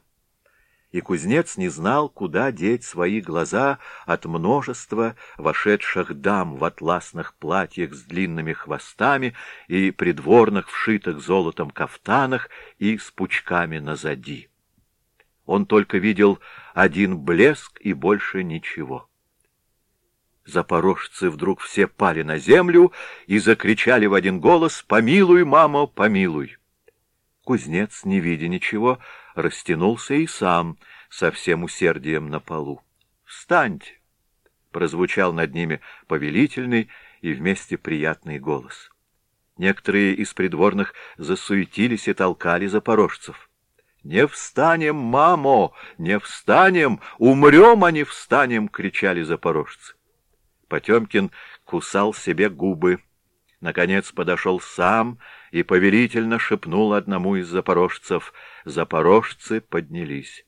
и кузнец не знал, куда деть свои глаза от множества вошедших дам в атласных платьях с длинными хвостами и придворных вшитых золотом кафтанах и с пучками назади. Он только видел один блеск и больше ничего. Запорожцы вдруг все пали на землю и закричали в один голос «Помилуй, мама, помилуй!». Кузнец, не видя ничего, растянулся и сам со всем усердием на полу. «Встаньте!» — прозвучал над ними повелительный и вместе приятный голос. Некоторые из придворных засуетились и толкали запорожцев. «Не встанем, мамо! Не встанем! Умрем, а не встанем!» — кричали запорожцы. Потемкин кусал себе губы. Наконец подошел сам и повелительно шепнул одному из запорожцев. Запорожцы поднялись.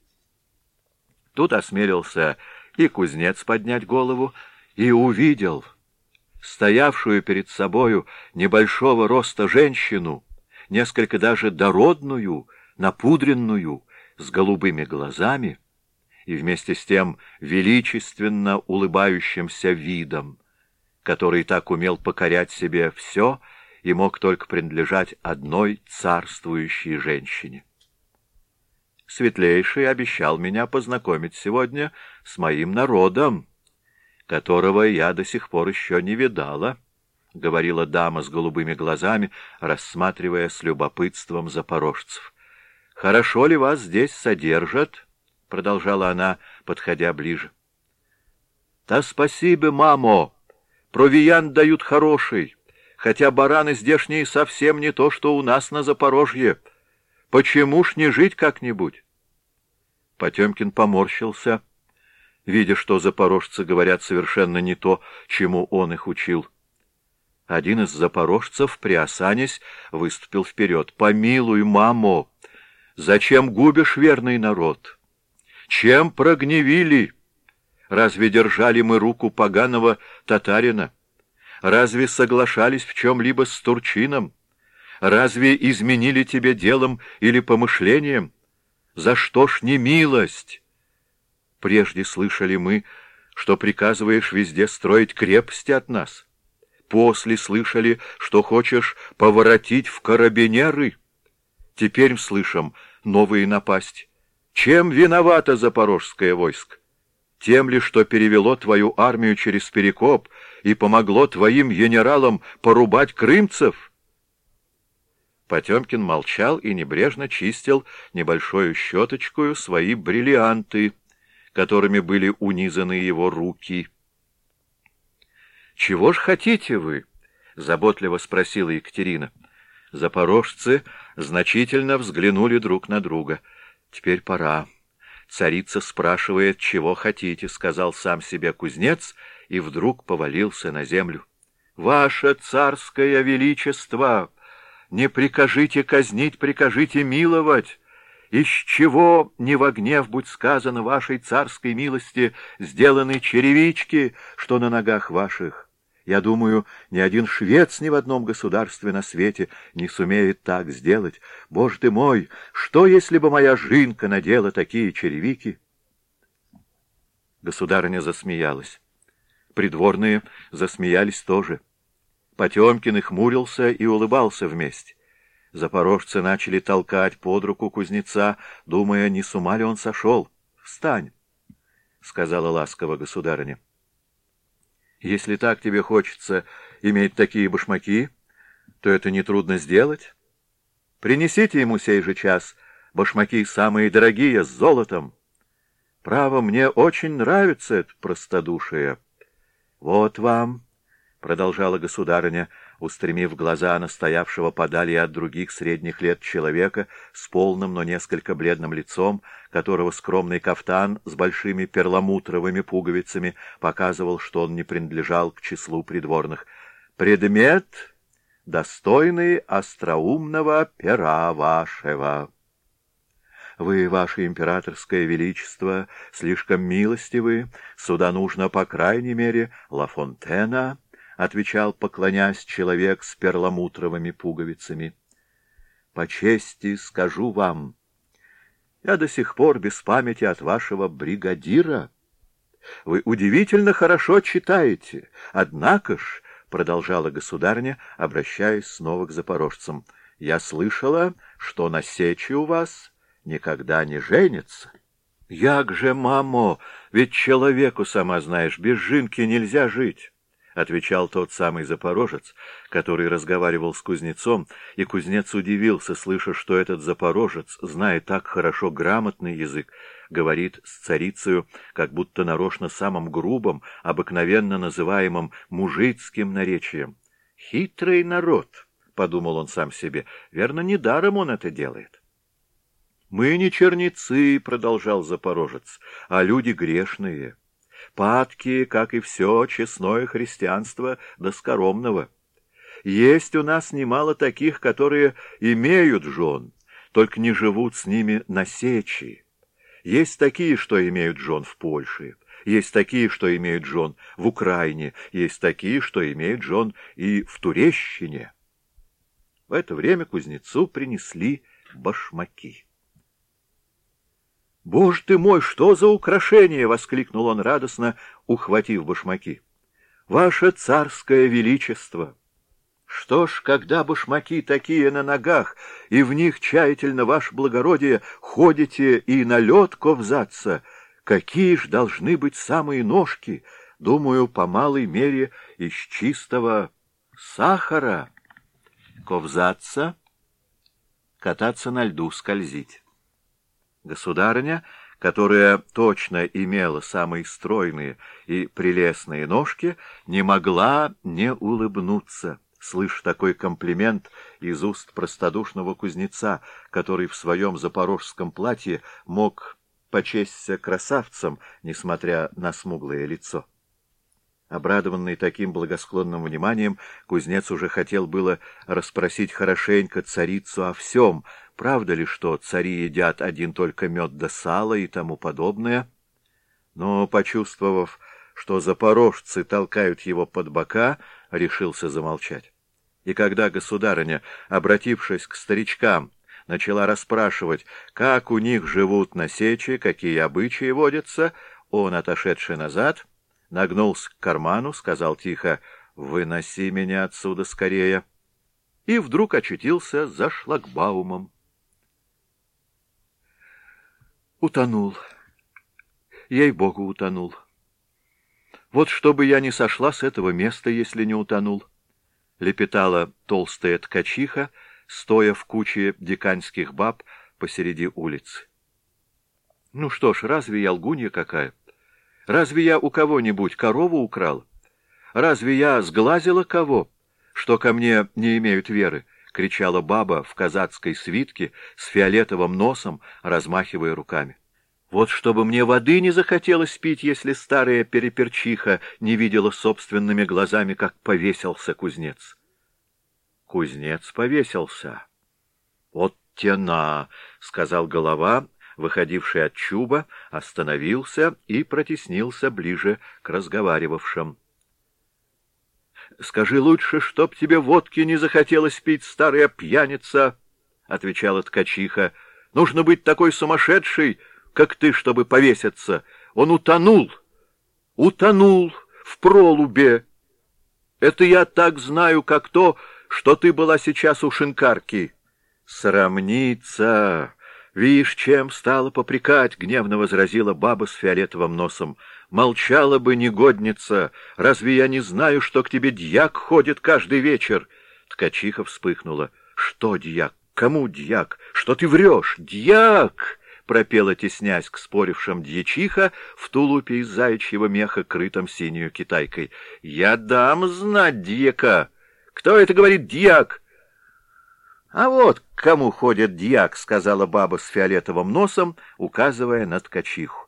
Тут осмелился и кузнец поднять голову, и увидел стоявшую перед собою небольшого роста женщину, несколько даже дородную, напудренную, с голубыми глазами, и вместе с тем величественно улыбающимся видом, который так умел покорять себе все и мог только принадлежать одной царствующей женщине. Светлейший обещал меня познакомить сегодня с моим народом, которого я до сих пор еще не видала, — говорила дама с голубыми глазами, рассматривая с любопытством запорожцев. — Хорошо ли вас здесь содержат? — продолжала она, подходя ближе. — Да спасибо, мамо! Провиант дают хороший, хотя бараны здешние совсем не то, что у нас на Запорожье. Почему ж не жить как-нибудь? Потемкин поморщился, видя, что запорожцы говорят совершенно не то, чему он их учил. Один из запорожцев, приосанясь, выступил вперед. «Помилуй, мамо! Зачем губишь верный народ? Чем прогневили? Разве держали мы руку поганого татарина? Разве соглашались в чем-либо с Турчином? Разве изменили тебе делом или помышлением?» За что ж не милость? Прежде слышали мы, что приказываешь везде строить крепости от нас. После слышали, что хочешь поворотить в карабинеры. Теперь слышим новые напасть. Чем виновато запорожское войско? Тем ли, что перевело твою армию через Перекоп и помогло твоим генералам порубать крымцев? Потемкин молчал и небрежно чистил небольшую щеточкую свои бриллианты, которыми были унизаны его руки. «Чего ж хотите вы?» — заботливо спросила Екатерина. Запорожцы значительно взглянули друг на друга. «Теперь пора». Царица спрашивает, чего хотите, — сказал сам себе кузнец, и вдруг повалился на землю. «Ваше царское величество!» Не прикажите казнить, прикажите миловать. Из чего не во гнев, будь сказано, вашей царской милости сделаны черевички, что на ногах ваших? Я думаю, ни один швец ни в одном государстве на свете не сумеет так сделать. Боже ты мой, что, если бы моя жинка надела такие черевики? Государыня засмеялась. Придворные засмеялись тоже. Потемкин и хмурился и улыбался вместе. Запорожцы начали толкать под руку кузнеца, думая, не с ума ли он сошел. «Встань!» — сказала ласково государыня. «Если так тебе хочется иметь такие башмаки, то это нетрудно сделать. Принесите ему сей же час башмаки самые дорогие, с золотом. Право, мне очень нравится это простодушие. Вот вам...» — продолжала государыня, устремив глаза на стоявшего подали от других средних лет человека с полным, но несколько бледным лицом, которого скромный кафтан с большими перламутровыми пуговицами показывал, что он не принадлежал к числу придворных. «Предмет, достойный остроумного пера вашего». Вы, ваше императорское величество, слишком милостивы, сюда нужно, по крайней мере, Ла Фонтена отвечал, поклонясь человек с перламутровыми пуговицами. По чести скажу вам, я до сих пор без памяти от вашего бригадира. Вы удивительно хорошо читаете, однако ж, — продолжала государня, обращаясь снова к запорожцам, — я слышала, что на сече у вас никогда не женится. Як же, мамо, ведь человеку, сама знаешь, без жинки нельзя жить отвечал тот самый запорожец, который разговаривал с кузнецом, и кузнец удивился, слыша, что этот запорожец, зная так хорошо грамотный язык, говорит с царицею, как будто нарочно самым грубым, обыкновенно называемым мужицким наречием. «Хитрый народ», — подумал он сам себе, — «верно, недаром он это делает». «Мы не черницы», — продолжал запорожец, — «а люди грешные» падки, как и все честное христианство до скоромного. Есть у нас немало таких, которые имеют жен, только не живут с ними на сечи. Есть такие, что имеют жен в Польше, есть такие, что имеют жен в Украине, есть такие, что имеют жен и в Турещине. В это время кузнецу принесли башмаки. «Боже ты мой, что за украшение!» — воскликнул он радостно, ухватив башмаки. «Ваше царское величество!» Что ж, когда башмаки такие на ногах, и в них тщательно, ваше благородие, ходите и на лед ковзаться, какие ж должны быть самые ножки, думаю, по малой мере из чистого сахара. Ковзаться, кататься на льду, скользить. Государыня, которая точно имела самые стройные и прелестные ножки, не могла не улыбнуться, слышь такой комплимент из уст простодушного кузнеца, который в своем запорожском платье мог почесться красавцем, несмотря на смуглое лицо. Обрадованный таким благосклонным вниманием, кузнец уже хотел было расспросить хорошенько царицу о всем, правда ли, что цари едят один только мед да сало и тому подобное. Но, почувствовав, что запорожцы толкают его под бока, решился замолчать. И когда государыня, обратившись к старичкам, начала расспрашивать, как у них живут на сече, какие обычаи водятся, он, отошедший назад, нагнулся к карману, сказал тихо «Выноси меня отсюда скорее!» и вдруг очутился за шлагбаумом. Утонул. Ей-богу, утонул. Вот чтобы я не сошла с этого места, если не утонул, — лепетала толстая ткачиха, стоя в куче диканьских баб посреди улицы. Ну что ж, разве я лгунья какая? Разве я у кого-нибудь корову украл? Разве я сглазила кого, что ко мне не имеют веры? — кричала баба в казацкой свитке с фиолетовым носом, размахивая руками. Вот чтобы мне воды не захотелось пить, если старая переперчиха не видела собственными глазами, как повесился кузнец. Кузнец повесился. — Вот тена, — сказал голова, выходивший от чуба, остановился и протеснился ближе к разговаривавшим. — Скажи лучше, чтоб тебе водки не захотелось пить, старая пьяница, — отвечала ткачиха. — Нужно быть такой сумасшедшей, как ты, чтобы повеситься. Он утонул, утонул в пролубе. Это я так знаю, как то, что ты была сейчас у шинкарки. Срамница! Видишь, чем стала попрекать, — гневно возразила баба с фиолетовым носом. Молчала бы, негодница! Разве я не знаю, что к тебе дьяк ходит каждый вечер? Ткачиха вспыхнула. Что дьяк? Кому дьяк? Что ты врешь? Дьяк! пропела, теснясь к спорившим дьячиха в тулупе из заячьего меха, крытом синюю китайкой. — Я дам знать дьяка! Кто это говорит дьяк? — А вот кому ходит дьяк, — сказала баба с фиолетовым носом, указывая на ткачиху. —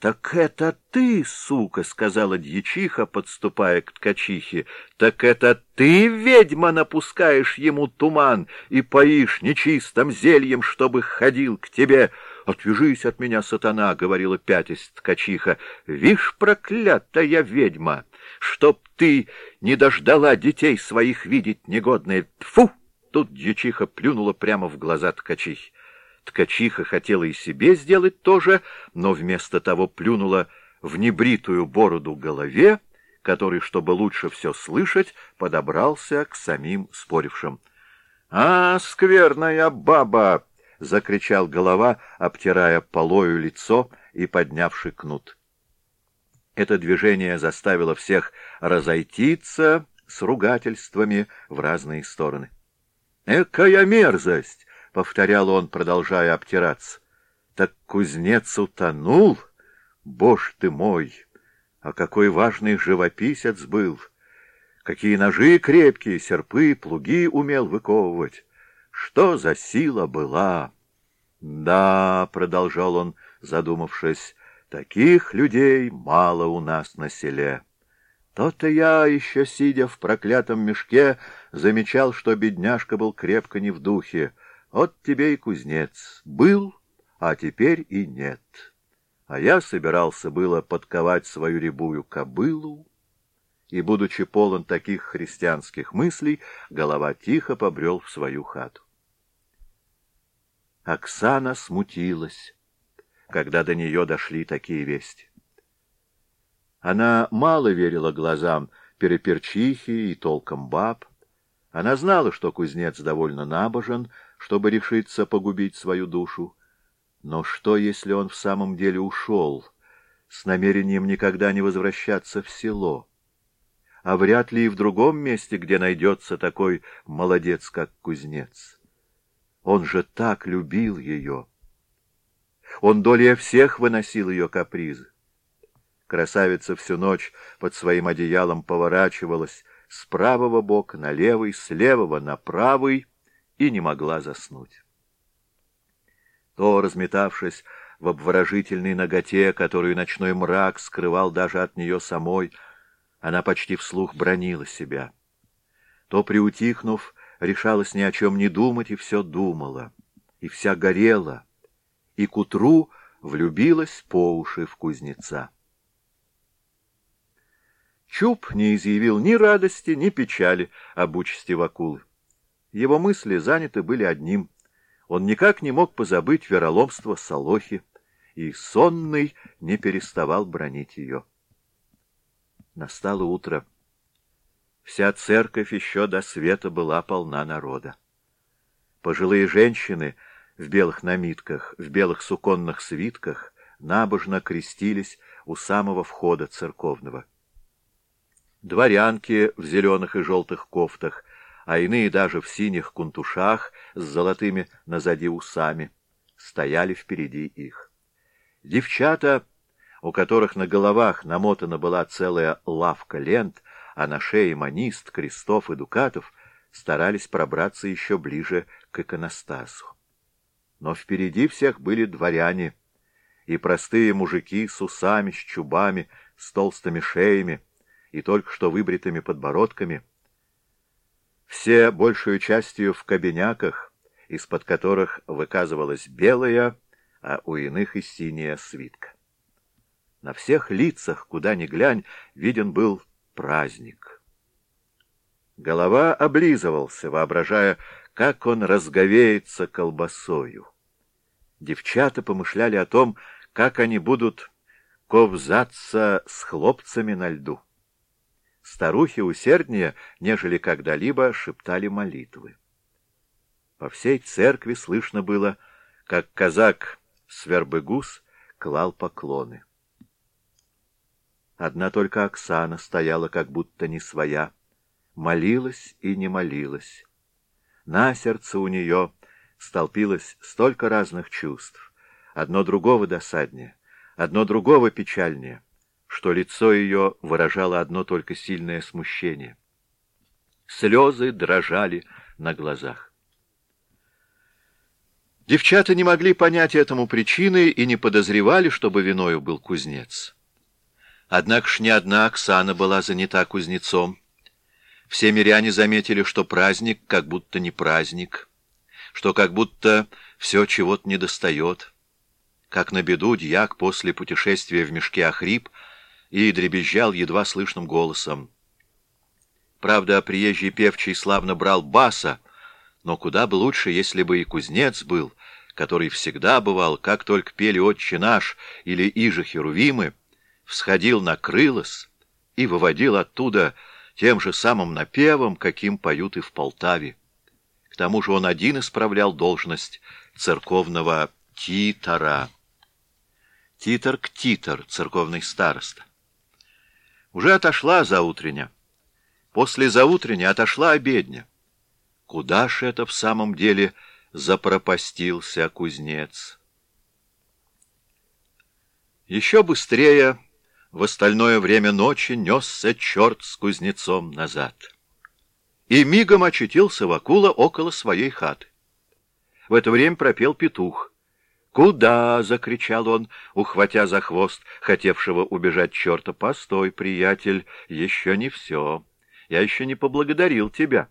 Так это ты, сука, — сказала дьячиха, подступая к ткачихе. — Так это ты, ведьма, напускаешь ему туман и поишь нечистым зельем, чтобы ходил к тебе. — Отвяжись от меня, сатана, — говорила пятясь ткачиха. — Вишь, проклятая ведьма, чтоб ты не дождала детей своих видеть негодные. Фу! Тут дьячиха плюнула прямо в глаза ткачихи. Ткачиха хотела и себе сделать то же, но вместо того плюнула в небритую бороду голове, который, чтобы лучше все слышать, подобрался к самим спорившим. — А, скверная баба! — закричал голова, обтирая полою лицо и поднявший кнут. Это движение заставило всех разойтиться с ругательствами в разные стороны. «Экая мерзость!» — повторял он, продолжая обтираться. «Так кузнец утонул? Боже ты мой! А какой важный живописец был! Какие ножи крепкие, серпы, плуги умел выковывать! Что за сила была!» «Да», — продолжал он, задумавшись, — «таких людей мало у нас на селе». То-то я, еще сидя в проклятом мешке, замечал, что бедняжка был крепко не в духе. Вот тебе и кузнец. Был, а теперь и нет. А я собирался было подковать свою рябую кобылу, и, будучи полон таких христианских мыслей, голова тихо побрел в свою хату. Оксана смутилась, когда до нее дошли такие вести. Она мало верила глазам переперчихи и толком баб. Она знала, что кузнец довольно набожен, чтобы решиться погубить свою душу. Но что, если он в самом деле ушел? с намерением никогда не возвращаться в село, а вряд ли и в другом месте, где найдется такой молодец, как кузнец. Он же так любил ее. Он долей всех выносил ее капризы. Красавица всю ночь под своим одеялом поворачивалась с правого бока на левый, с левого на правый и не могла заснуть. То, разметавшись в обворожительной ноготе, которую ночной мрак скрывал даже от нее самой, она почти вслух бронила себя. То, приутихнув, решалась ни о чем не думать и все думала, и вся горела, и к утру влюбилась по уши в кузнеца. Чуб не изъявил ни радости, ни печали об участи Вакулы. Его мысли заняты были одним. Он никак не мог позабыть вероломство Солохи, и сонный не переставал бронить ее. Настало утро. Вся церковь еще до света была полна народа. Пожилые женщины в белых намитках, в белых суконных свитках набожно крестились у самого входа церковного. Дворянки в зеленых и желтых кофтах, а иные даже в синих кунтушах с золотыми назади усами, стояли впереди их. Девчата у которых на головах намотана была целая лавка лент, а на шее манист, крестов и дукатов, старались пробраться еще ближе к иконостасу. Но впереди всех были дворяне и простые мужики с усами, с чубами, с толстыми шеями и только что выбритыми подбородками. Все большую частью в кабиняках, из-под которых выказывалась белая, а у иных и синяя свитка. На всех лицах, куда ни глянь, виден был праздник. Голова облизывался, воображая, как он разговеется колбасою. Девчата помышляли о том, как они будут ковзаться с хлопцами на льду. Старухи усерднее, нежели когда-либо, шептали молитвы. По всей церкви слышно было, как казак Свербыгус клал поклоны. Одна только Оксана стояла как будто не своя, молилась и не молилась. На сердце у нее столпилось столько разных чувств, одно другого досаднее, одно другого печальнее, что лицо ее выражало одно только сильное смущение. Слезы дрожали на глазах. Девчата не могли понять этому причины и не подозревали, чтобы виною был кузнец. Однако ж не одна Оксана была занята кузнецом. Все миряне заметили, что праздник как будто не праздник, что как будто все чего-то недостает. Как на беду дьяк после путешествия в мешке охрип и дребезжал едва слышным голосом. Правда, приезжий певчий славно брал баса, но куда бы лучше, если бы и кузнец был, который всегда бывал, как только пели «Отче наш» или «Иже Херувимы», всходил на крылос и выводил оттуда тем же самым напевом, каким поют и в Полтаве. К тому же он один исправлял должность церковного титора. Титор-ктитор, церковный староста. Уже отошла заутрення. После заутрення отошла обедня. Куда ж это в самом деле запропастился кузнец? Еще быстрее в остальное время ночи несся черт с кузнецом назад. И мигом очутился Вакула около своей хаты. В это время пропел петух. «Куда?» — закричал он, ухватя за хвост хотевшего убежать черта. «Постой, приятель, еще не все. Я еще не поблагодарил тебя».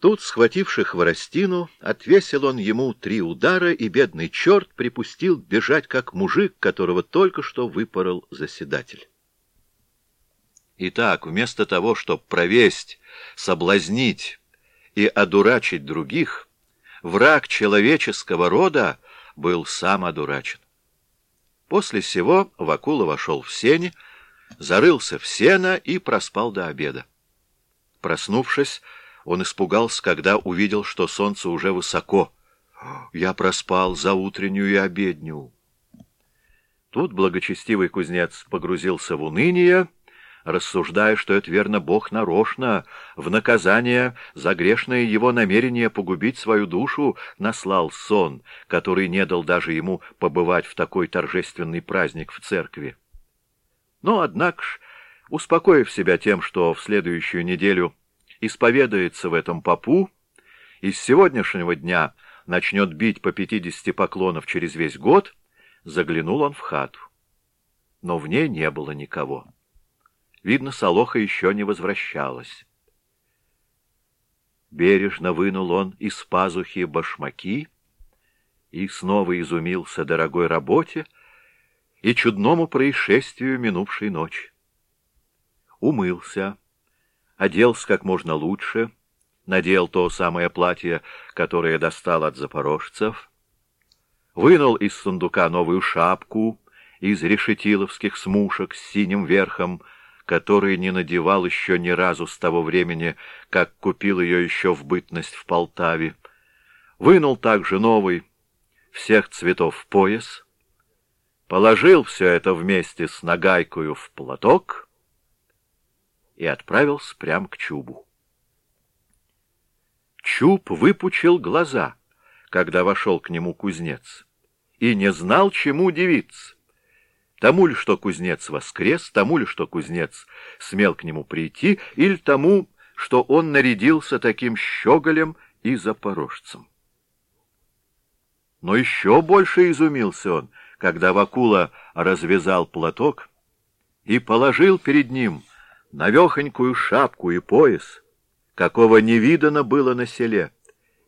Тут, схвативший хворостину, отвесил он ему три удара, и бедный черт припустил бежать, как мужик, которого только что выпорол заседатель. Итак, вместо того, чтобы провесть, соблазнить и одурачить других, враг человеческого рода был сам одурачен. После сего Вакула вошел в сени, зарылся в сено и проспал до обеда. Проснувшись, он испугался, когда увидел, что солнце уже высоко. Я проспал за утреннюю и обедню. Тут благочестивый кузнец погрузился в уныние, рассуждая, что это верно Бог нарочно, в наказание за грешное его намерение погубить свою душу, наслал сон, который не дал даже ему побывать в такой торжественный праздник в церкви. Но, однако ж, успокоив себя тем, что в следующую неделю исповедается в этом попу, и с сегодняшнего дня начнет бить по пятидесяти поклонов через весь год, заглянул он в хату. Но в ней не было никого. Видно, Солоха еще не возвращалась. Бережно вынул он из пазухи башмаки и снова изумился дорогой работе и чудному происшествию минувшей ночи. Умылся, оделся как можно лучше, надел то самое платье, которое достал от запорожцев, вынул из сундука новую шапку из решетиловских смушек с синим верхом, который не надевал еще ни разу с того времени, как купил ее еще в бытность в Полтаве. Вынул также новый, всех цветов пояс, положил все это вместе с нагайкою в платок и отправился прямо к Чубу. Чуб выпучил глаза, когда вошел к нему кузнец, и не знал, чему удивиться. Тому ли, что кузнец воскрес, тому ли, что кузнец смел к нему прийти, или тому, что он нарядился таким щеголем и запорожцем. Но еще больше изумился он, когда Вакула развязал платок и положил перед ним навехонькую шапку и пояс, какого не видано было на селе,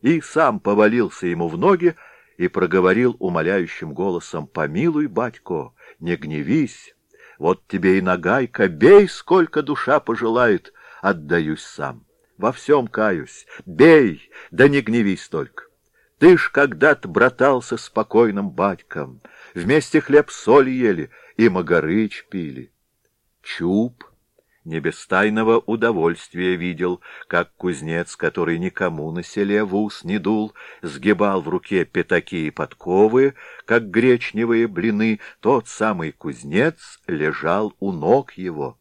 и сам повалился ему в ноги и проговорил умоляющим голосом «Помилуй, батько, не гневись, вот тебе и нагайка, бей, сколько душа пожелает, отдаюсь сам. Во всем каюсь, бей, да не гневись только. Ты ж когда-то братался с покойным батьком, вместе хлеб-соль ели и магарыч пили. Чуб не без тайного удовольствия видел, как кузнец, который никому на селе в ус не дул, сгибал в руке пятаки и подковы, как гречневые блины, тот самый кузнец лежал у ног его.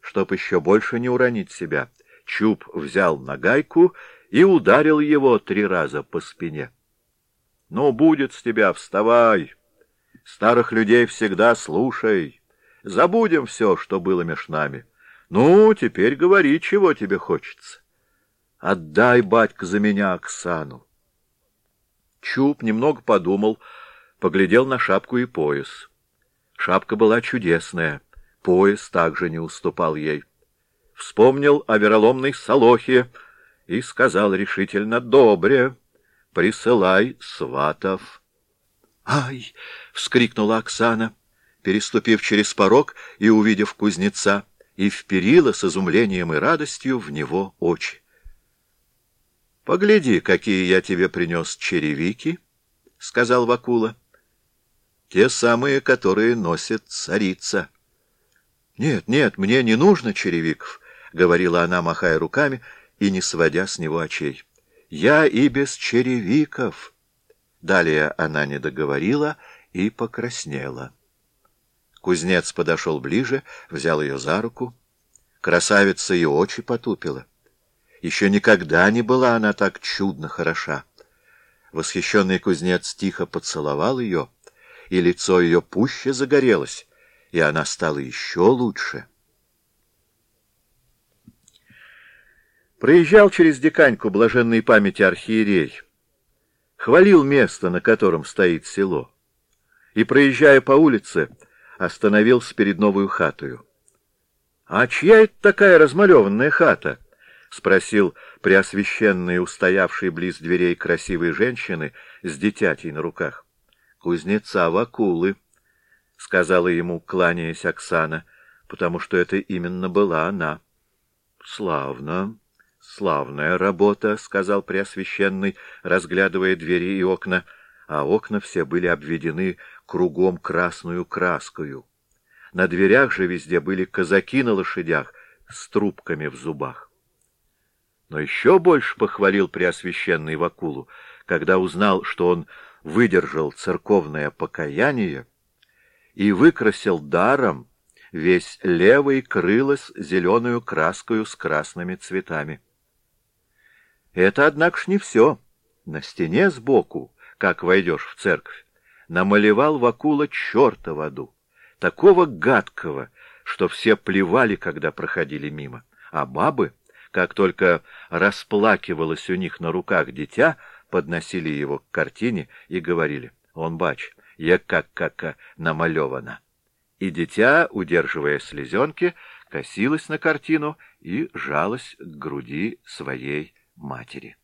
Чтоб еще больше не уронить себя, Чуб взял нагайку и ударил его три раза по спине. — Ну, будет с тебя, вставай! Старых людей всегда слушай! Забудем все, что было меж нами. Ну, теперь говори, чего тебе хочется. Отдай, батька, за меня Оксану. Чуб немного подумал, поглядел на шапку и пояс. Шапка была чудесная, пояс также не уступал ей. Вспомнил о вероломной Солохе и сказал решительно «Добре, присылай сватов». «Ай!» — вскрикнула Оксана переступив через порог и увидев кузнеца, и вперила с изумлением и радостью в него очи. — Погляди, какие я тебе принес черевики, — сказал Вакула. — Те самые, которые носит царица. — Нет, нет, мне не нужно черевиков, — говорила она, махая руками и не сводя с него очей. — Я и без черевиков. Далее она не договорила и покраснела. Кузнец подошел ближе, взял ее за руку. Красавица и очи потупила. Еще никогда не была она так чудно хороша. Восхищенный кузнец тихо поцеловал ее, и лицо ее пуще загорелось, и она стала еще лучше. Проезжал через диканьку блаженной памяти архиерей, хвалил место, на котором стоит село, и, проезжая по улице, остановился перед новую хатою. — А чья это такая размалеванная хата? — спросил преосвященный, устоявший близ дверей красивой женщины с дитятей на руках. — Кузнеца Вакулы, — сказала ему, кланяясь Оксана, потому что это именно была она. — Славно, славная работа, — сказал преосвященный, разглядывая двери и окна, а окна все были обведены кругом красную краскою. На дверях же везде были казаки на лошадях с трубками в зубах. Но еще больше похвалил Преосвященный Вакулу, когда узнал, что он выдержал церковное покаяние и выкрасил даром весь левый крылос зеленую краскою с красными цветами. Это, однако ж, не все. На стене сбоку, как войдешь в церковь, намалевал Вакула черта в аду, такого гадкого, что все плевали, когда проходили мимо, а бабы, как только расплакивалось у них на руках дитя, подносили его к картине и говорили, «Он, бач, я как-как намалевана». И дитя, удерживая слезенки, косилось на картину и жалось к груди своей матери.